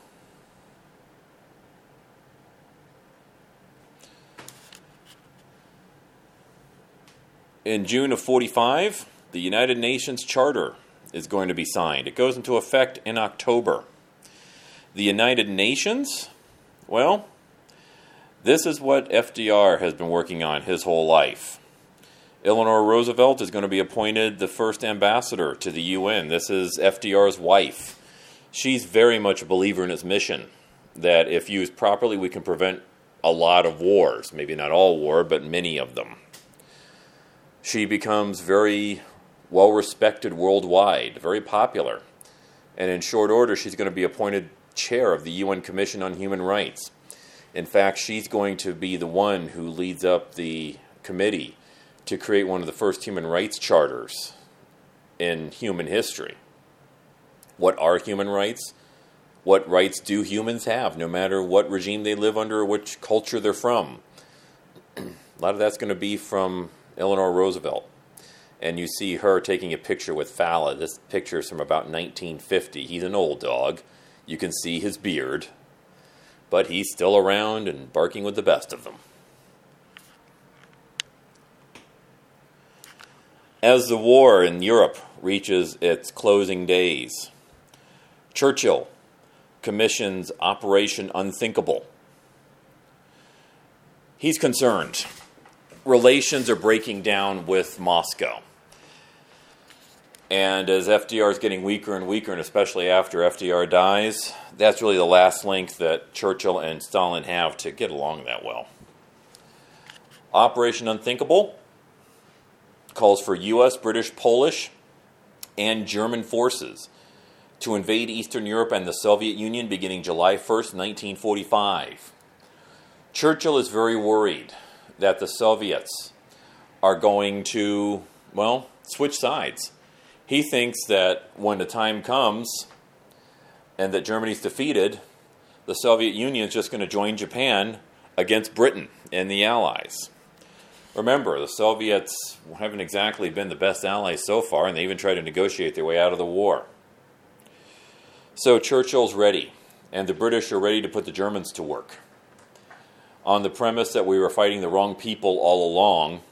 In June of 45, the United Nations Charter is going to be signed. It goes into effect in October. The United Nations, well, this is what FDR has been working on his whole life. Eleanor Roosevelt is going to be appointed the first ambassador to the UN. This is FDR's wife. She's very much a believer in his mission that if used properly, we can prevent a lot of wars. Maybe not all war, but many of them. She becomes very well respected worldwide, very popular. And in short order, she's going to be appointed chair of the UN Commission on Human Rights. In fact, she's going to be the one who leads up the committee to create one of the first human rights charters in human history. What are human rights? What rights do humans have, no matter what regime they live under or which culture they're from? a lot of that's going to be from Eleanor Roosevelt. And you see her taking a picture with Fala. This picture is from about 1950. He's an old dog. You can see his beard but he's still around and barking with the best of them. As the war in Europe reaches its closing days, Churchill commissions Operation Unthinkable. He's concerned. Relations are breaking down with Moscow. And as FDR is getting weaker and weaker, and especially after FDR dies, that's really the last link that Churchill and Stalin have to get along that well. Operation Unthinkable calls for U.S., British, Polish, and German forces to invade Eastern Europe and the Soviet Union beginning July 1st, 1945. Churchill is very worried that the Soviets are going to, well, switch sides he thinks that when the time comes and that Germany's defeated, the Soviet Union is just going to join Japan against Britain and the Allies. Remember, the Soviets haven't exactly been the best allies so far, and they even tried to negotiate their way out of the war. So Churchill's ready, and the British are ready to put the Germans to work. On the premise that we were fighting the wrong people all along,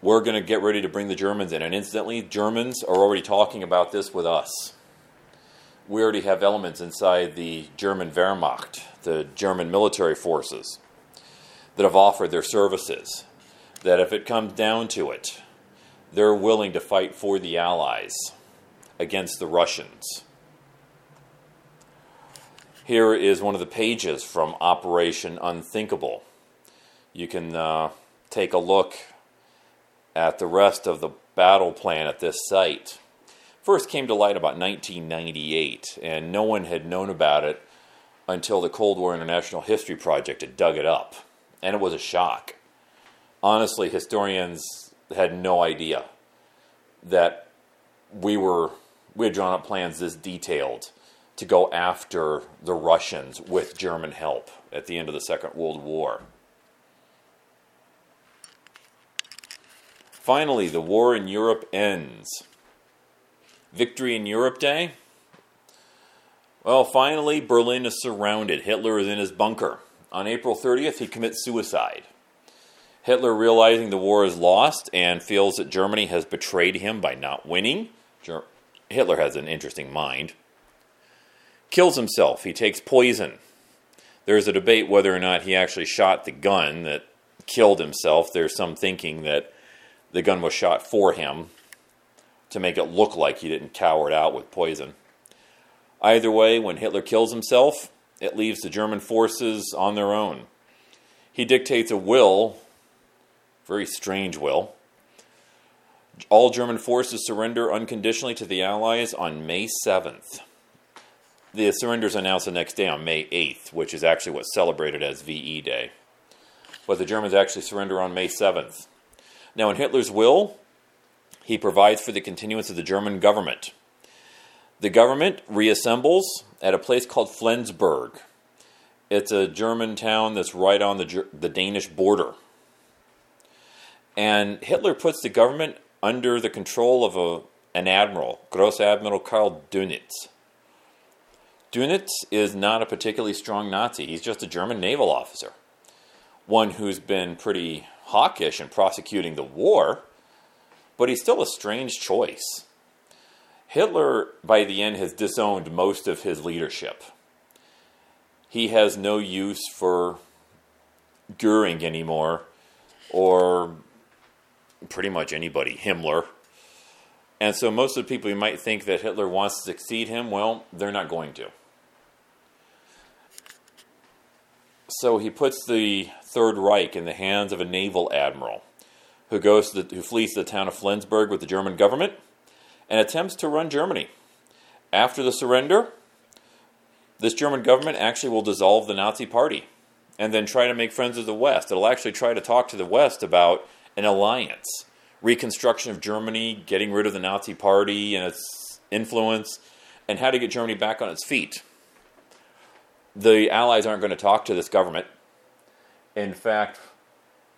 we're going to get ready to bring the Germans in. And incidentally, Germans are already talking about this with us. We already have elements inside the German Wehrmacht, the German military forces, that have offered their services. That if it comes down to it, they're willing to fight for the Allies against the Russians. Here is one of the pages from Operation Unthinkable. You can uh, take a look at the rest of the battle plan at this site. First came to light about 1998, and no one had known about it until the Cold War International History Project had dug it up. And it was a shock. Honestly, historians had no idea that we were we had drawn up plans this detailed to go after the Russians with German help at the end of the Second World War. Finally, the war in Europe ends. Victory in Europe Day? Well, finally, Berlin is surrounded. Hitler is in his bunker. On April 30th, he commits suicide. Hitler, realizing the war is lost and feels that Germany has betrayed him by not winning, Hitler has an interesting mind, kills himself. He takes poison. There's a debate whether or not he actually shot the gun that killed himself. There's some thinking that the gun was shot for him to make it look like he didn't cower it out with poison. Either way, when Hitler kills himself, it leaves the German forces on their own. He dictates a will, very strange will. All German forces surrender unconditionally to the Allies on May 7th. The surrender is announced the next day on May 8th, which is actually what's celebrated as VE Day. But the Germans actually surrender on May 7th. Now, in Hitler's will, he provides for the continuance of the German government. The government reassembles at a place called Flensburg. It's a German town that's right on the, the Danish border. And Hitler puts the government under the control of a, an admiral, Gross Admiral Karl Dönitz. Dönitz is not a particularly strong Nazi. He's just a German naval officer, one who's been pretty hawkish in prosecuting the war, but he's still a strange choice. Hitler, by the end, has disowned most of his leadership. He has no use for Goering anymore, or pretty much anybody, Himmler. And so most of the people you might think that Hitler wants to succeed him, well, they're not going to. So he puts the Third Reich in the hands of a naval admiral who goes the, who flees the town of Flensburg with the German government and attempts to run Germany. After the surrender, this German government actually will dissolve the Nazi party and then try to make friends with the West. It'll actually try to talk to the West about an alliance, reconstruction of Germany, getting rid of the Nazi party and its influence, and how to get Germany back on its feet. The Allies aren't going to talk to this government. In fact,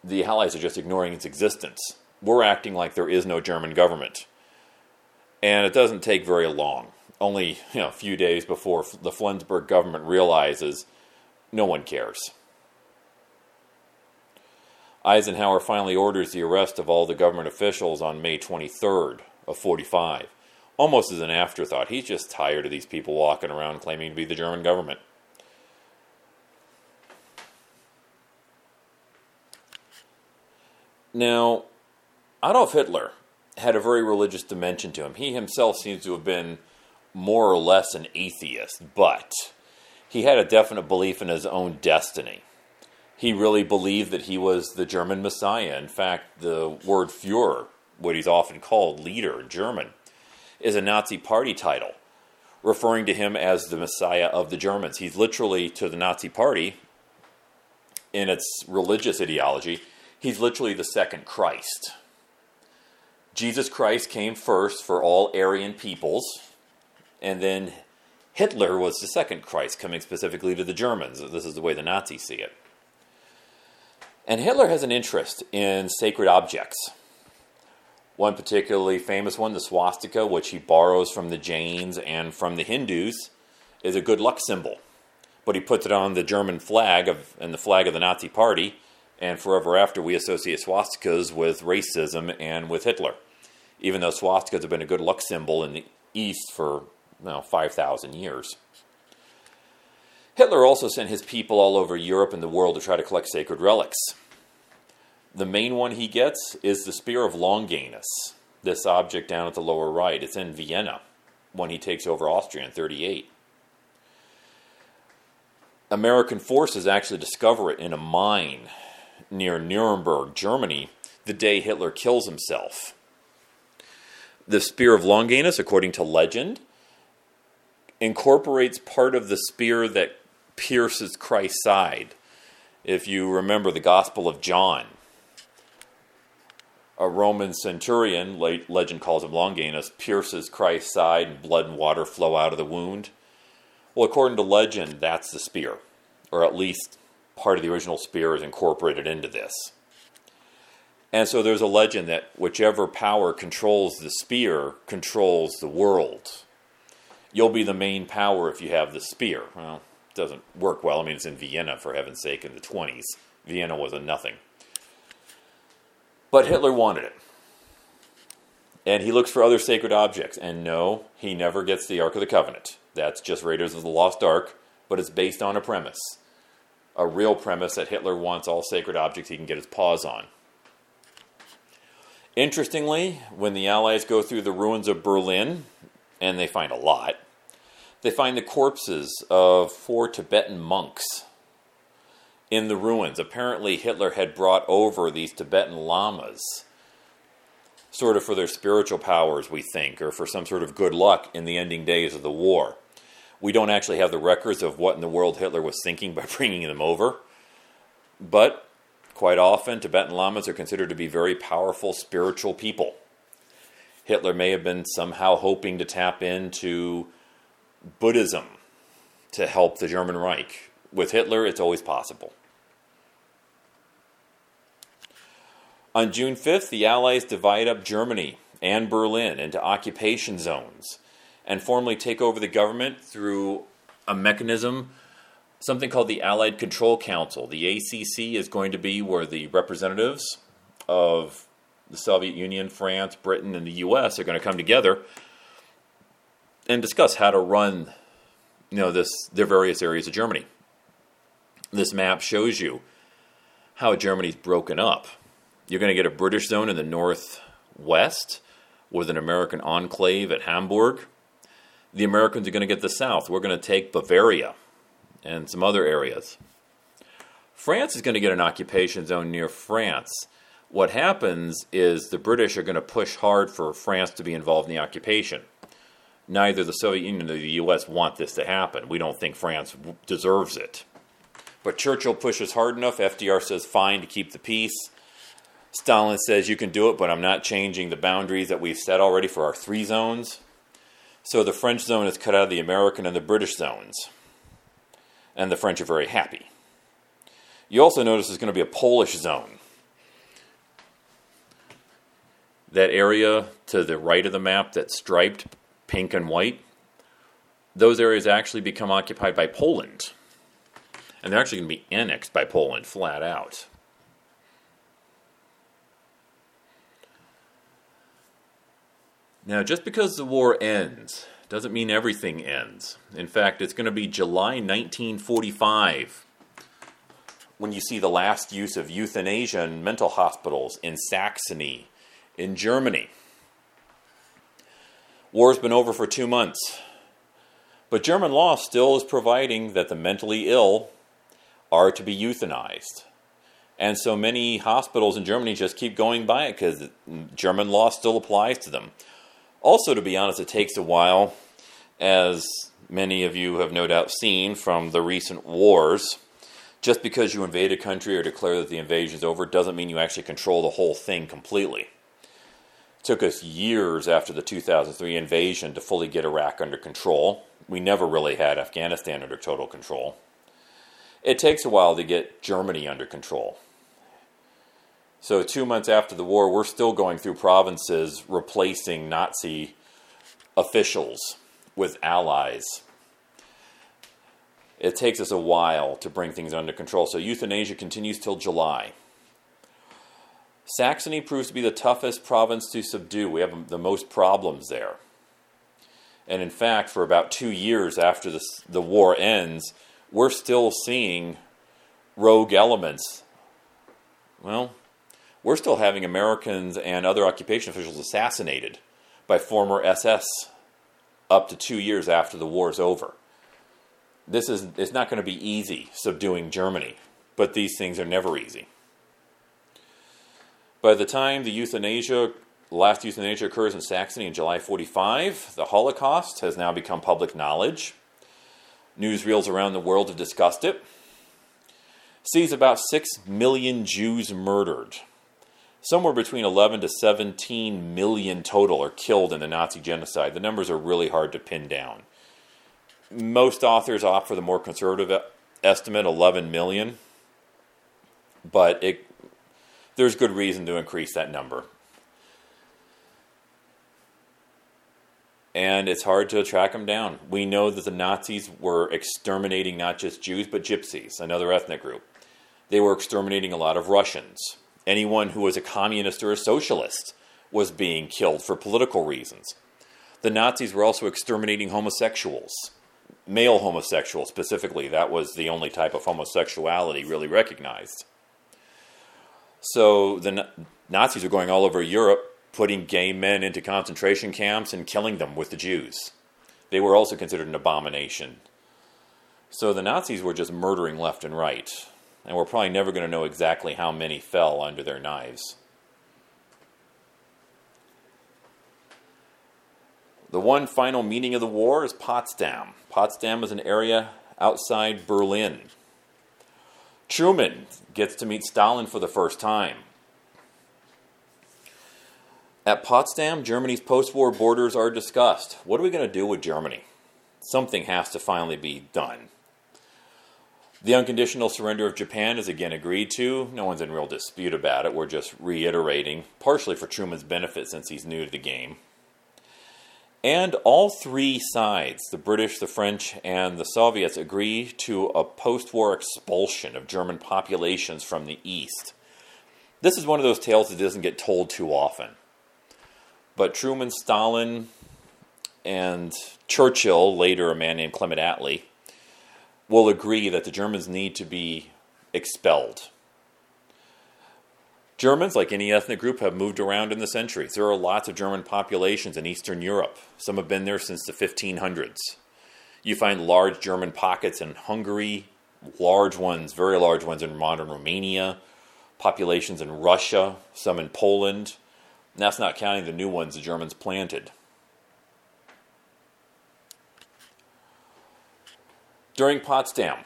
the Allies are just ignoring its existence. We're acting like there is no German government. And it doesn't take very long. Only you know, a few days before the Flensburg government realizes no one cares. Eisenhower finally orders the arrest of all the government officials on May 23rd of 45, almost as an afterthought. He's just tired of these people walking around claiming to be the German government. Now, Adolf Hitler had a very religious dimension to him. He himself seems to have been more or less an atheist, but he had a definite belief in his own destiny. He really believed that he was the German Messiah. In fact, the word Fuhrer, what he's often called leader in German, is a Nazi party title, referring to him as the Messiah of the Germans. He's literally, to the Nazi party, in its religious ideology, he's literally the second Christ. Jesus Christ came first for all Aryan peoples, and then Hitler was the second Christ, coming specifically to the Germans. This is the way the Nazis see it. And Hitler has an interest in sacred objects. One particularly famous one, the swastika, which he borrows from the Jains and from the Hindus, is a good luck symbol. But he puts it on the German flag of, and the flag of the Nazi Party, and forever after we associate swastikas with racism and with Hitler. Even though swastikas have been a good luck symbol in the East for you know, 5,000 years. Hitler also sent his people all over Europe and the world to try to collect sacred relics. The main one he gets is the Spear of Longinus, this object down at the lower right. It's in Vienna when he takes over Austria in 38. American forces actually discover it in a mine near Nuremberg, Germany, the day Hitler kills himself. The Spear of Longinus, according to legend, incorporates part of the spear that pierces Christ's side. If you remember the Gospel of John, a Roman centurion, legend calls him Longinus, pierces Christ's side and blood and water flow out of the wound. Well, according to legend, that's the spear, or at least part of the original spear is incorporated into this. And so there's a legend that whichever power controls the spear controls the world. You'll be the main power if you have the spear. Well, it doesn't work well. I mean, it's in Vienna, for heaven's sake, in the 20s. Vienna was a nothing. But Hitler wanted it. And he looks for other sacred objects. And no, he never gets the Ark of the Covenant. That's just Raiders of the Lost Ark, but it's based on a premise. A real premise that Hitler wants all sacred objects he can get his paws on. Interestingly, when the Allies go through the ruins of Berlin, and they find a lot, they find the corpses of four Tibetan monks in the ruins. Apparently, Hitler had brought over these Tibetan lamas, sort of for their spiritual powers, we think, or for some sort of good luck in the ending days of the war. We don't actually have the records of what in the world Hitler was thinking by bringing them over, but quite often, Tibetan lamas are considered to be very powerful spiritual people. Hitler may have been somehow hoping to tap into Buddhism to help the German Reich. With Hitler, it's always possible. On June 5th, the Allies divide up Germany and Berlin into occupation zones and formally take over the government through a mechanism, something called the Allied Control Council. The ACC is going to be where the representatives of the Soviet Union, France, Britain, and the US are going to come together and discuss how to run you know this their various areas of Germany. This map shows you how Germany's broken up you're going to get a British zone in the northwest with an American enclave at Hamburg. The Americans are going to get the south. We're going to take Bavaria and some other areas. France is going to get an occupation zone near France. What happens is the British are going to push hard for France to be involved in the occupation. Neither the Soviet Union nor the US want this to happen. We don't think France deserves it. But Churchill pushes hard enough. FDR says fine to keep the peace. Stalin says you can do it, but I'm not changing the boundaries that we've set already for our three zones. So the French zone is cut out of the American and the British zones. And the French are very happy. You also notice there's going to be a Polish zone. That area to the right of the map that's striped pink and white, those areas actually become occupied by Poland. And they're actually going to be annexed by Poland flat out. Now, just because the war ends doesn't mean everything ends. In fact, it's going to be July 1945 when you see the last use of euthanasia in mental hospitals in Saxony, in Germany. War's been over for two months, but German law still is providing that the mentally ill are to be euthanized. And so many hospitals in Germany just keep going by it because German law still applies to them. Also, to be honest, it takes a while, as many of you have no doubt seen from the recent wars. Just because you invade a country or declare that the invasion is over doesn't mean you actually control the whole thing completely. It took us years after the 2003 invasion to fully get Iraq under control. We never really had Afghanistan under total control. It takes a while to get Germany under control. So, two months after the war, we're still going through provinces replacing Nazi officials with allies. It takes us a while to bring things under control. So, euthanasia continues till July. Saxony proves to be the toughest province to subdue. We have the most problems there. And in fact, for about two years after this, the war ends, we're still seeing rogue elements. Well, we're still having Americans and other occupation officials assassinated by former SS up to two years after the war is over. This is it's not going to be easy subduing Germany, but these things are never easy. By the time the euthanasia, last euthanasia occurs in Saxony in July 45, the Holocaust has now become public knowledge. Newsreels around the world have discussed it. Sees about 6 million Jews murdered somewhere between 11 to 17 million total are killed in the Nazi genocide. The numbers are really hard to pin down. Most authors opt for the more conservative estimate, 11 million, but it, there's good reason to increase that number. And it's hard to track them down. We know that the Nazis were exterminating not just Jews, but Gypsies, another ethnic group. They were exterminating a lot of Russians Anyone who was a communist or a socialist was being killed for political reasons. The Nazis were also exterminating homosexuals, male homosexuals specifically. That was the only type of homosexuality really recognized. So the Nazis were going all over Europe, putting gay men into concentration camps and killing them with the Jews. They were also considered an abomination. So the Nazis were just murdering left and right and we're probably never going to know exactly how many fell under their knives. The one final meaning of the war is Potsdam. Potsdam is an area outside Berlin. Truman gets to meet Stalin for the first time. At Potsdam, Germany's post war borders are discussed. What are we going to do with Germany? Something has to finally be done. The unconditional surrender of Japan is again agreed to. No one's in real dispute about it. We're just reiterating, partially for Truman's benefit since he's new to the game. And all three sides, the British, the French, and the Soviets, agree to a post war expulsion of German populations from the East. This is one of those tales that doesn't get told too often. But Truman, Stalin, and Churchill, later a man named Clement Attlee, will agree that the Germans need to be expelled. Germans, like any ethnic group, have moved around in the centuries. There are lots of German populations in Eastern Europe. Some have been there since the 1500s. You find large German pockets in Hungary, large ones, very large ones in modern Romania, populations in Russia, some in Poland. And that's not counting the new ones the Germans planted. During Potsdam,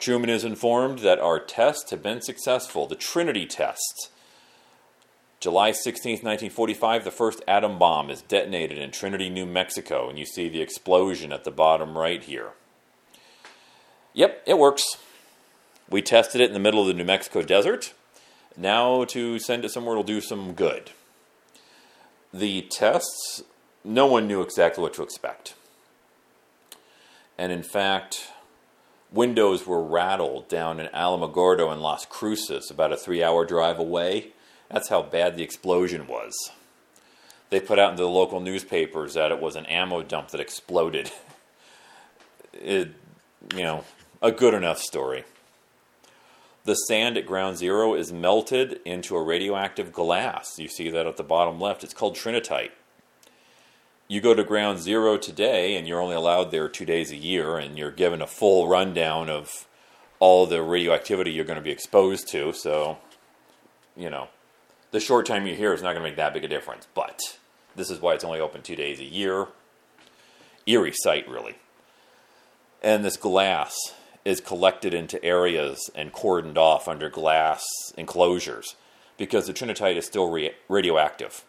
Truman is informed that our tests have been successful, the Trinity tests. July 16, 1945, the first atom bomb is detonated in Trinity, New Mexico, and you see the explosion at the bottom right here. Yep, it works. We tested it in the middle of the New Mexico desert. Now to send it somewhere will do some good. The tests, no one knew exactly what to expect. And in fact, windows were rattled down in Alamogordo and Las Cruces, about a three hour drive away. That's how bad the explosion was. They put out in the local newspapers that it was an ammo dump that exploded. It, you know, a good enough story. The sand at ground zero is melted into a radioactive glass. You see that at the bottom left. It's called trinitite you go to ground zero today and you're only allowed there two days a year and you're given a full rundown of all the radioactivity you're going to be exposed to. So, you know, the short time you're here is not going to make that big a difference. But this is why it's only open two days a year. Eerie sight, really. And this glass is collected into areas and cordoned off under glass enclosures because the trinitite is still radioactive.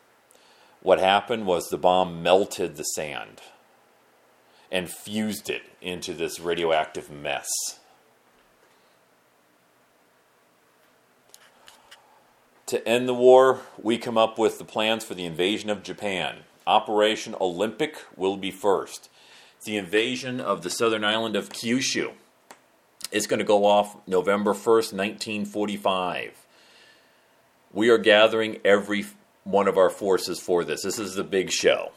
What happened was the bomb melted the sand and fused it into this radioactive mess. To end the war, we come up with the plans for the invasion of Japan. Operation Olympic will be first. The invasion of the southern island of Kyushu is going to go off November 1st, 1945. We are gathering every one of our forces for this. This is the big show.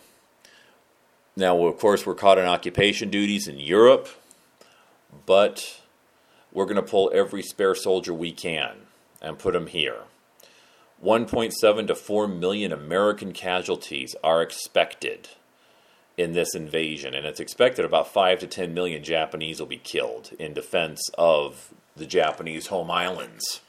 Now, of course, we're caught in occupation duties in Europe, but we're going to pull every spare soldier we can and put them here. 1.7 to 4 million American casualties are expected in this invasion, and it's expected about 5 to 10 million Japanese will be killed in defense of the Japanese home islands.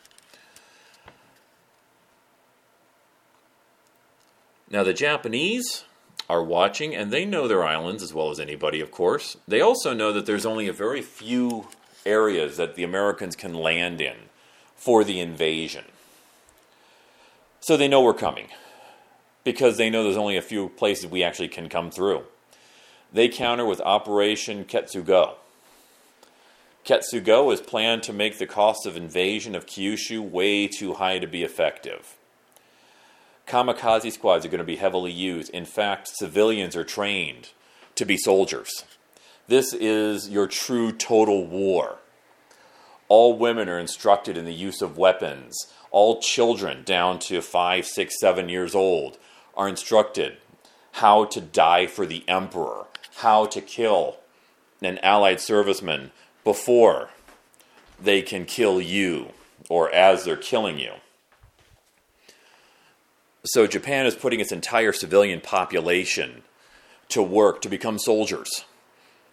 Now, the Japanese are watching, and they know their islands as well as anybody, of course. They also know that there's only a very few areas that the Americans can land in for the invasion. So they know we're coming because they know there's only a few places we actually can come through. They counter with Operation Ketsugo. Ketsugo is planned to make the cost of invasion of Kyushu way too high to be effective kamikaze squads are going to be heavily used. In fact, civilians are trained to be soldiers. This is your true total war. All women are instructed in the use of weapons. All children down to five, six, seven years old are instructed how to die for the emperor, how to kill an allied serviceman before they can kill you or as they're killing you. So Japan is putting its entire civilian population to work to become soldiers.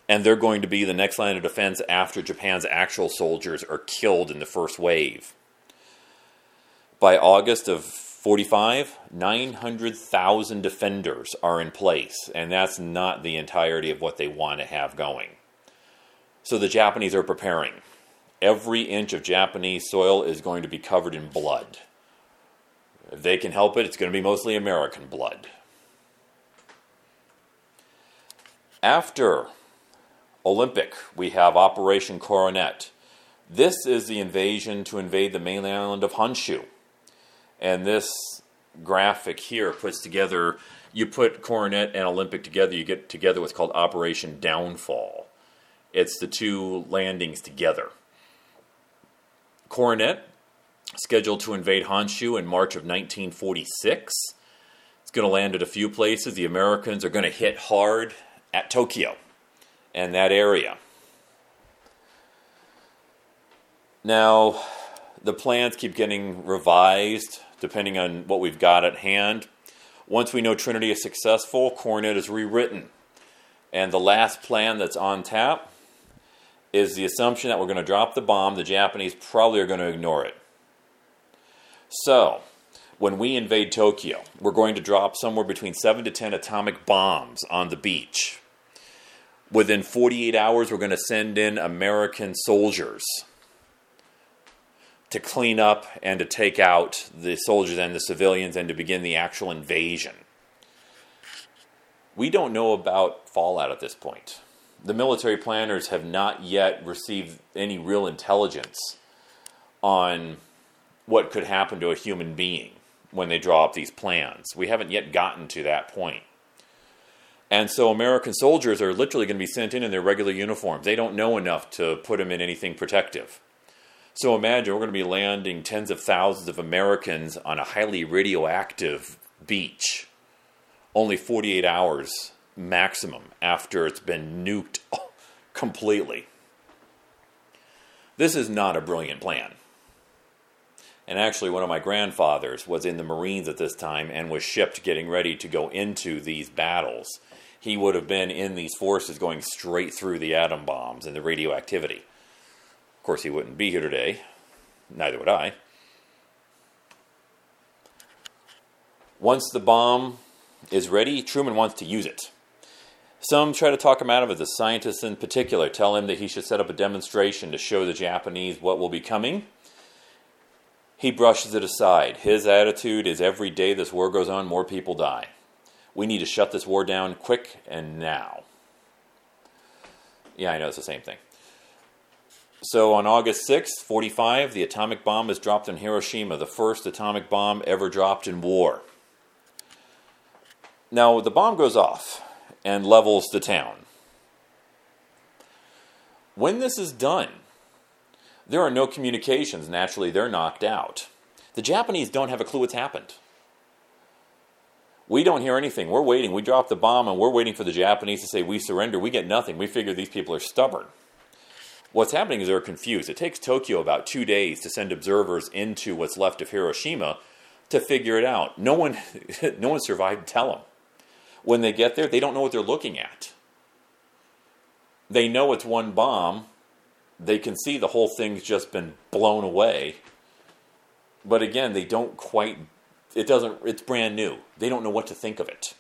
And they're going to be the next line of defense after Japan's actual soldiers are killed in the first wave. By August of 45, 900,000 defenders are in place, and that's not the entirety of what they want to have going. So the Japanese are preparing. Every inch of Japanese soil is going to be covered in blood If they can help it, it's going to be mostly American blood. After Olympic, we have Operation Coronet. This is the invasion to invade the mainland island of Honshu. And this graphic here puts together, you put Coronet and Olympic together, you get together what's called Operation Downfall. It's the two landings together. Coronet, scheduled to invade Honshu in March of 1946. It's going to land at a few places. The Americans are going to hit hard at Tokyo and that area. Now, the plans keep getting revised depending on what we've got at hand. Once we know Trinity is successful, Coronet is rewritten. And the last plan that's on tap is the assumption that we're going to drop the bomb. The Japanese probably are going to ignore it. So, when we invade Tokyo, we're going to drop somewhere between 7 to 10 atomic bombs on the beach. Within 48 hours, we're going to send in American soldiers to clean up and to take out the soldiers and the civilians and to begin the actual invasion. We don't know about fallout at this point. The military planners have not yet received any real intelligence on what could happen to a human being when they draw up these plans. We haven't yet gotten to that point. And so American soldiers are literally going to be sent in in their regular uniforms. They don't know enough to put them in anything protective. So imagine we're going to be landing tens of thousands of Americans on a highly radioactive beach only 48 hours maximum after it's been nuked completely. This is not a brilliant plan. And actually, one of my grandfathers was in the Marines at this time and was shipped getting ready to go into these battles. He would have been in these forces going straight through the atom bombs and the radioactivity. Of course, he wouldn't be here today. Neither would I. Once the bomb is ready, Truman wants to use it. Some try to talk him out of it. The scientists, in particular, tell him that he should set up a demonstration to show the Japanese what will be coming he brushes it aside. His attitude is every day this war goes on, more people die. We need to shut this war down quick and now. Yeah, I know it's the same thing. So on August 6th, 45, the atomic bomb is dropped in Hiroshima, the first atomic bomb ever dropped in war. Now, the bomb goes off and levels the town. When this is done, there are no communications. Naturally, they're knocked out. The Japanese don't have a clue what's happened. We don't hear anything. We're waiting. We drop the bomb and we're waiting for the Japanese to say, We surrender. We get nothing. We figure these people are stubborn. What's happening is they're confused. It takes Tokyo about two days to send observers into what's left of Hiroshima to figure it out. No one, no one survived to tell them. When they get there, they don't know what they're looking at. They know it's one bomb, they can see the whole thing's just been blown away. But again, they don't quite, it doesn't, it's brand new. They don't know what to think of it.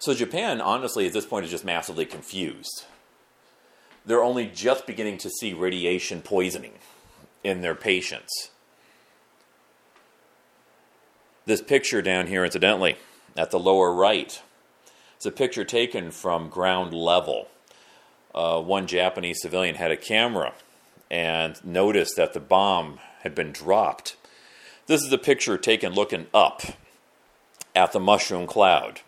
So Japan, honestly, at this point is just massively confused. They're only just beginning to see radiation poisoning in their patients. This picture down here, incidentally, at the lower right, it's a picture taken from ground level uh, one Japanese civilian had a camera and noticed that the bomb had been dropped. This is a picture taken looking up at the mushroom cloud.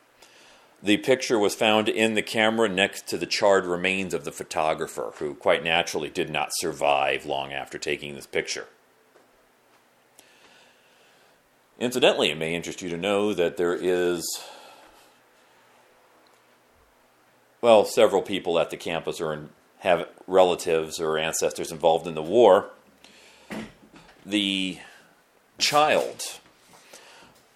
The picture was found in the camera next to the charred remains of the photographer, who quite naturally did not survive long after taking this picture. Incidentally, it may interest you to know that there is well, several people at the campus are in, have relatives or ancestors involved in the war. The child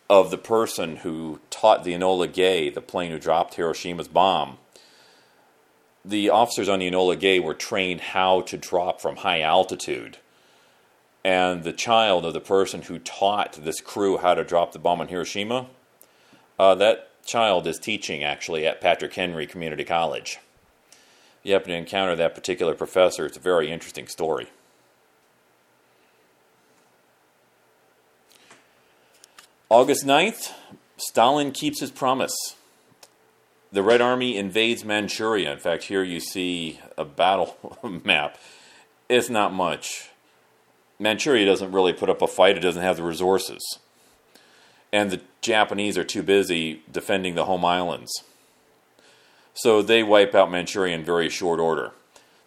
of the person who taught the Enola Gay, the plane who dropped Hiroshima's bomb, the officers on the Enola Gay were trained how to drop from high altitude. And the child of the person who taught this crew how to drop the bomb on Hiroshima, uh, that child is teaching actually at Patrick Henry Community College. You happen to encounter that particular professor, it's a very interesting story. August 9th, Stalin keeps his promise. The Red Army invades Manchuria. In fact, here you see a battle map. It's not much. Manchuria doesn't really put up a fight, it doesn't have the resources. And the Japanese are too busy defending the home islands. So they wipe out Manchuria in very short order.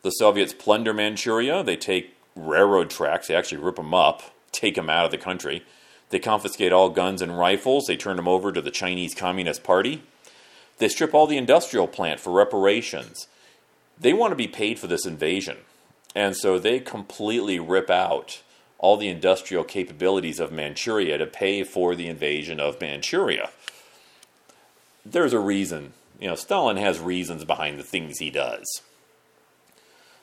The Soviets plunder Manchuria. They take railroad tracks, they actually rip them up, take them out of the country. They confiscate all guns and rifles. They turn them over to the Chinese Communist Party. They strip all the industrial plant for reparations. They want to be paid for this invasion. And so they completely rip out all the industrial capabilities of Manchuria to pay for the invasion of Manchuria. There's a reason. You know, Stalin has reasons behind the things he does.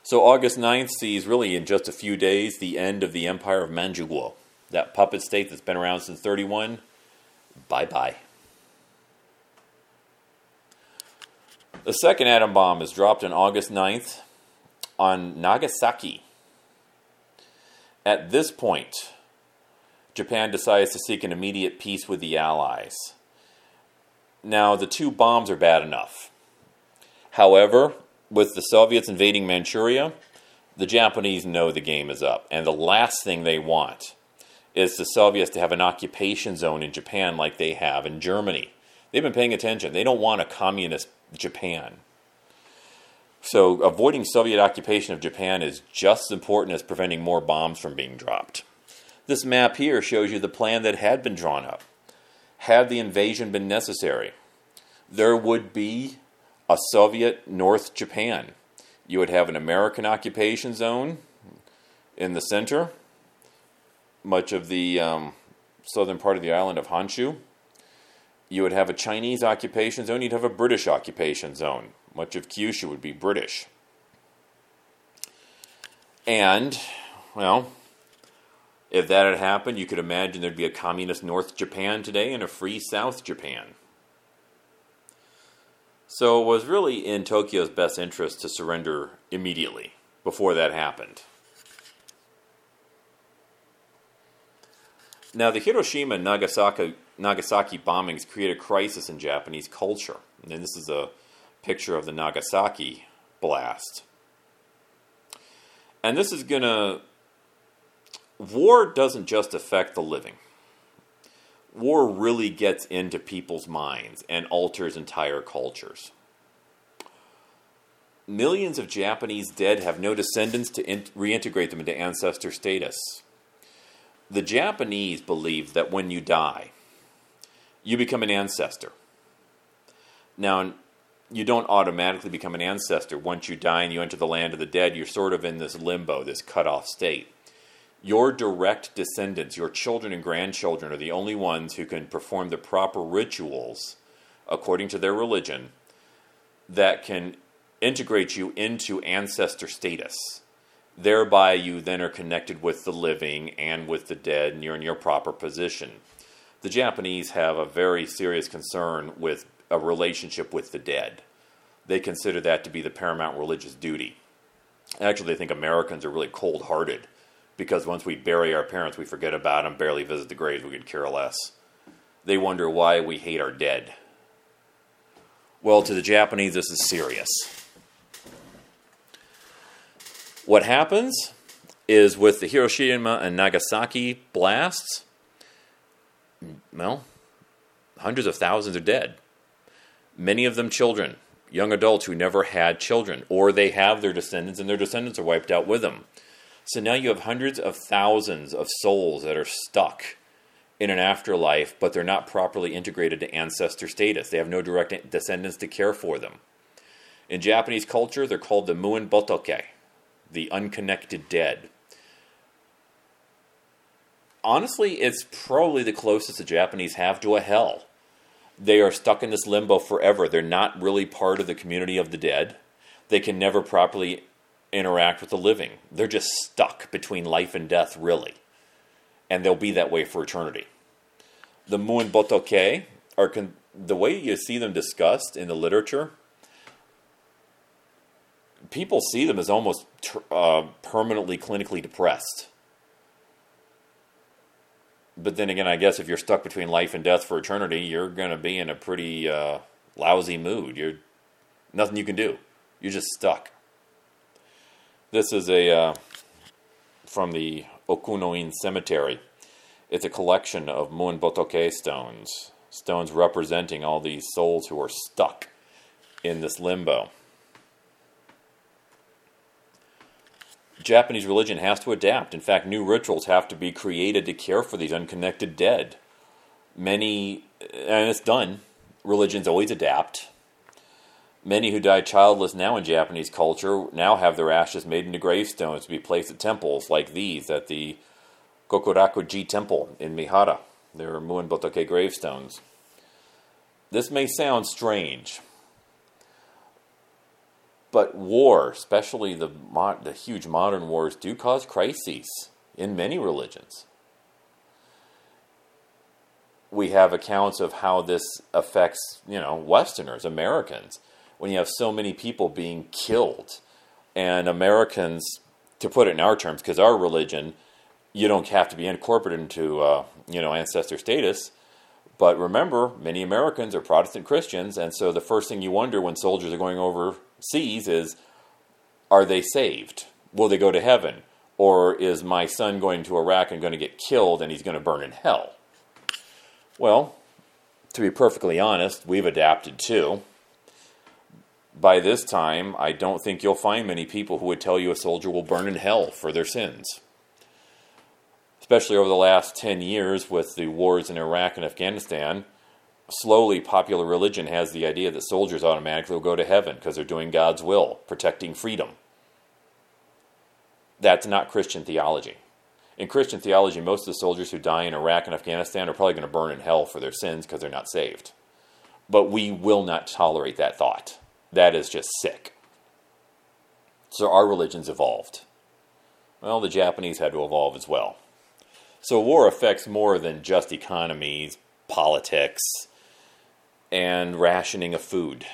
So August 9th sees really in just a few days the end of the empire of Manchukuo that puppet state that's been around since 31, bye bye. The second atom bomb is dropped on August 9th on Nagasaki. At this point, Japan decides to seek an immediate peace with the Allies. Now, the two bombs are bad enough. However, with the Soviets invading Manchuria, the Japanese know the game is up. And the last thing they want is the Soviets to have an occupation zone in Japan like they have in Germany. They've been paying attention. They don't want a communist Japan. So avoiding Soviet occupation of Japan is just as important as preventing more bombs from being dropped. This map here shows you the plan that had been drawn up. Had the invasion been necessary, there would be a Soviet North Japan. You would have an American occupation zone in the center, much of the um, southern part of the island of Honshu. You would have a Chinese occupation zone, you'd have a British occupation zone. Much of Kyushu would be British. And, well, if that had happened, you could imagine there'd be a communist North Japan today and a free South Japan. So it was really in Tokyo's best interest to surrender immediately before that happened. Now, the Hiroshima and Nagasaki, Nagasaki bombings created a crisis in Japanese culture. And this is a picture of the Nagasaki blast. And this is going to. War doesn't just affect the living, war really gets into people's minds and alters entire cultures. Millions of Japanese dead have no descendants to reintegrate them into ancestor status the Japanese believe that when you die, you become an ancestor. Now, you don't automatically become an ancestor. Once you die and you enter the land of the dead, you're sort of in this limbo, this cut off state. Your direct descendants, your children and grandchildren, are the only ones who can perform the proper rituals according to their religion that can integrate you into ancestor status thereby you then are connected with the living and with the dead, and you're in your proper position. The Japanese have a very serious concern with a relationship with the dead. They consider that to be the paramount religious duty. Actually, they think Americans are really cold hearted because once we bury our parents, we forget about them, barely visit the graves, we could care less. They wonder why we hate our dead. Well, to the Japanese, this is serious. What happens is with the Hiroshima and Nagasaki blasts, well, hundreds of thousands are dead. Many of them children, young adults who never had children, or they have their descendants and their descendants are wiped out with them. So now you have hundreds of thousands of souls that are stuck in an afterlife, but they're not properly integrated to ancestor status. They have no direct descendants to care for them. In Japanese culture, they're called the Muin Botoke the unconnected dead. Honestly, it's probably the closest the Japanese have to a hell. They are stuck in this limbo forever. They're not really part of the community of the dead. They can never properly interact with the living. They're just stuck between life and death, really. And they'll be that way for eternity. The Muin Botoke are the way you see them discussed in the literature people see them as almost uh, permanently clinically depressed. But then again, I guess if you're stuck between life and death for eternity, you're going to be in a pretty uh, lousy mood. You're nothing you can do. You're just stuck. This is a uh, from the Okunoin Cemetery. It's a collection of Mun Botoke stones, stones representing all these souls who are stuck in this limbo. Japanese religion has to adapt. In fact, new rituals have to be created to care for these unconnected dead. Many, and it's done, religions always adapt. Many who die childless now in Japanese culture now have their ashes made into gravestones to be placed at temples like these at the Gokuraku-ji Temple in Mihara. There are Muin gravestones. This may sound strange, but war, especially the, the huge modern wars, do cause crises in many religions. We have accounts of how this affects, you know, Westerners, Americans, when you have so many people being killed. And Americans, to put it in our terms, because our religion, you don't have to be incorporated into, uh, you know, ancestor status. But remember, many Americans are Protestant Christians, and so the first thing you wonder when soldiers are going over sees is are they saved? Will they go to heaven? Or is my son going to Iraq and going to get killed and he's going to burn in hell? Well, to be perfectly honest, we've adapted too. By this time, I don't think you'll find many people who would tell you a soldier will burn in hell for their sins. Especially over the last 10 years with the wars in Iraq and Afghanistan, slowly popular religion has the idea that soldiers automatically will go to heaven because they're doing God's will, protecting freedom. That's not Christian theology. In Christian theology, most of the soldiers who die in Iraq and Afghanistan are probably going to burn in hell for their sins because they're not saved. But we will not tolerate that thought. That is just sick. So our religion's evolved. Well, the Japanese had to evolve as well. So war affects more than just economies, politics, and rationing of food.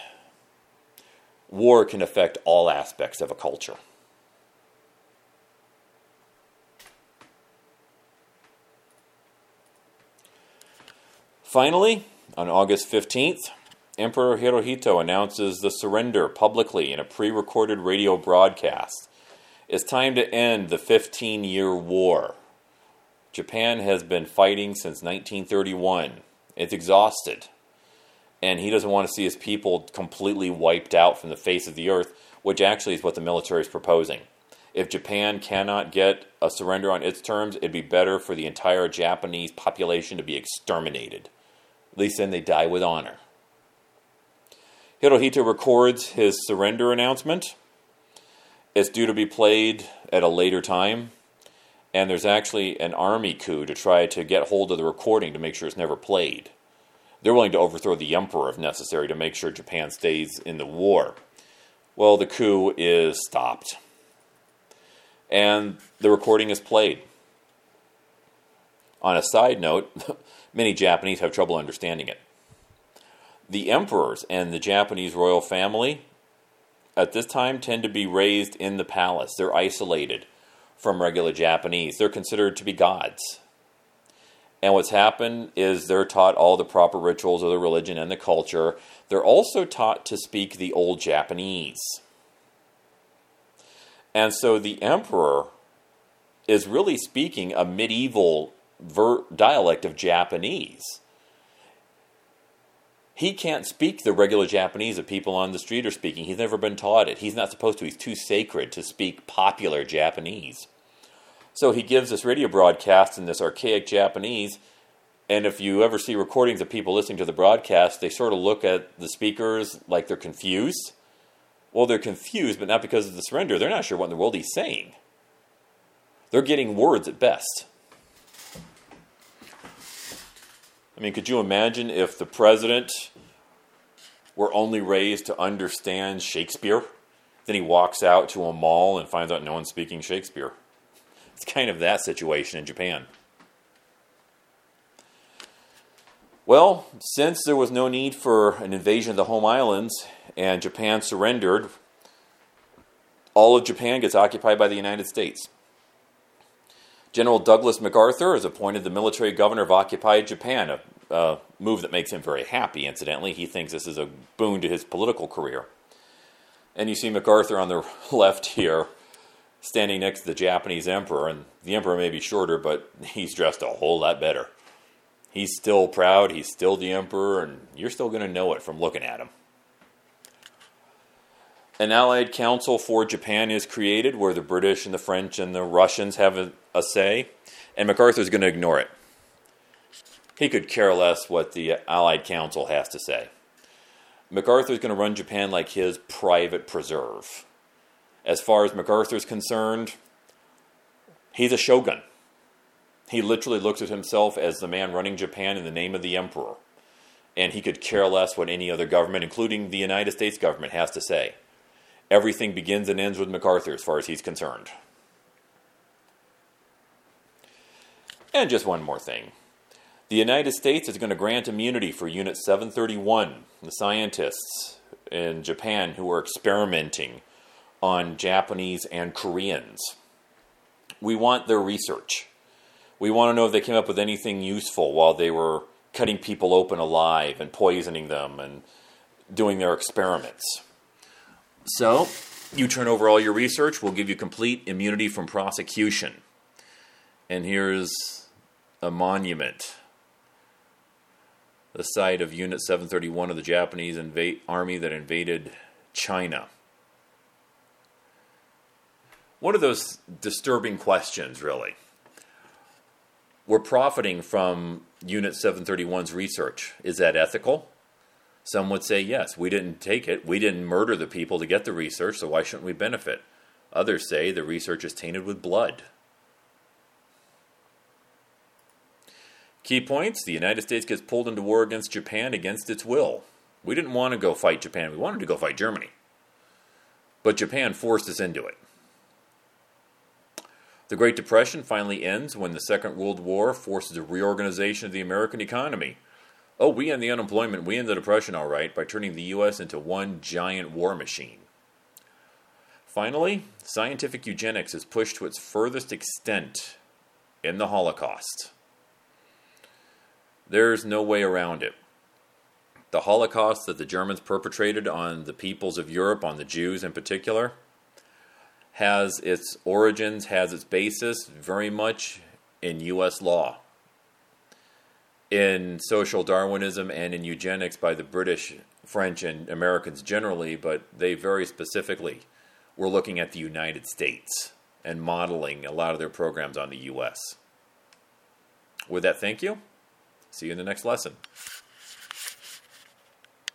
War can affect all aspects of a culture. Finally, on August 15th, Emperor Hirohito announces the surrender publicly in a pre recorded radio broadcast. It's time to end the 15 year war. Japan has been fighting since 1931. It's exhausted and he doesn't want to see his people completely wiped out from the face of the earth, which actually is what the military is proposing. If Japan cannot get a surrender on its terms, it'd be better for the entire Japanese population to be exterminated. At least then they die with honor. Hirohito records his surrender announcement. It's due to be played at a later time, and there's actually an army coup to try to get hold of the recording to make sure it's never played. They're willing to overthrow the emperor if necessary to make sure Japan stays in the war. Well, the coup is stopped. And the recording is played. On a side note, many Japanese have trouble understanding it. The emperors and the Japanese royal family at this time tend to be raised in the palace. They're isolated from regular Japanese. They're considered to be gods. And what's happened is they're taught all the proper rituals of the religion and the culture. They're also taught to speak the old Japanese. And so the emperor is really speaking a medieval dialect of Japanese. He can't speak the regular Japanese that people on the street are speaking. He's never been taught it. He's not supposed to. He's too sacred to speak popular Japanese. So he gives this radio broadcast in this archaic Japanese. And if you ever see recordings of people listening to the broadcast, they sort of look at the speakers like they're confused. Well, they're confused, but not because of the surrender. They're not sure what in the world he's saying. They're getting words at best. I mean, could you imagine if the president were only raised to understand Shakespeare? Then he walks out to a mall and finds out no one's speaking Shakespeare. It's kind of that situation in Japan. Well, since there was no need for an invasion of the home islands and Japan surrendered, all of Japan gets occupied by the United States. General Douglas MacArthur is appointed the military governor of occupied Japan, a, a move that makes him very happy, incidentally. He thinks this is a boon to his political career. And you see MacArthur on the left here, standing next to the Japanese emperor, and the emperor may be shorter, but he's dressed a whole lot better. He's still proud, he's still the emperor, and you're still going to know it from looking at him. An allied council for Japan is created where the British and the French and the Russians have a, a say, and MacArthur's going to ignore it. He could care less what the Allied Council has to say. MacArthur's going to run Japan like his private preserve. As far as MacArthur's concerned, he's a shogun. He literally looks at himself as the man running Japan in the name of the emperor. And he could care less what any other government, including the United States government, has to say. Everything begins and ends with MacArthur as far as he's concerned. And just one more thing. The United States is going to grant immunity for Unit 731, the scientists in Japan who are experimenting on Japanese and Koreans. We want their research. We want to know if they came up with anything useful while they were cutting people open alive and poisoning them and doing their experiments. So, you turn over all your research, we'll give you complete immunity from prosecution. And here's a monument. The site of Unit 731 of the Japanese army that invaded China. One of those disturbing questions, really we're profiting from Unit 731's research. Is that ethical? Some would say yes. We didn't take it. We didn't murder the people to get the research, so why shouldn't we benefit? Others say the research is tainted with blood. Key points the United States gets pulled into war against Japan against its will. We didn't want to go fight Japan, we wanted to go fight Germany. But Japan forced us into it. The Great Depression finally ends when the Second World War forces a reorganization of the American economy. Oh, we end the unemployment, we end the Depression all right by turning the U.S. into one giant war machine. Finally, scientific eugenics is pushed to its furthest extent in the Holocaust. There's no way around it. The Holocaust that the Germans perpetrated on the peoples of Europe, on the Jews in particular, has its origins, has its basis very much in U.S. law, in social Darwinism, and in eugenics by the British, French, and Americans generally, but they very specifically were looking at the United States and modeling a lot of their programs on the U.S. With that, thank you. See you in the next lesson.